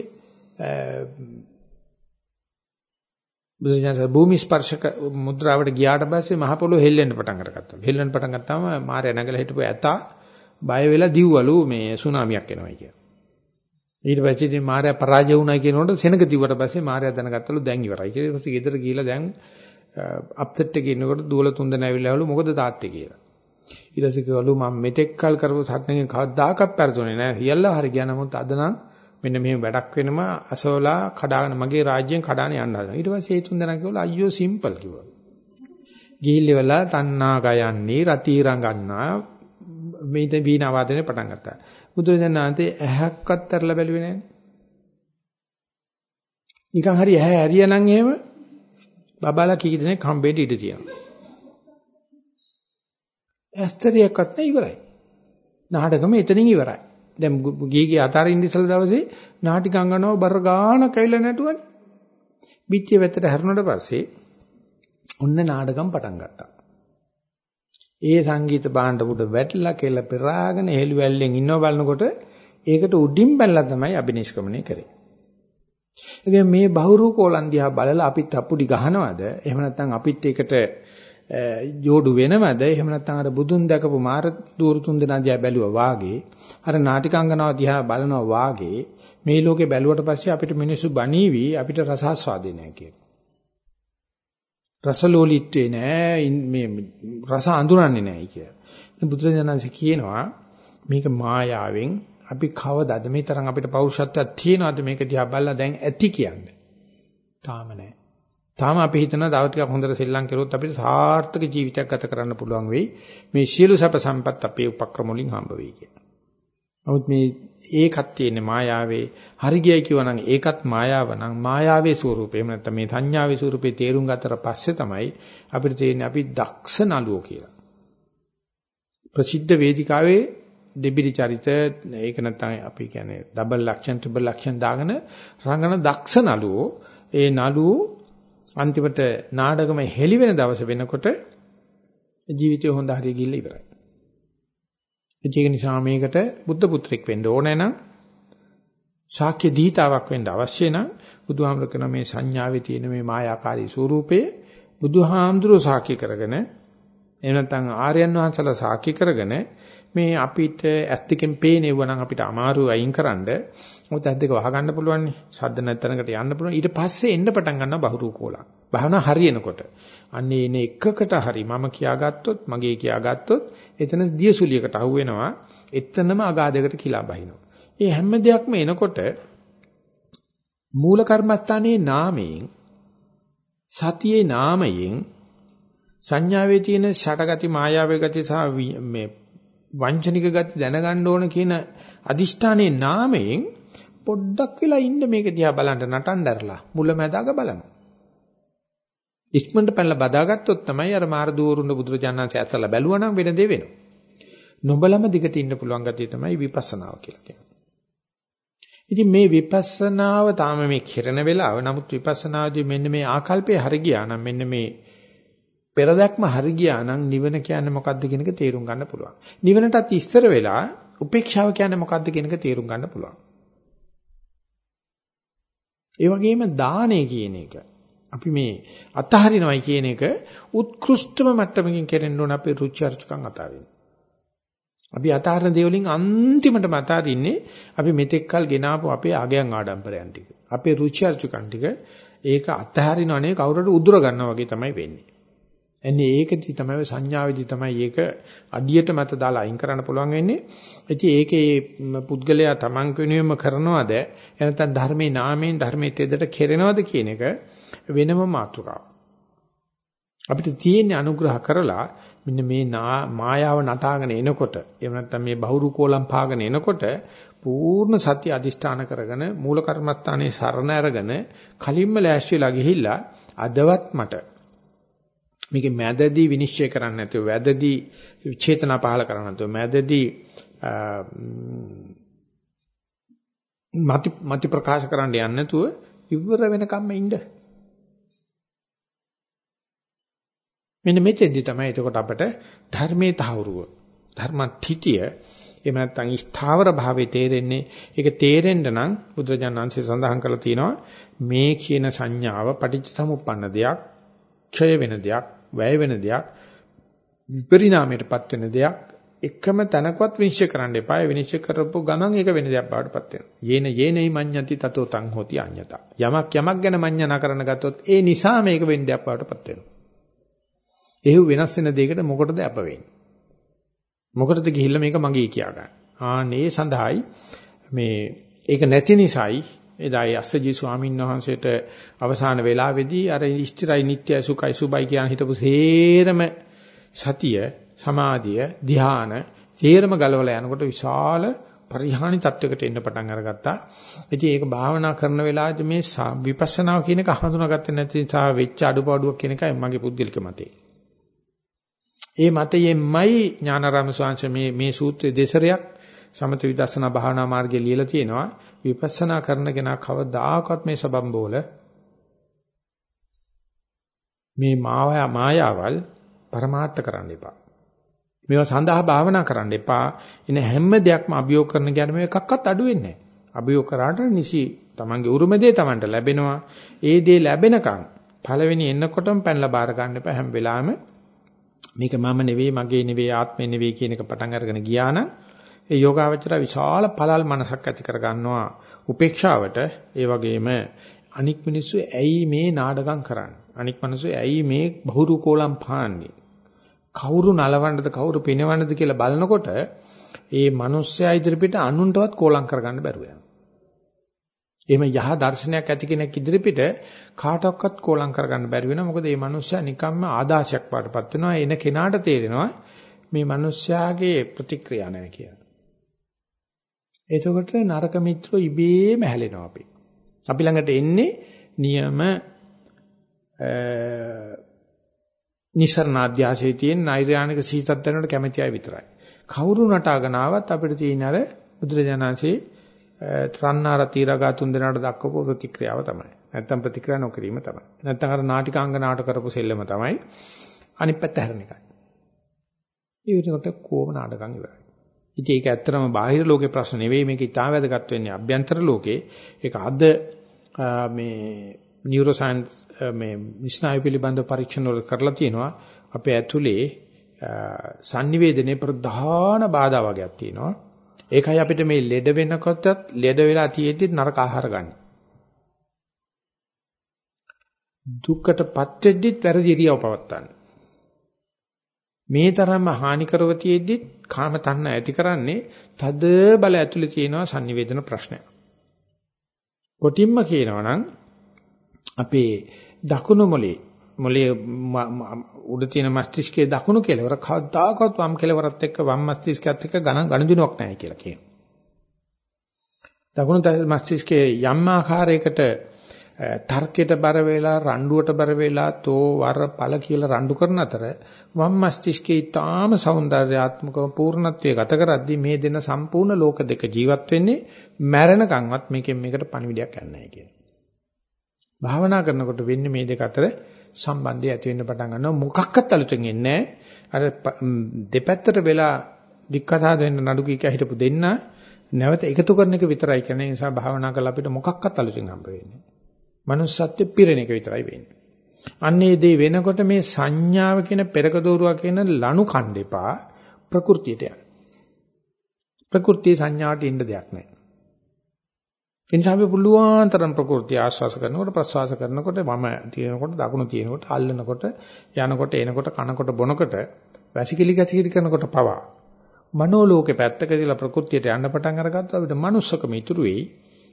බුදුජාණන් භූමි ස්පර්ශක මුද්‍රාවට ගියාට පස්සේ මහ පොළොව හෙල්ලෙන්න පටන් අරගත්තා. හෙල්ලෙන්න පටන් ගත්තාම මාර්යා නැගලා හිටපු ඇතා බය වෙලා දිව්වලු මේ සුනාමියක් එනවා කියලා. ඊට පස්සේ ඉතින් මාර්යා පරාජය වුණා කියනකොට සෙනග දිව්වට පස්සේ මාර්යා දැනගත්තලු දැන් ඉවරයි. ඊට පස්සේ ගෙදර ගිහිල්ලා දැන් අප්සෙට් එකේ ඉන්නකොට දුවල තුන් දෙනා ඇවිල්ලාවලු මොකද තාත්තේ කියලා. ඊට පස්සේ කිව්වලු මම මෙතෙක් කල් කරපු සත්‍යයෙන් කවදාකවත් පෙරදුනේ නැහැ. හියල්ලා හරි ගියා නමුත් අද නම් මෙන්න මෙහෙම වැඩක් වෙනවා අසෝලා කඩාගෙන මගේ රාජ්‍යයෙන් කඩාන යන්න හදනවා. ඊට පස්සේ ඒ තුන් දෙනා කිව්වලු අයියෝ සිම්පල් කිව්වා. ගිහිල්ලෙවලා තණ්හා ගයන්නේ රති රංගන්නා මේ වීණා වාදනය පටන් ගත්තා. බුදුරජාණන් වහන්සේ ඇහක්වත් අරලා බැලුවේ නැහැ. නිකන් හරි ඇහැ ඇරියනම් එහෙම බබාලා කී දෙනෙක් හම්බෙන්න ඉඩ තියෙනවා. ඇස්තරියක්වත් නැහැ ඉවරයි. නාටකම එතනින් ඉවරයි. දැන් ගීගේ අතාරින්න ඉස්සල දවසේ නාටිකංගනව බර ගාන කැවිලා නැටුවනේ. පිටිය වැත්තට හැරුණට පස්සේ ඔන්න නාටකම් පටන් ගත්තා. ඒ සංගීත භාණ්ඩ උඩ වැටලා කියලා පෙරාගෙන හෙළුවැල්ලෙන් ඉන්නව බලනකොට ඒකට උඩින් බැලලා තමයි අබිනිෂ්ක්‍මණය කරේ. ඒ මේ බහුරු කෝලන්දියා බලලා අපිත් අපුඩි ගහනවද? එහෙම නැත්නම් අපිත් ඒකට ජෝඩු වෙනවද? එහෙම නැත්නම් අර බුදුන් දැකපු මාර දూరు තුන් දෙනා දිහා බැලුවා වාගේ අර නාටිකාංගනාව දිහා බලනවා වාගේ මේ ලෝකේ බැලුවට පස්සේ අපිට මිනිස්සු බණීවි අපිට රසාස්වාදේ නැහැ කියලා. රසලෝලීත්වේ නෑ මේ රස අඳුරන්නේ නෑ කියලා. බුදුරජාණන්සේ කියනවා මේක මායාවෙන් අපි කවදාද මේ තරම් අපිට පෞරුෂත්වයක් තියනවාද මේක දිහා බලලා දැන් ඇති කියන්නේ. තාම නෑ. තාම අපි හිතනවා තව ටිකක් හොඳට සෙල්ලම් කළොත් අපිට සාර්ථක ජීවිතයක් ගත කරන්න පුළුවන් වෙයි. මේ සියලු සැප සම්පත් අපේ උපක්‍රම වලින් හම්බ වෙයි කියලා. නමුත් මේ ඒකත් තියෙන්නේ මායාවේ හරි ගියයි කියවනම් ඒකත් මායාව නම් මායාවේ ස්වરૂපේ එහෙම නැත්නම් මේ සංඥාවේ ස්වરૂපේ තේරුම් ගත්තට පස්සේ තමයි අපිට තේරෙන්නේ අපි දක්ෂ නළුවෝ කියලා. ප්‍රසිද්ධ වේදිකාවේ දෙබිරි චරිත ඒක නැත්නම් අපි කියන්නේ ඩබල් ලක්ෂණ ට්‍රිපල් ලක්ෂණ දාගෙන රංගන දක්ෂ නළුවෝ ඒ නළුවෝ අන්තිමට නාඩගම හෙලි වෙන දවස වෙනකොට ජීවිතය හොඳ හරිය ගිහිල්ලා ඉවරයි. ඒක නිසා මේකට බුද්ධ පුත්‍රෙක් වෙන්න ඕනේ නම් ශාක්‍ය දීතාවක් වෙන්න අවශ්‍ය නම් බුදුහාමර කරන මේ සංඥාවේ තියෙන මේ මායාකාරී ස්වરૂපයේ බුදුහාමුදුරුවෝ සාක්ෂි කරගෙන එහෙම නැත්නම් ආර්යයන් වහන්සේලා සාක්ෂි කරගෙන මේ අපිට ඇස් දෙකෙන් පේනෙව නම් අපිට අමාරු අයින් කරන්න. මොකද ඇස් දෙක වහගන්න පුළුවන් නේ. ශබ්ද නැතරකට යන්න පුළුවන්. ඊට පස්සේ එන්න පටන් ගන්නවා බහුරු කෝලක් භාවනා හරියනකොට. අන්නේ එන එකකට හරි. මම කියාගත්තොත් මගේ කියාගත්තොත් එතන දියසුලියකට අහු වෙනවා එතනම අගාධයකට කිලා බහිනවා. ඒ හැම දෙයක්ම එනකොට මූල කර්මස්ථානයේ නාමයෙන් සතියේ නාමයෙන් සංඥාවේ තියෙන ෂටගති මායාවේ ගති සහ මේ වංචනික ගති දැනගන්න ඕන කියන අදිෂ්ඨානයේ නාමයෙන් පොඩ්ඩක් වෙලා ඉන්න මේක දිහා බලන්න නටන්නදරලා මුලැමැදාග බලන්න. ඉක්මනට පැනලා බදාගත්තොත් තමයි අර මාර දුවරුණ බුදුරජාණන්සේ ඇස්සලා බැලුවා නම් වෙන දේ වෙනවා. නොබලම දිගට ඉන්න පුළුවන් ගතිය තමයි විපස්සනාව කියලා කියන්නේ. ඉතින් මේ විපස්සනාව තාම මේ කිරණ වෙලාව නමුත් විපස්සනාදී මෙන්න මේ ආකල්පය හරි ගියා නම් මෙන්න මේ පෙරදක්ම හරි ගියා නම් නිවන කියන්නේ මොකක්ද කියන එක තේරුම් ගන්න පුළුවන්. නිවනටත් ඉස්සර වෙලා උපේක්ෂාව කියන්නේ මොකක්ද කියන එක තේරුම් ගන්න පුළුවන්. ඒ වගේම දානය කියන එක අපි මේ අතහරිනවයි කියන එක උත්කෘෂ්ඨම මට්ටමකින් කෙරෙන්න ඕන අපේ රුචි අරුචිකම් අතාරින්න. අපි අතහරින දේ වලින් අන්තිමටම අතාරින්නේ අපි මෙතෙක් කල් ගෙනාවු අපේ ආගයන් ආඩම්බරයන් ටික. අපේ රුචි අරුචිකම් ටික ඒක අතහරිනවනේ කවුරුහට උදුර ගන්නවා වගේ තමයි වෙන්නේ. එන්නේ ඒකදී තමයි සංඥාවේදී තමයි ඒක අඩියට මත දාලා අයින් කරන්න පුළුවන් වෙන්නේ. ඉතින් ඒකේ පුද්ගලයා Taman වෙනුවෙන්ම කරනවද එනතන් ධර්මයේ නාමයෙන් ධර්මයේ තෙදට කෙරෙනවද කියන එක වෙනම මාතෘකාවක්. අපිට තියෙන අනුග්‍රහ කරලා මෙන්න මේ මායාව නටාගෙන එනකොට එහෙම නැත්නම් මේ බහුරු කෝලම් පාගෙන එනකොට පූර්ණ සත්‍ය අදිෂ්ඨාන කරගෙන මූල කර්මස්ථානයේ සරණ අරගෙන කලින්ම ලෑස්තිලා ගිහිල්ලා අදවත් මට මේකේ මැදදී විනිශ්චය කරන්න නැතුව වැදදී චේතනා පහල කරන්න නැතුව මැදදී මති මති ප්‍රකාශ කරන්න යන්නේ නැතුව ඉවර වෙනකම්ම ඉන්න. මෙන්න මෙතෙන්දි තමයි එතකොට අපට ධර්මයේ තහවුරුව ධර්මත්‍ත්‍ය එහෙම නැත්නම් ස්ථාවර භාවයේ තේරෙන්නේ. ඒක තේරෙන්න නම් බුදුරජාණන්සේ සඳහන් කරලා තියෙනවා මේ කියන සංඥාව පටිච්චසමුප්පන්න දෙයක් ක්ෂය වෙන දෙයක් වැය වෙන දෙයක් විපරිණාමයටපත් වෙන දෙයක් එකම තැනකවත් විනිශ්චය කරන්න එපා. විනිශ්චය කරපු ගමන් ඒක වෙන දෙයක් බවට පත් වෙනවා. යේන යේනයි මඤ්ඤති තතෝ තං හෝති අඤ්ඤතා. යමක් යමක් ගැන මඤ්ඤණා කරන ගත්තොත් ඒ නිසා මේක වෙන දෙයක් බවට පත් වෙනවා. එහෙව් වෙනස් වෙන දෙයකට මොකටද අප වෙන්නේ? මොකටද ගිහිල්ලා මේක මගේ කියා ගන්න. ආනේ සඳහායි මේ ඒක නැති නිසායි එදායි අස්සජි ස්වාමීන් වහන්සේට අවසාන වේලාවේදී අර ඉෂ්ටිරයි නිට්ටයයි සුඛයි සුබයි කියන හිටපු සේරම සතිය සමාධිය ධ්‍යාන තේරම ගලවලා යනකොට විශාල පරිහානි තත්වයකට එන්න පටන් අරගත්තා. ඉතින් ඒක භාවනා කරන වෙලාවේදී මේ විපස්සනාව කියන එක හඳුනාගත්තේ නැති නිසා වෙච්ච අඩුපාඩුවක් කියන එකයි මගේ පුද්ගලික මතය. ඒ මතයෙන්මයි ඥානාරාම ස්වාමීන් මේ මේ සූත්‍රයේ දෙසරයක් සමත විදර්ශනා භාවනා මාර්ගයේ ලියලා තියෙනවා. විපස්සනා කරන කෙනා කවදාකවත් මේ සබම්බෝල මේ මායාවල් પરමාර්ථ කරන්න එපා. මේවා සඳහා භාවනා කරන්න එපා. එන හැම දෙයක්ම අභියෝග කරන කියන මේ එකක්වත් අඩු වෙන්නේ නැහැ. අභියෝග කරාට නිසි තමන්ගේ උරුම දේ තමන්ට ලැබෙනවා. ඒ දේ ලැබෙනකන් පළවෙනි එන්නකොටම පැනලා බාර ගන්න එපා හැම වෙලාවෙම. මේක මම නෙවෙයි, මගේ නෙවෙයි, ආත්මෙ නෙවෙයි කියන එක පටන් අරගෙන ගියා නම් ඒ යෝගාවචර විශාල පළල් මනසක් ඇති කර ගන්නවා උපේක්ෂාවට. ඒ වගේම අනික් මිනිස්සු ඇයි මේ නාඩගම් කරන්නේ? අනික් මිනිස්සු ඇයි මේ බහුරු කෝලම් පාන්නේ? කවුරු නලවන්නද කවුරු පිනවන්නද කියලා බලනකොට ඒ මිනිස්සයා ඉදිරිපිට අනුන්ටවත් කෝලම් කරගන්න බැරුව යනවා. එහෙම යහ දර්ශනයක් ඇති කෙනෙක් ඉදිරිපිට කාටවත් කෝලම් කරගන්න බැරි වෙනවා. මොකද මේ මිනිස්සයා නිකම්ම ආදාසයක් වඩපත් වෙනවා. එන කෙනාට තේරෙනවා මේ මිනිස්සයාගේ ප්‍රතික්‍රියා නැහැ කියලා. එතකොට නරක මිත්‍රෝ ඉබේම හැලෙනවා අපි. අපි ළඟට එන්නේ නියම නිසරණ අධ්‍යාශයේ තියෙන නෛර්යානික සීතත් දැනකට කැමැති අය විතරයි. කවුරු නටාගෙන ආවත් අපිට තියෙන අර බුදුරජාණන්සේ ත්‍රන්නාර තීරගා තුන් දෙනාට දක්වපු ප්‍රතික්‍රියාව තමයි. නැත්තම් ප්‍රතික්‍රියා නොකිරීම තමයි. නැත්තම් අර නාටිකාංගනාට කරපු සෙල්ලම තමයි. අනිත් පැත්ත හැරෙන එකයි. ඒ විදිහට කොහොම නාටකම් ඉවරයි. ඉතින් ඒක ඇත්තටම බාහිර ලෝකේ ප්‍රශ්න නෙවෙයි මේක ඉතාම වැදගත් වෙන්නේ අභ්‍යන්තර ලෝකේ. ඒක අද මේ නියුරෝ සයන්ස් මේ ස්නායු පිළිබඳ පරීක්ෂණ වල කරලා තියෙනවා. අපේ ඇතුලේ sannivedanaye ප්‍රධාන බාධා වගේක් තියෙනවා. ඒකයි අපිට මේ ලෙඩ වෙනකොටත් ලෙඩ වෙලා තියෙද්දි නරක ආහාර ගන්න. දුක්කටපත් වෙද්දිත් වැරදි ඉරියව් පවත්තන්න. මේ තරම්ම හානිකරව තියෙද්දි කාම තණ්හ ඇති කරන්නේ තද බල ඇතුලේ තියෙනවා sannivedana ප්‍රශ්නයක්. කොටින්ම කියනවා නම් අපේ දකුණු මොලේ මොලේ උඩ තියෙන මස්තිෂ්කයේ දකුණු කෙළවර කවදාකවත් වම් කෙළවරත් එක්ක වම් මස්තිෂ්කයත් එක්ක ගණන් ගණදිනුවක් නැහැ කියලා කියනවා. දකුණු මස්තිෂ්කයේ යම් ආකාරයකට තර්කයට බර වෙලා රණ්ඩුවට බර වෙලා තෝ වර පළ කියලා රණ්ඩු කරන අතර වම් මස්තිෂ්කේ ඊටාම సౌందర్యාත්මකව පූර්ණත්වයේ ගත කරද්දී මේ දෙන සම්පූර්ණ ලෝක දෙක ජීවත් වෙන්නේ මැරෙනකන්වත් මේකෙන් මේකට පණිවිඩයක් ගන්නයි කියන. භාවනා කරනකොට වෙන්නේ මේ දෙක අතර සම්බන්ධය ඇති වෙන්න පටන් ගන්නවා. මොකක්වත් අලුතෙන් එන්නේ අර දෙපැත්තට වෙලා දික්කසාද වෙන්න නඩු කීක හිටපු දෙන්න නැවත එකතු කරන එක විතරයි කියන්නේ. ඒ නිසා භාවනා කරලා අපිට මොකක්වත් අලුතෙන් හම්බ වෙන්නේ manussත්වෙ පිරෙන එක විතරයි වෙන්නේ. අන්නේ දේ වෙනකොට මේ සංඥාව කියන පෙරක දෝරුවා කියන ලනු කණ්ඩෙපා ප්‍රകൃතියට යන. ප්‍රകൃතිය සංඥාවට ඉන්න දෙයක් නැහැ. එනිසා අපි පුළුවන් තරම් ප්‍රകൃතිය ආස්වාස කරනකොට ප්‍රසවාස කරනකොට මම තියෙනකොට දකුණු තියෙනකොට අල්ලනකොට යනකොට එනකොට කනකොට බොනකොට වැසිකිලි ගැසිකිලි කරනකොට පවා මනෝලෝකේ පැත්තක දාලා ප්‍රകൃතියට යන්න පටන් අරගත්තොත් අපිට manussකම ඉතුරු වෙයි.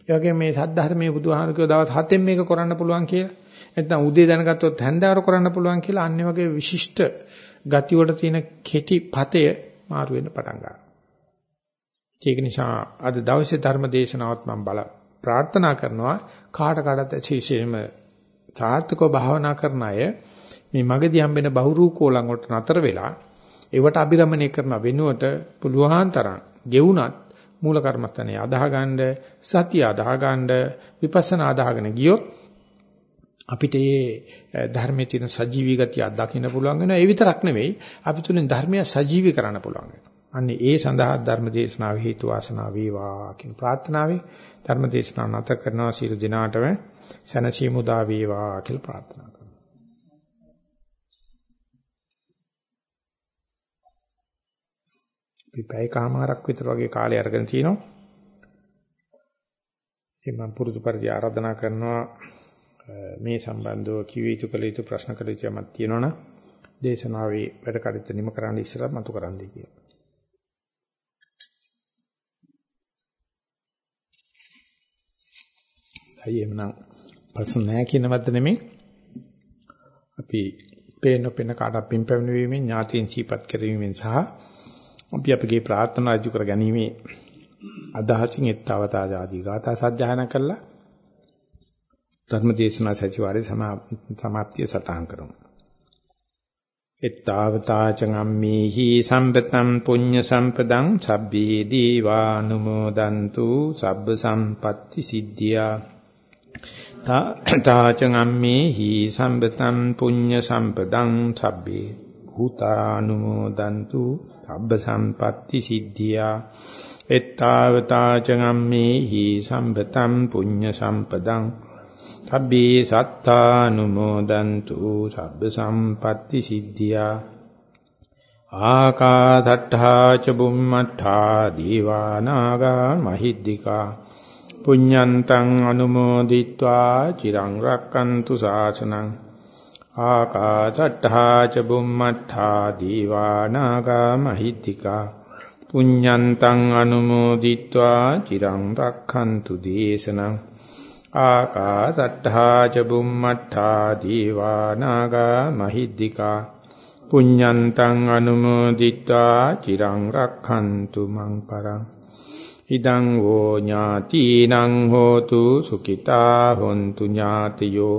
ඒ වගේම මේ සද්ධර්මයේ බුදුහාම කියව දවස් 7න් මේක කරන්න පුළුවන් කියලා. නැත්නම් උදේ දැනගත්තොත් හැන්දෑවර කරන්න පුළුවන් කියලා අන්නේ වගේ විශිෂ්ට ගති වල තියෙන කෙටි පතය මාරු වෙන්න පටන් ගන්නවා. ඒක නිසා අද දවසේ ධර්ම දේශනාවත් මම බල ප්‍රාර්ථනා කරනවා කාට කාටත් විශේෂයෙන්ම සාර්ථකව භාවනා කරන අය මේ මගදී හම්බෙන බහුරූකෝලං වලට නතර වෙලා ඒවට අභිරමණය කරන වෙනුවට පුළුවන් තරම් ගෙවුනත් මූල කර්මස්ථානේ අදාහ ගන්න සතිය අදාහ ගන්න විපස්සනා අදාහගෙන ගියොත් අපිට මේ ධර්මයේ තියෙන සජීවී ගතිය අත්දකින්න පුළුවන් වෙනවා. ඒ විතරක් නෙවෙයි අපි තුලින් ධර්මය සජීවී කරන්න පුළුවන් වෙනවා. අන්නේ ඒ සඳහා ධර්ම දේශනාව හේතු වාසනා වේවා කියන ප්‍රාර්ථනාවයි ධර්ම දේශනාව නැත කරනවා. සියලු දිනාටම සැනසීම උදා වේවා කියලා ප්‍රාර්ථනා අපි පැයකමාරක් විතර වගේ කාලය අරගෙන තිනවා. ඉතින් මම පුරුදු පරිදි ආරාධනා කරනවා මේ සම්බන්ධව කිව යුතු කළ යුතු ප්‍රශ්න කළ යුතු යමක් තියෙනවනම් දේශනාවේ වැඩ කටයුතු නිම කරන්න ඉස්සෙල්ලා මතු කරන්නයි කියලා. අයි එමනම් ප්‍රශ්න නැහැ කියන වද්ද නෙමෙයි. අපි පේන පේන කාට පින් පැමිණීමෙන් ඥාතීන් සීපත් කිරීමෙන් සහ අපි අපගේ ප්‍රාර්ථනා අජු කර ගැනීම අදහසින් එත්තවතා ආදී ගාථා සජ්ජායනා කළා ධර්මදේශනා සතිವಾರයේ සමාප්තිය සටහන් කරමු. එත්තාවතා චංගම්මේහි සම්පතම් පුඤ්ඤ සම්පදං සබ්බේ දීවානුමෝදන්තු සබ්බ සම්පatti සිද්ධියා තාචං අම්මේ හි සම්පතං පුඤ්ඤ සම්පදං සබ්බේ හුතානුමෝදන්තු සබ්බ සම්පatti සිද්ධියා එත්තාවතා චගම්මේහි සම්පතම් පුඤ්ඤ සම්පදං සබ්බේ සත්තානුමෝදන්තු සබ්බ සම්පatti සිද්ධියා ආකාසට්ඨා ච බුම්මට්ඨා දීවානාගා මහිද්దికා පුඤ්ඤන්තං අනුමෝදිත්වා චිරං රක්칸තු සාසනං ආකාශට්ඨා ච බුම්මට්ඨා දීවානාගා මහිත්‍තිකා පුඤ්ඤන්තං අනුමෝදිත්වා චිරං රක්ඛන්තු දේශනං ආකාශට්ඨා ච බුම්මට්ඨා දීවානාගා මහිද්దికා පුඤ්ඤන්තං අනුමෝදිත්වා චිරං රක්ඛන්තු මං පරං ඉදං වෝ ඥාතිනං හෝතු සුඛිතා හොන්තු ඥාතියෝ